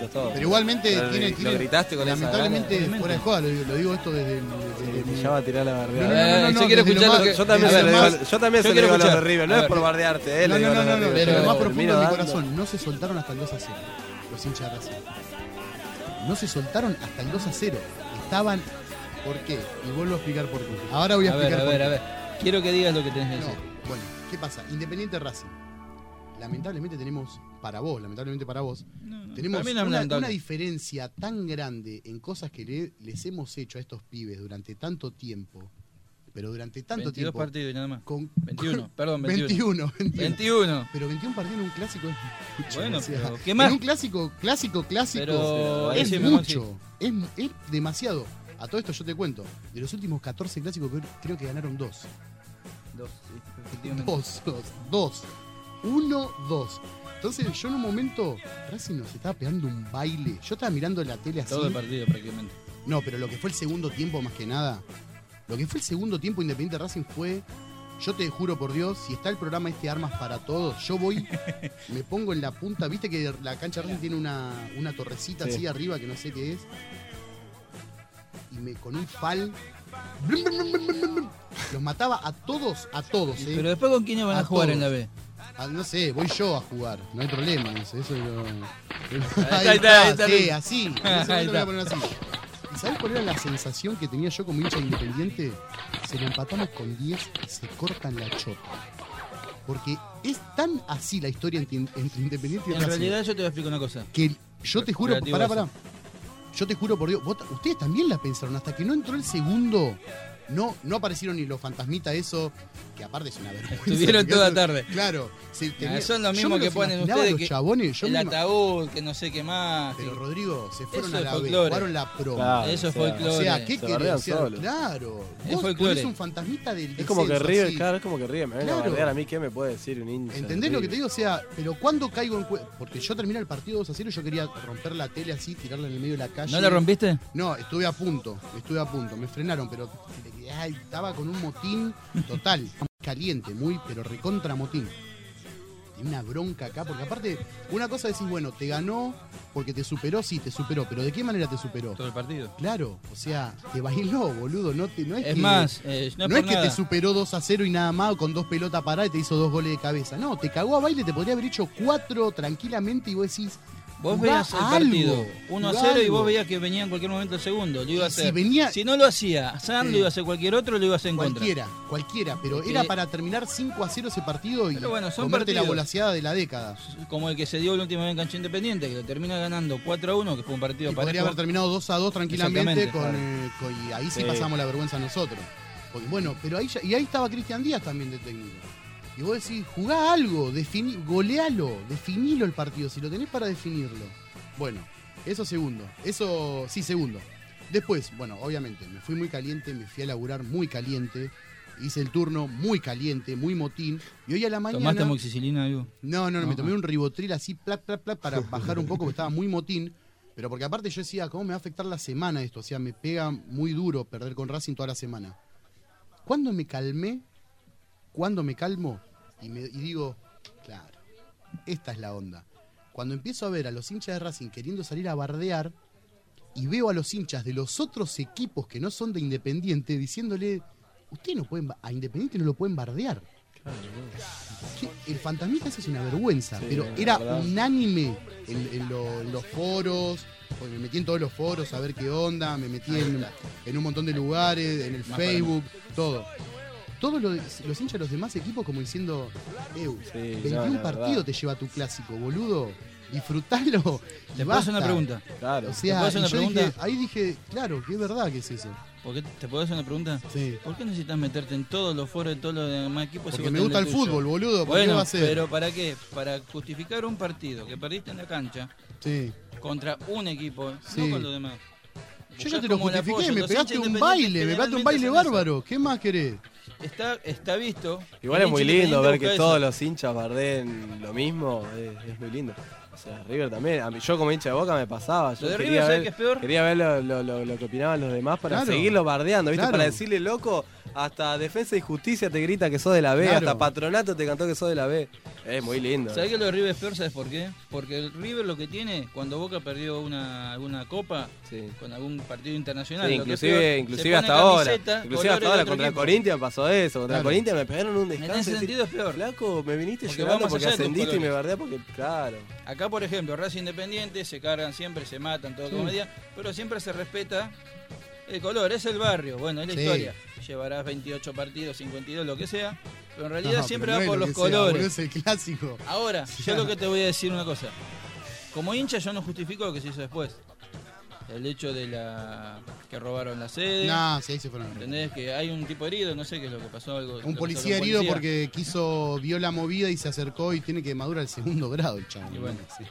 yo todo. Pero igualmente Pero tiene, lo tiene- gritaste con esa lamentablemente gana. fuera de joda, lo, digo- lo digo esto desde, mi- llama a tirar la bardeada. no, Eh, no, yo quiero lo escuchar lo Yo también se lo lo yo también yo se lo digo a los de. River, no es por bardearte, eh, No, no, no, de no, lo más Pero, profundo de mi corazón, no se soltaron hasta el 2 a 0. Los hinchas de Racing. No se soltaron hasta el 2 a 0. Estaban. ¿Por qué? Y vuelvo a explicar por qué. Ahora voy a, A ver, explicar a por ver, qué. a ver. Quiero que digas lo que tenés que No, decir. bueno, ¿qué pasa? Independiente Racing. Lamentablemente tenemos para vos, lamentablemente para vos, no, tenemos para no una diferencia tan grande en cosas que le- les hemos hecho a estos pibes durante tanto tiempo. Pero durante tanto 22 tiempo. partidos y nada más. Con, 21, perdón, 21. 21, 21. Pero 21 partidos en un clásico es mucho. Bueno, pero ¿qué más? En un clásico, clásico, clásico Pero es sí mucho. Es, es demasiado. A todo esto yo te cuento. De los últimos 14 clásicos creo- creo que ganaron dos. Dos, sí, efectivamente. Dos, dos, dos. Uno, dos. Entonces yo en un momento, Racing nos estaba pegando un baile. Yo estaba mirando la tele así. Todo el partido prácticamente. No, pero lo que fue el segundo tiempo más que nada. Lo que fue el segundo tiempo Independiente Racing fue. Yo te juro por Dios, si está el programa este Armas para Todos, yo voy, me pongo en la punta. Viste que la cancha Racing tiene una, una torrecita Sí. así arriba que no sé qué es. Y me con un pal. blum, blum, blum, Los mataba a todos, a todos. ¿eh? Pero después con quiénes van a, jugar en la B. Ah, no sé, voy yo a jugar, no hay problema, no sé, eso. Ahí está, ahí está, sí, así, Ahí voy a poner así. ¿Y sabes cuál era la sensación que tenía yo como hincha independiente? Se lo empatamos con 10 y se cortan la chota. Porque es tan así la historia entre, entre Independiente y En Racing, realidad yo te voy a explicar una cosa. que yo te juro, Relativo pará, pará. Yo te juro por Dios, vos ustedes también la pensaron, hasta que no entró el segundo, no, no aparecieron ni los fantasmitas eso, que aparte es una vergüenza. Estuvieron toda eso- tarde. Claro. Ah, tenía- son lo yo mismo me que los ponen ustedes los que chabones, yo el me ataúd, que no sé qué más. Pero que- Rodrigo, se fueron Eso a la B, folclore. jugaron la pro. Claro, Eso es o sea, folclore. O sea, ¿qué Se querés? solos. claro. Es Vos folclore. un fantasmita del Es como que así. claro, es como que River me venga a Claro. bardear a mí, ¿qué me puede decir un hincha? ¿Entendés lo que te digo? O sea, pero cuando caigo en Porque yo terminé el partido 2 a 0 y yo quería romper la tele así, tirarla en el medio de la calle. ¿No la rompiste? No, estuve a punto, estuve a punto. Me frenaron, pero ay, estaba con un motín total. Caliente, muy, pero recontra motín. Tiene una bronca acá, porque aparte, una cosa decís, bueno, te ganó porque te superó, sí, te superó, pero ¿de qué manera te superó? Todo el partido. Claro, o sea, te bailó, boludo. No, te, no es, Es que, más, eh, no no es que te superó 2 a 0 y nada más, con dos pelotas paradas y te hizo dos goles de cabeza. No, te cagó a baile, te podría haber hecho cuatro tranquilamente y vos decís. Vos veías el algo, partido 1 a jugá 0 y vos veías que venía en cualquier momento el segundo. Lo iba a Y si hacer. venía- Si no lo hacía San, Sí. lo iba a hacer cualquier otro, lo iba a hacer en contra. Cualquiera, cualquiera, pero era para terminar 5 a 0 ese partido y bueno, son comerte la partidos. volaseada de la década. Como el que se dio la última vez en Cancha Independiente, que lo termina ganando 4 a 1, que fue un partido parejo. podría haber terminado 2 a 2 tranquilamente Exactamente, con, claro. eh, con- y ahí sí, Sí. pasamos la vergüenza nosotros. Porque, bueno, pero ahí ya- y ahí estaba Cristian Díaz también de técnico. Y vos decís, jugá algo, defini, golealo, definilo el partido, si lo tenés para definirlo. Bueno, eso segundo. Eso, sí, segundo. Después, bueno, obviamente, me fui muy caliente, me fui a laburar muy caliente. Hice el turno muy caliente, muy motín. Y hoy a la mañana. ¿Tomaste moxicilina, algo? No, no, no, me tomé un ribotril así, plat, plat, plat, para bajar un poco, porque estaba muy motín. Pero porque aparte yo decía, ¿cómo me va a afectar la semana esto? O sea, me pega muy duro perder con Racing toda la semana. ¿Cuándo me calmé? ¿Cuándo me calmo? Y, me, y digo, claro, esta es la onda. Cuando empiezo a ver a los hinchas de Racing queriendo salir a bardear, y veo a los hinchas de los otros equipos que no son de Independiente diciéndole, ustedes no pueden, a Independiente no lo pueden bardear. El fantasmita es una vergüenza, Sí, pero era verdad. unánime en, en lo- en los foros, porque me metí en todos los foros a ver qué onda, me metí en, en un montón de lugares, en el Más Facebook, todo. Todos los, los hinchas de los demás equipos como diciendo, Eu, Sí, 21 no, partidos te lleva tu clásico, boludo. Disfrutalo. ¿Te puedo hacer una basta". pregunta? Claro. O ¿Te sea, hacer una pregunta? dije- ahí dije, claro, que es verdad que es eso. ¿Por qué- ¿Te puedo hacer una pregunta? Sí. ¿Por qué necesitas meterte en todos los foros de todos los demás equipos? Porque me gusta el tuyo? fútbol, boludo, ¿por qué Bueno, va a ser? pero ¿para qué? Para justificar un partido que perdiste en la cancha Sí. contra un equipo, Sí. no con los demás. Yo ya te lo justifiqué, me pegaste un baile, me pegaste un baile bárbaro. ¿Qué más querés? Está, está visto. Igual es muy lindo ver que todos los hinchas bardeen lo mismo, es, es muy lindo. O sea, River también, a mí, yo como hincha de Boca me pasaba, yo Lo de quería, River, ¿sabes ver, qué es peor? quería ver lo, lo- lo- lo que opinaban los demás para Claro. seguirlo bardeando, ¿viste? Claro. Para decirle, loco, hasta Defensa y Justicia te grita que sos de la B, Claro. hasta Patronato te cantó que sos de la B. Es muy lindo. ¿Sabés que lo de River es peor? ¿Sabes por qué? Porque el River lo que tiene, cuando Boca perdió una, alguna copa Sí. con algún partido internacional, Sí, lo que es inclusive, peor, inclusive hasta ahora. Inclusive hasta ahora contra. Corinthians pasó eso. Contra el Claro. Corinthians me pegaron un En descanso. ese y sentido es peor. Flaco, me viniste Porque más porque ascendiste y me bardea porque, claro. Acá, por ejemplo, Racing Independiente se cargan siempre, se matan, todo como Sí. día, pero siempre se respeta el color, es el barrio, bueno, es la Sí. historia. Llevarás 28 partidos, 52, lo que sea, Pero en realidad No, siempre va no por los sea, colores. es el clásico. Ahora, yo lo que te voy a decir una cosa. Como hincha yo no justifico lo que se hizo después. El hecho de la que robaron la sede. No, sí, ahí se fueron. ¿Entendés? Que hay un tipo herido, no sé qué es lo que pasó. Algo, Un policía herido policía. porque quiso, vio la movida y se acercó y tiene que madurar el segundo grado el chabón. Y bueno. Sí.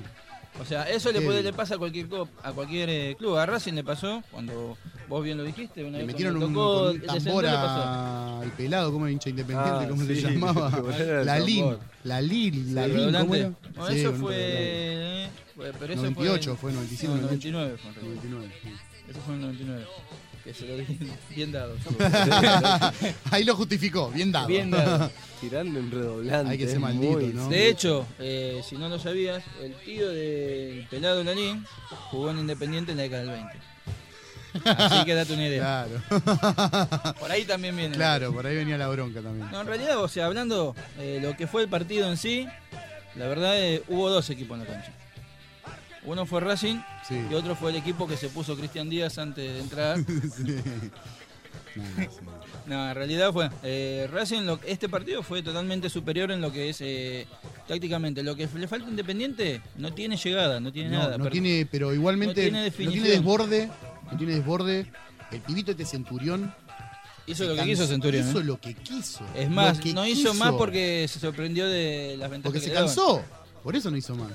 O sea, eso le, puede, le pasa a cualquier club, a cualquier eh, club. A Racing le pasó, cuando vos bien lo dijiste, una Le vez metieron un, tocó con un el tambor a- al pelado, como era hincha independiente, Ah, ¿cómo se sí, llamaba? era el la Lin, la Lin, la ¿El Lin. No, Sí, eso fue, eh, pero eso 98 fue, fue, 97, no, 98. 99 fue en realidad. 99. Eso fue en el 99. Que se lo di bien dado. Ahí lo justificó, bien dado. Bien dado. Tirando en redoblante. Hay que ser maldito, muy- ¿no? De hecho, eh, si no lo sabías, el tío del pelado Lalín jugó en Independiente en la década del 20. Así que date una idea. Claro. Por ahí también viene. Claro, por ahí venía la bronca también. No, en realidad, o sea, hablando eh, lo que fue el partido en sí, la verdad eh, hubo dos equipos en la cancha. Uno fue Racing Sí. y otro fue el equipo que se puso Cristian Díaz antes de entrar. Sí. No, sí. No, en realidad fue. eh, Racing, lo- este partido fue totalmente superior en lo que es eh, tácticamente. Lo que le falta Independiente no tiene llegada, no tiene No, nada. no tiene, pero igualmente no tiene tiene desborde, no tiene desborde. El pibito este Centurión Hizo lo que cansó- quiso Centurión. Hizo ¿eh? lo que quiso. Es más, no hizo más porque se sorprendió de las ventajas porque que se le daban. cansó. Por eso no hizo más.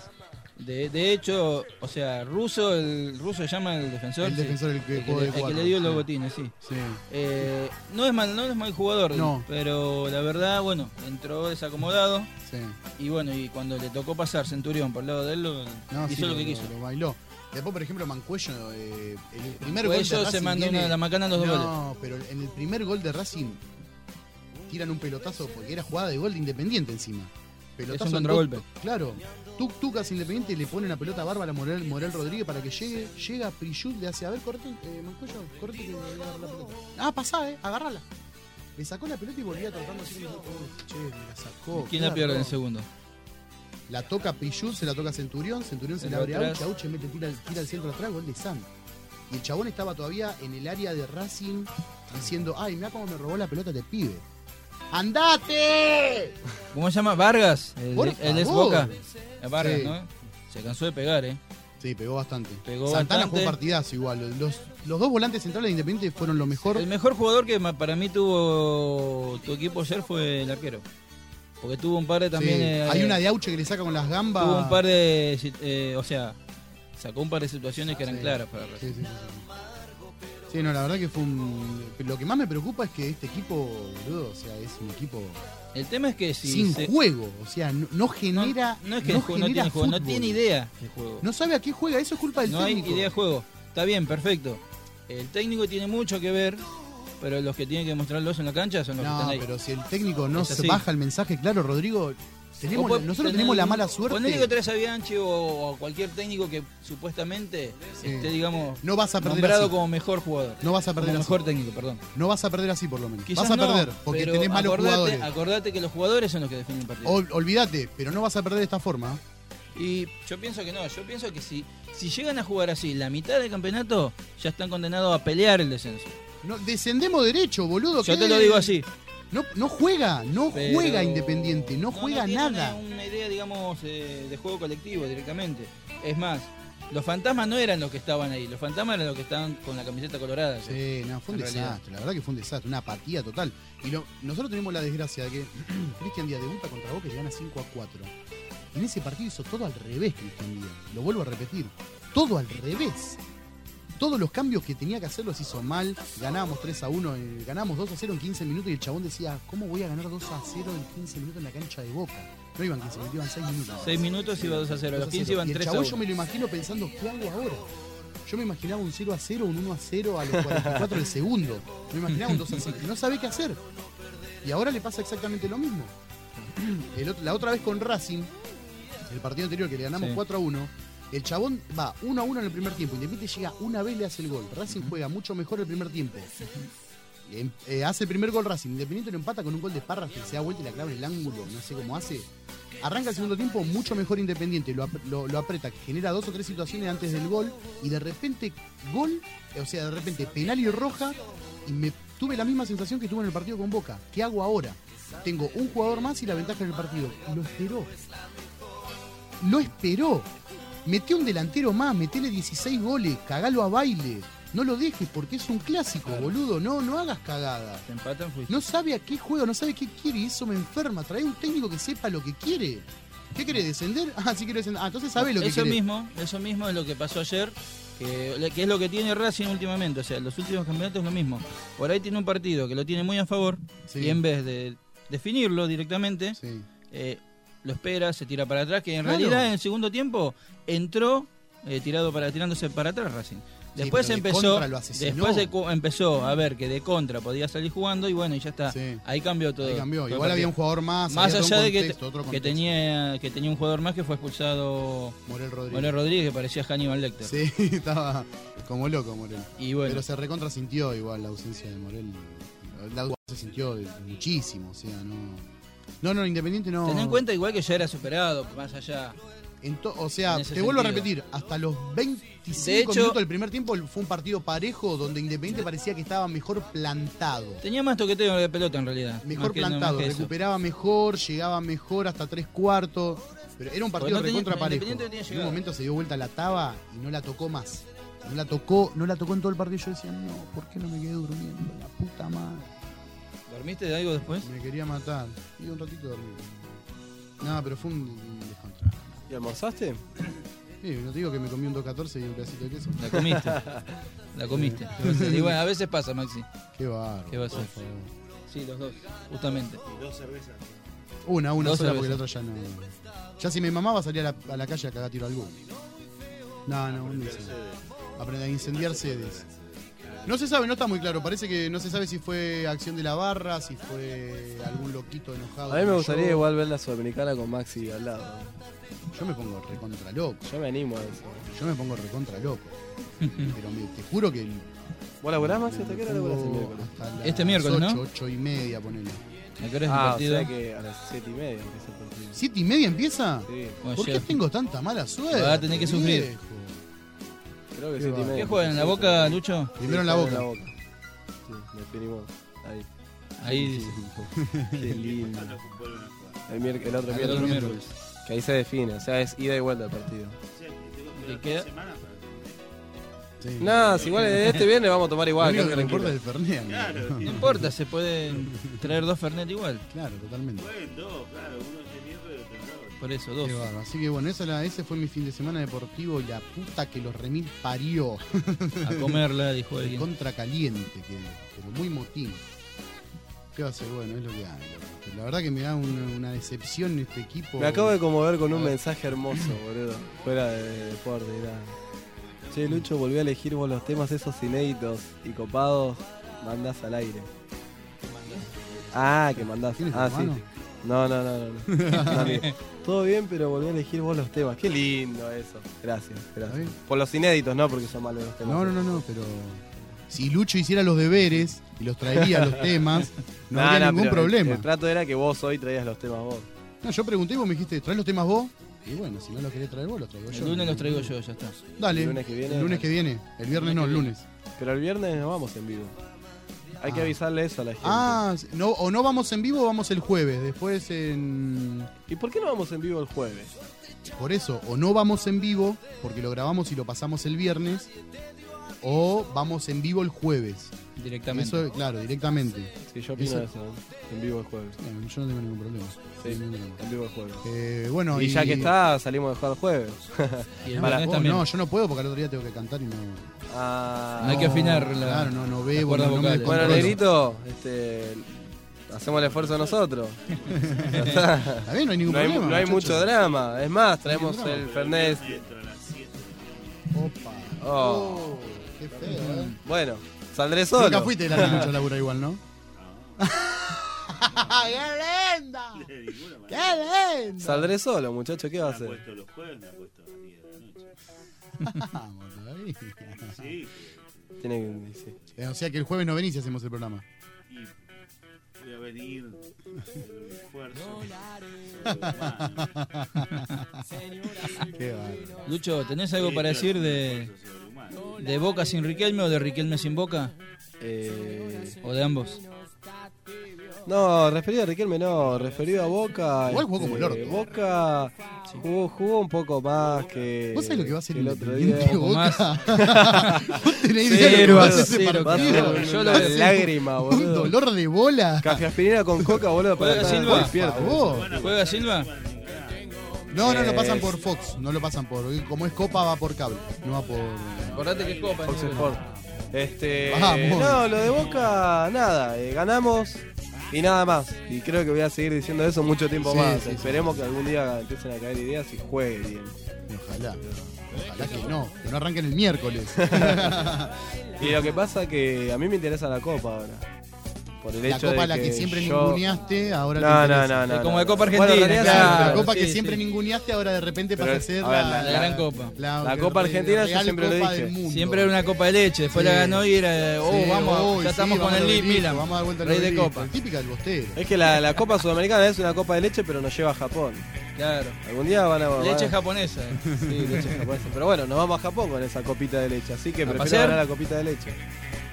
De, de hecho, o sea, Russo, el Russo se llama el defensor. El sí. defensor, el que el el le dio los botines, sí. Sí. Eh, no es mal, no es mal jugador, No. pero la verdad, bueno, entró desacomodado Sí. y bueno, y cuando le tocó pasar Centurión por el lado de él, lo- No, hizo lo que quiso. Lo bailó. Después, por ejemplo, Mancuello, eh, el primer Mancuello gol de se mandó viene- una- la macana en los dos No, pero en el primer gol de Racing tiran un pelotazo porque era jugada de gol de Independiente encima. Pelotazo Es un contragolpe. Claro. Tuk Tucas Independiente le pone una pelota bárbara a Morel, Morel Rodríguez para que llegue. Llega Priyut, le hace, a ver, correte, eh, Mancuello, correte que voy a agarrar la pelota. Ah, pasá, eh, agarrala. Le sacó la pelota y volvía tratando así como, "Uy, che, me la sacó. ¿Quién la pierde en el error". segundo? La toca Priyut, se la toca Centurión, Centurión se la abre a. Auche, Auche mete, tira, tira el centro atrás, gol de Sam. Y el chabón estaba todavía en el área de Racing diciendo, ay, mira cómo me robó la pelota de pibe. ¡Andate! ¿Cómo se llama? Vargas, el, Por el ex. Boca. Vargas, Sí. ¿no? Se cansó de pegar, ¿eh? Sí, pegó bastante. Pegó Santana bastante. jugó partidazo igual. Los, los dos volantes centrales de Independiente fueron lo mejor. El mejor jugador que para mí tuvo tu equipo ayer fue el arquero. Porque tuvo un par de también. Sí. eh, Hay una de Auche que le saca con las gambas. Tuvo un par de. eh, o sea, sacó un par de situaciones que eran Sí. claras para sí, sí, no, la verdad que fue un... Lo que más me preocupa es que este equipo, boludo, o sea, es un equipo El tema es que si. sin se- juego. O sea, no, no genera. No es que no no genera tiene juego, no tiene idea de juego. No sabe a qué juega, eso es culpa del No hay técnico. idea de juego. Está bien, perfecto. El técnico tiene mucho que ver, pero los que tienen que mostrarlo en la cancha son los que No, están ahí. pero si el técnico no se baja el mensaje, claro, Rodrigo, tenemos, nosotros tenemos la mala suerte. Ponele que traes a Bianchi o, a cualquier técnico que supuestamente Sí. esté, digamos, No vas a perder nombrado así. como mejor jugador. No vas a perder como así. mejor técnico, perdón. No vas a perder así por lo menos. Quizás vas a no, perder porque tenés malos acordate, jugadores. Acordate que los jugadores son los que definen el partido. Ol- olvídate, pero no vas a perder de esta forma. Y yo pienso que no, yo pienso que si, si llegan a jugar así la mitad del campeonato, ya están condenados a pelear el descenso. No, descendemos derecho, boludo. Yo te lo digo así. No, no juega, no Pero- juega Independiente, no, juega tiene nada. Una, una idea, digamos, eh, de juego colectivo directamente. Es más, los fantasmas no eran los que estaban ahí, los fantasmas eran los que estaban con la camiseta colorada. Sí, no, fue un realidad. desastre, la verdad que fue un desastre, una apatía total. Y lo- nosotros tenemos la desgracia de que Cristian Díaz debuta contra Boca y gana 5 a 4. En ese partido hizo todo al revés Cristian Díaz, lo vuelvo a repetir, todo al revés. Todos los cambios que tenía que hacer los hizo mal, ganábamos 3 a 1, eh, ganábamos 2 a 0 en 15 minutos y el chabón decía, ¿cómo voy a ganar 2 a 0 en 15 minutos en la cancha de Boca? No iban 15 minutos, iban 6 minutos. 6 minutos iba 2 a 0, a los 2 15 iban y el 3 a chabón 1. yo me lo imagino pensando, ¿qué hago ahora? Yo me imaginaba un 0 a 0, un 1 a 0 a los 44 del segundo. Me imaginaba un 2 a 0. No sabe qué hacer. Y ahora le pasa exactamente lo mismo. El otro- la otra vez con Racing, el partido anterior que le ganamos Sí. 4 a 1, el chabón va 1 a 1 en el primer tiempo. Independiente llega una vez le hace el gol. Racing juega mucho mejor el primer tiempo. Em- eh, hace el primer gol Racing. Independiente lo empata con un gol de Parras que se da vuelta y la clava en el ángulo. No sé cómo hace. Arranca el segundo tiempo mucho mejor Independiente. Lo, lo- lo aprieta, genera dos o tres situaciones antes del gol. Y de repente, gol. O sea, de repente, penal y roja. Y me tuve la misma sensación que tuve en el partido con Boca. ¿Qué hago ahora? tengo un jugador más y la ventaja en el partido. Lo esperó. Lo esperó. Metió un delantero más, metele 16 goles, cagalo a baile. No lo dejes porque es un clásico, boludo. No, no hagas cagada. Te empatan. No sabe a qué juega, no sabe qué quiere y eso me enferma. Trae un técnico que sepa lo que quiere. ¿Qué quiere descender? Ah, sí quiere descender. Ah, entonces sabe lo que eso quiere. mismo, eso mismo es lo que pasó ayer, que, que es lo que tiene Racing últimamente. O sea, los últimos campeonatos es lo mismo. Por ahí tiene un partido que lo tiene muy a favor Sí. y en vez de definirlo directamente, eh, lo espera, se tira para atrás, que en Claro. realidad en el segundo tiempo entró eh, tirado para tirándose para atrás Racing. Sí, Después de empezó, después de empezó a ver que de contra podía salir jugando y bueno, y ya está. Ahí cambió todo. Ahí cambió. todo Igual había un jugador más, Más allá de que, contexto, que tenía que tenía un jugador más que fue expulsado Morel Rodríguez. Morel Rodríguez que parecía Hannibal Lecter. Sí, estaba como loco Morel. Y bueno. Pero se recontra sintió igual la ausencia de Morel. La ausencia se sintió muchísimo, o sea, no. No, no, Independiente no. Ten en cuenta igual que ya era superado, más allá. O sea, te vuelvo a repetir, hasta los 25 De hecho- minutos del primer tiempo fue un partido parejo donde Independiente parecía que estaba mejor plantado. Tenía más toqueteo de pelota en realidad. Mejor que- plantado, recuperaba mejor, llegaba mejor hasta tres cuartos. Pero era un partido no recontra parejo. En un momento se dio vuelta la taba y no la tocó más. No la tocó, no la tocó en todo el partido. Yo decía, no, ¿por qué no me quedé durmiendo? La puta madre. ¿Dormiste de algo después? Me quería matar. Y un ratito dormí. No, pero fue un descontrol. ¿Y almorzaste? Sí, no te digo que me comí un 214 y un pedacito de queso. La comiste. La comiste. Y bueno, a veces pasa, Maxi. Qué bárbaro. ¿Qué va a. Sí, los dos. Justamente. Y dos cervezas. Una, una Dos sola porque la otra ya no. Ya si mi mamá va a salir a la, a la calle a cagar tiro alguno. No, no, un. Aprender a incendiar sedes. No se sabe, no está muy claro. Parece que no se sabe si fue acción de la barra, si fue algún loquito enojado. A mí me gustaría yo. igual ver la Sudamericana con Maxi al lado. Yo me pongo recontra loco. Yo me animo a eso. Yo me pongo recontra loco. Pero me- te juro que. ¿Vos laburás, Maxi? ¿Hasta qué hora laburás el miércoles? hasta las Este miércoles, ¿no? 8, 8 y media, ponele. ¿A qué hora es el Ah, o partido? sea que a las 7 y media empieza el partido. ¿Siete y media empieza? Sí. Bueno, ¿Por qué tengo tanta mala suerte? Va a tener que sufrir. Creo que Qué 7 y va. media. ¿Qué juegan? ¿En la boca, Lucho? Primero en la boca. Sí, definimos. Ahí. Ahí. Qué lindo. El, mier- el otro Al miércoles. otro miércoles. Que ahí se define, o sea, es ida y vuelta el partido. ¿Qué queda? Sí. Nada, si igual este viernes vamos a tomar igual. Lo único que me importa es el Fernet. Claro. No importa, se pueden traer dos Fernet igual. Claro, totalmente. Pueden dos, claro, uno Por eso, dos. Qué. Así que bueno, esa la- ese fue mi fin de semana deportivo y la puta que los remil parió. A comerla, dijo alguien. Contra caliente, que, pero muy motín. ¿Qué va a ser? Bueno, es lo que hay. loco. La verdad que me da una, una decepción este equipo. Me acabo de conmover con un mensaje hermoso, boludo. Fuera de deporte nada. Che, Lucho, volví a elegir vos los temas esos inéditos y copados. Mandás al aire. Ah, que mandás. ¿Tienes Ah, sí. No, no, no, no. no. Todo bien, pero volví a elegir vos los temas. Qué lindo eso. Gracias, gracias. Por los inéditos, no porque son malos los temas. No, no, no, no, pero si Lucho hiciera los deberes y los traería los temas, no Nah, habría ningún el- problema. El, trato era que vos hoy traías los temas vos. No, yo pregunté y vos me dijiste, ¿traes los temas vos? Y bueno, si no los querés traer vos, los traigo yo. El lunes los traigo yo, ya está. Dale. El lunes que viene. El lunes que viene. El viernes no, el lunes. Pero el viernes no vamos en vivo. Hay que Ah. avisarle eso a la gente. Ah, no, o no vamos en vivo o vamos el jueves. Después en. ¿Y por qué no vamos en vivo el jueves? Por eso, o no vamos en vivo, porque lo grabamos y lo pasamos el viernes, o vamos en vivo el jueves. Directamente. Eso, claro, directamente. Sí, yo opino Eso- eso, en vivo el jueves. Bueno, yo no tengo ningún problema. Sí, problema. en vivo el jueves. Eh, bueno, y, ya que está, salimos de jugar el jueves. Y el Para- oh, también. no, yo no puedo porque al otro día tengo que cantar y no. Ah, Hay que afinar la- Claro, no, no bebo, no, no me. Bueno. Negrito, este, hacemos el esfuerzo nosotros. Bien, no hay ningún no hay, problema, no hay mucho drama. Es más, traemos el Fernet. Entro a las 7. Opa. Oh. Qué feo, eh. Bueno, saldré solo. Nunca fuiste de la mucho laburo igual, ¿no? ¡Qué linda! ¡Qué linda! Saldré solo, muchacho, ¿qué va a Me hacer? los jueves, me acuesto a las 10 de la noche. Vamos, todavía. Sí, Tiene que. sí. Eh, O sea que el jueves no venís y hacemos el programa. y voy a venir el esfuerzo. Qué. Lucho, ¿tenés algo Sí, para decir de. De Boca sin Riquelme o de Riquelme sin Boca? Eh, ¿O de ambos? No, referido a Riquelme no, referido a Boca. Igual jugó como el este, orto. Boca jugó, jugó un poco más que. ¿Vos sabés lo que va a hacer el otro día? Boca? ¿Vos tenés idea de lo que Cero va a a hacer ese cero, partido? partido. Yo lo de ser lágrima, Un boludo. dolor de bola. Café aspirina con coca, boludo, para ¿Juega Silva? ¿Juega Silva? No, no lo Eh, pasan por Fox, no lo pasan por. Como es Copa, va por cable, no va por. Acordate que es Copa. Fox. Sport. Este, Vamos. no, lo de Boca, nada, eh, ganamos y nada más. Y creo que voy a seguir diciendo eso mucho tiempo Sí, más. sí, sí. Esperemos que algún día empiecen a caer ideas y juegue bien. Ojalá. Ojalá que no, que no arranquen el miércoles. Y lo que pasa que a mí me interesa la Copa ahora. Por el la hecho copa de la que, siempre yo- ninguneaste, ahora No, no, no, no. Es como no. de Copa Bueno, Argentina, realidad Claro, sí, la copa que sí, siempre ninguneaste, ahora de repente Pero, pasa a ser a ver, la, La gran copa. La Copa Argentina, yo siempre lo Copa dije. del mundo. Siempre era una copa de leche, después Sí. la ganó y era, oh, Sí, vamos, ya sí, estamos con el League obelisco, Milan, Vamos a dar vuelta al rey de copa. Típica del bostero. Es que la, la Copa Sudamericana es una Copa de leche, pero nos lleva a Japón. Claro. Algún día van a. van a- Leche japonesa. eh. Sí, leche japonesa. Pero bueno, nos vamos a Japón con esa copita de leche, así que ¿A prefiero ganar la copita de leche.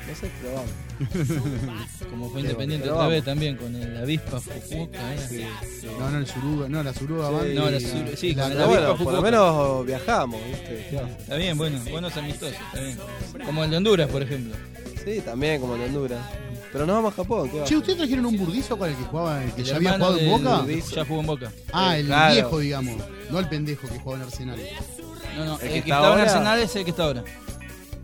No sé, pero vamos. Como fue independiente otra vez también con el avispa Fukuoka. eh. Sí, sí. No, no, el Suruga, no, la Suruga va. No, la Suru- sí, la, con el Pero avispa bueno, por lo menos viajamos, ¿viste? Está bien, bueno, buenos amistosos, está bien. Como el de Honduras, por ejemplo. Sí, también como en Honduras. Pero nos vamos a Japón, ¿qué va Che? ¿ustedes trajeron un burdizo con el que jugaba, el que El ya había jugado en Boca? Burdizo. Ya jugó en Boca. Ah, el Claro. viejo, digamos. No el pendejo que jugaba en Arsenal. No, no, El el, que que, está estaba en ahora- Arsenal es el que está ahora.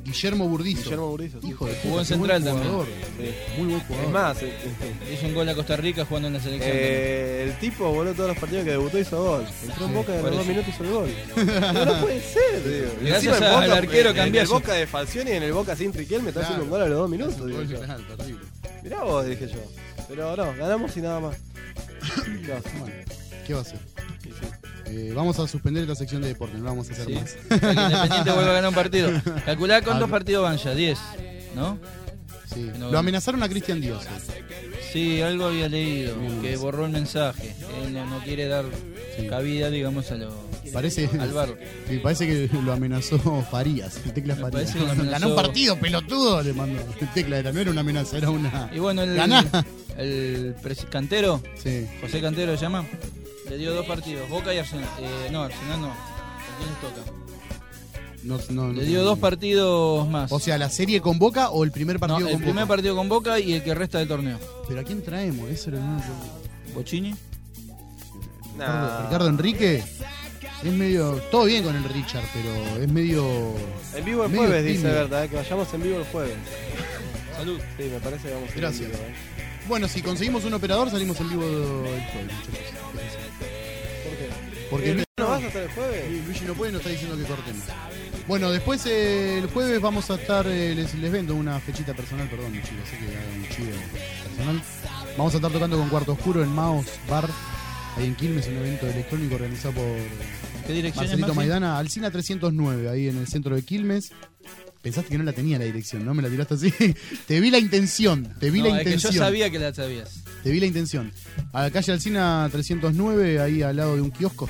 Guillermo Burdizo. Guillermo Burdizo. Hijo de Jugó en Central también. jugador. Sí. Muy buen jugador. Es más, eh, eh, Hizo un gol a Costa Rica jugando en la selección. eh, el tipo voló todos los partidos que debutó hizo gol. Entró en Sí, Boca y en por los dos minutos hizo el gol. No, no puede ser. Y Gracias en al Boca, arquero en cambiazo. el Boca de Falcioni y en el Boca sin Riquelme está haciendo un gol a los dos minutos. Claro, terrible. Mirá vos, dije yo. Pero no, ganamos y nada más. ¿Qué va a hacer? ¿qué va a hacer? Eh, vamos a suspender esta sección de deporte, no la vamos a hacer Sí. más. Para que Independiente vuelva a ganar un partido. Calculá cuántos partidos van ya, 10, ¿no? Sí. No, Lo amenazaron a Cristian Díaz. eh. Sí, algo había leído, Sí. que borró el mensaje. Él no, no quiere dar Sí. cabida, digamos, a lo, Parece, al bar. sí, parece que lo amenazó Farías, el tecla Me Farías. parece que lo amenazó- Ganó un partido, pelotudo, le mandó. El tecla era, no era una amenaza, era una. Y bueno, el, Ganá. el presi- Cantero, Sí. José Cantero se llama, le dio dos partidos, Boca y Arsenal. Eh, no, Arsenal no. ¿Con quién les toca? No, no, Le dio dos partidos más. O sea, la serie con Boca o el primer No, partido el con primer Boca. partido con Boca y el que resta del torneo. Pero ¿a quién traemos? Eso era el Bochini. Ricardo, Nah. Ricardo Enrique es medio. Todo bien con el Richard, pero es medio. En vivo el medio jueves, dice verdad, que vayamos en vivo el jueves. Salud. Sí, me parece que vamos a ir Gracias. en vivo, ¿eh? Bueno, si conseguimos un operador, salimos en vivo el jueves, muchachos. ¿Por qué? Porque Eh, Luis- ¿No vas a estar el jueves? Luigi no puede, nos está diciendo que cortemos. Bueno, después eh, el jueves vamos a estar, eh, les, les vendo una fechita personal, perdón, chicos, sé que hagan un chivo personal. Vamos a estar tocando con Cuarto Oscuro en Maos Bar, ahí en Quilmes, un evento electrónico organizado por ¿Qué dirección Marcelito? Maidana, Alcina 309, ahí en el centro de Quilmes. Pensaste que no la tenía la dirección, ¿no? Me la tiraste así. te vi la intención, te vi No, la es que intención. yo sabía que la sabías. Te vi la intención. A la calle Alcina 309, ahí al lado de un kiosco.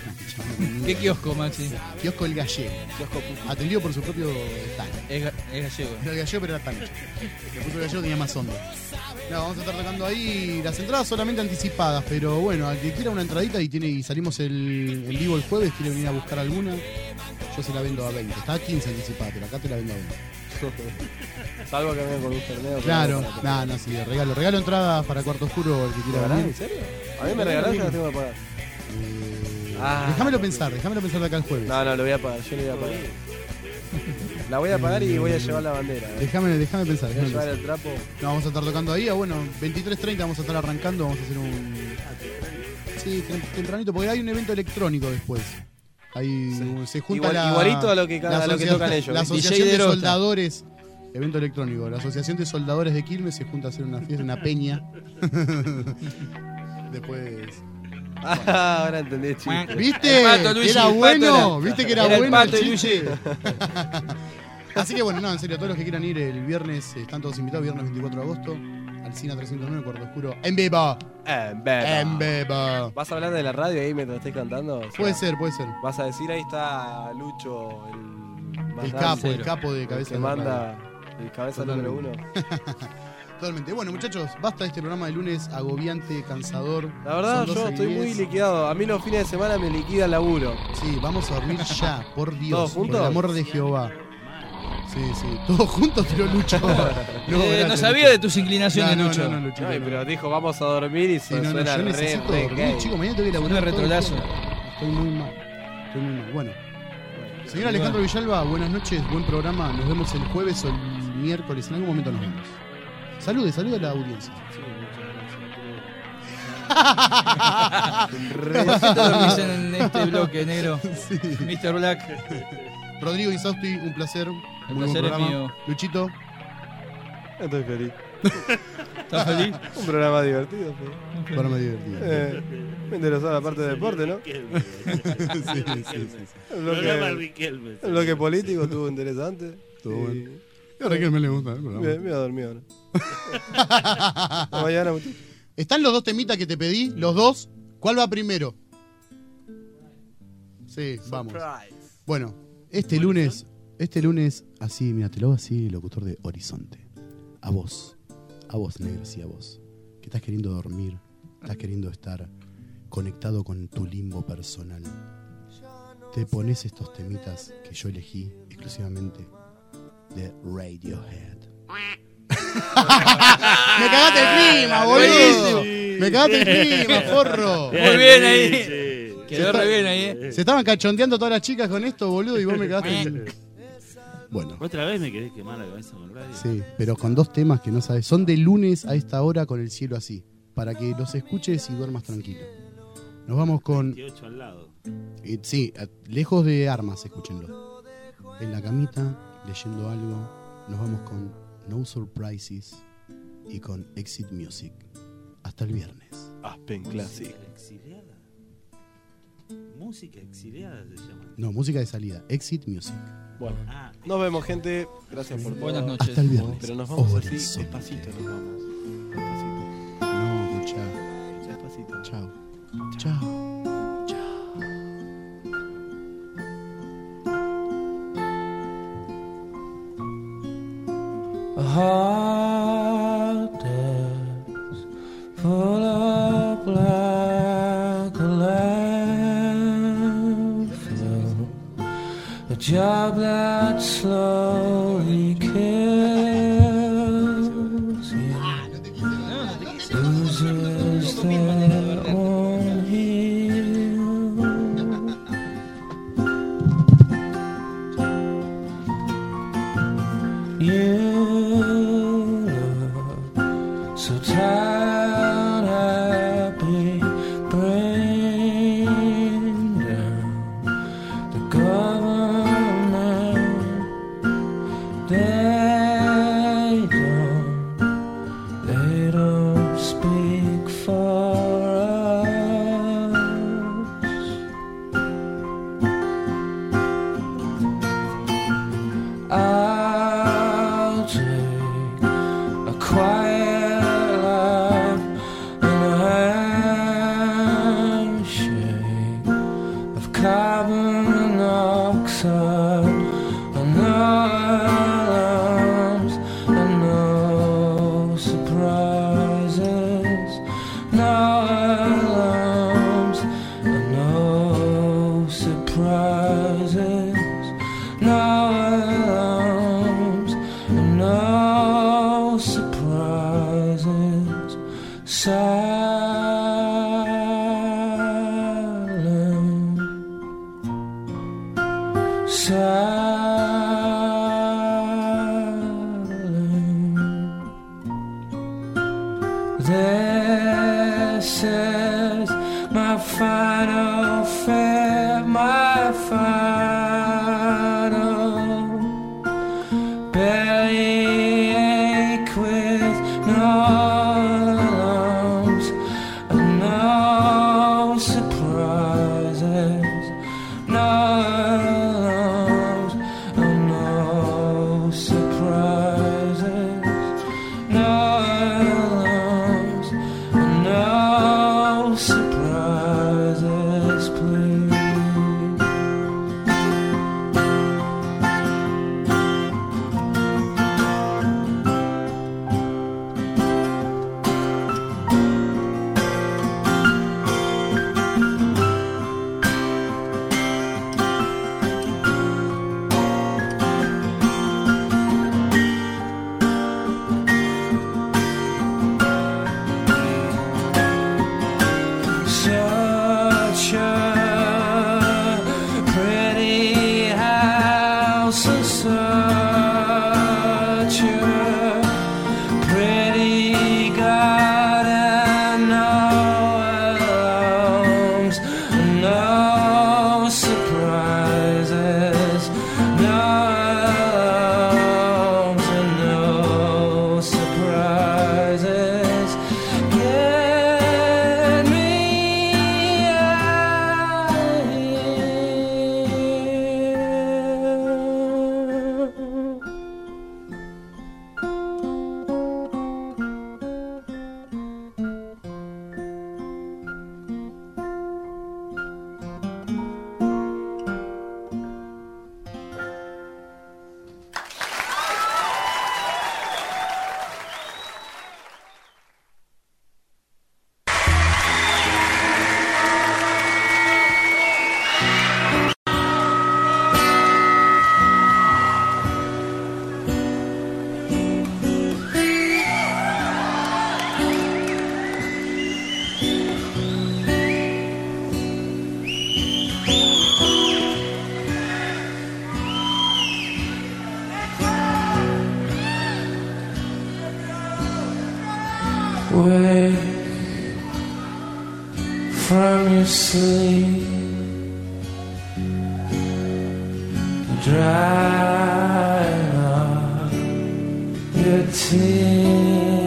¿Qué kiosco, Maxi? Kiosco El Gallego. Kiosco. Atendido por su propio stand. Es, ga- es gallego. Era el gallego, pero era tan Le puso el gallego, tenía más onda. No, vamos a estar tocando ahí las entradas solamente anticipadas, pero bueno, al que quiera una entradita y tiene y salimos el, en vivo el jueves, quiere venir a buscar alguna, yo se la vendo a 20. Está a 15 anticipada, pero acá te la vendo a 20. Salvo que venga con un torneo. Claro, no, no, sí, regalo. Regalo entradas para Cuarto Oscuro, el que ¿Te quiera venir. ¿En serio? A mí me regalaste, las tengo que pagar. Eh, Ah, déjamelo pensar, déjamelo pensar de acá el jueves. No, no, lo voy a pagar, yo lo voy a pagar. La voy a pagar y voy a llevar la bandera. ¿eh? Déjame, déjame pensar. Déjame llevar pensar. el trapo. No, vamos a estar tocando ahí, ah, bueno, 23.30 vamos a estar arrancando, vamos a hacer un... Sí, tem- tempranito, porque hay un evento electrónico después. Ahí se junta Igual- la... igualito a lo que- a lo que tocan ellos. La Asociación de. Soldadores, evento electrónico, la Asociación de Soldadores de Quilmes se junta a hacer una fiesta, una peña. después... Ah, ahora entendí el chiste. ¿Viste? El pato, Que Luigi, era el pato bueno, era- ¿viste que era, era el bueno pato, el chiste? Así que bueno, no, en serio, todos los que quieran ir el viernes, están todos invitados, viernes 24 de agosto, al Cine 309, Cuarto Oscuro, en vivo. En vivo. En vivo. ¿Vas a hablar de la radio ahí mientras estés cantando? O sea, Puede ser, puede ser. Vas a decir, ahí está Lucho, el, El capo, el capo de el cabeza que de la manda, el cabeza Totalmente. número uno. Totalmente. Bueno, muchachos, basta de este programa de lunes agobiante, cansador. La verdad, yo 12 y estoy muy 10. liquidado. A mí los fines de semana me liquida el laburo. Sí, vamos a dormir ya, por Dios. ¿Todos Por juntos? el amor de Jehová. Sí, sí. Todos juntos, pero Lucho. Eh, no gracias, sabía de tus inclinaciones, No, no, Lucho. no, no, Lucho, Ay, pero dijo, vamos a dormir y Sí, se no, no, suena yo necesito re dormir, gay. chico. Mañana tengo que laburar retrolazo. Estoy muy mal. Estoy muy mal. Bueno. Señor Alejandro Villalba, buenas noches, buen programa. Nos vemos el jueves o el miércoles. En algún momento nos vemos. Salude, salude a la audiencia. ¿Por qué te dormís en este bloque, negro? Mr. Black. Rodrigo Insausti, un placer. El Muy buen placer es programa. mío. Luchito. Estoy feliz. ¿Estás feliz? Un programa divertido. Un programa divertido. Eh, me interesó la parte de deporte, ¿no? sí, sí, sí, sí. El Programa bloque, el bloque político estuvo interesante. Estuvo bueno. Y a Raquel le gusta programa. Me, me voy a dormir ahora. Hasta mañana, muchachos. ¿Están los dos temitas que te pedí? ¿Los dos? ¿Cuál va primero? Sí, vamos. Bueno, este lunes, este lunes, así, mira, te lo hago así, locutor de Horizonte. A vos, a vos, negro, sí, a vos. Que estás queriendo dormir, estás queriendo estar conectado con tu limbo personal. Te pones estos temitas que yo elegí exclusivamente de Radiohead. Me cagaste el clima, boludo. Me cagaste el clima, forro. Muy bien ahí. Quedó re bien ahí, eh. Se estaban cachondeando todas las chicas con esto, boludo, y vos me cagaste el... Bueno, Otra vez me querés quemar la cabeza con radio. sí, pero con dos temas que no sabes. Son de lunes a esta hora con el cielo así, para que los escuches y duermas tranquilo. Nos vamos con... 28 al lado. eh, sí, lejos de armas, escúchenlo. En la camita, leyendo algo, nos vamos con No Surprises y con Exit Music. Hasta el viernes. Aspen Classic. Exiliada. Música exiliada se llama. No, música de salida. Exit Music. Bueno, Ah, nos vemos, gente. Gracias por todo. Buenas noches. Hasta el viernes. Pero nos vamos así, despacito nos vamos. Despacito. No, escuchá. Despacito. Chao. Chao. heart full of black a job that slowly. Wake from your sleep. Dry up your tears.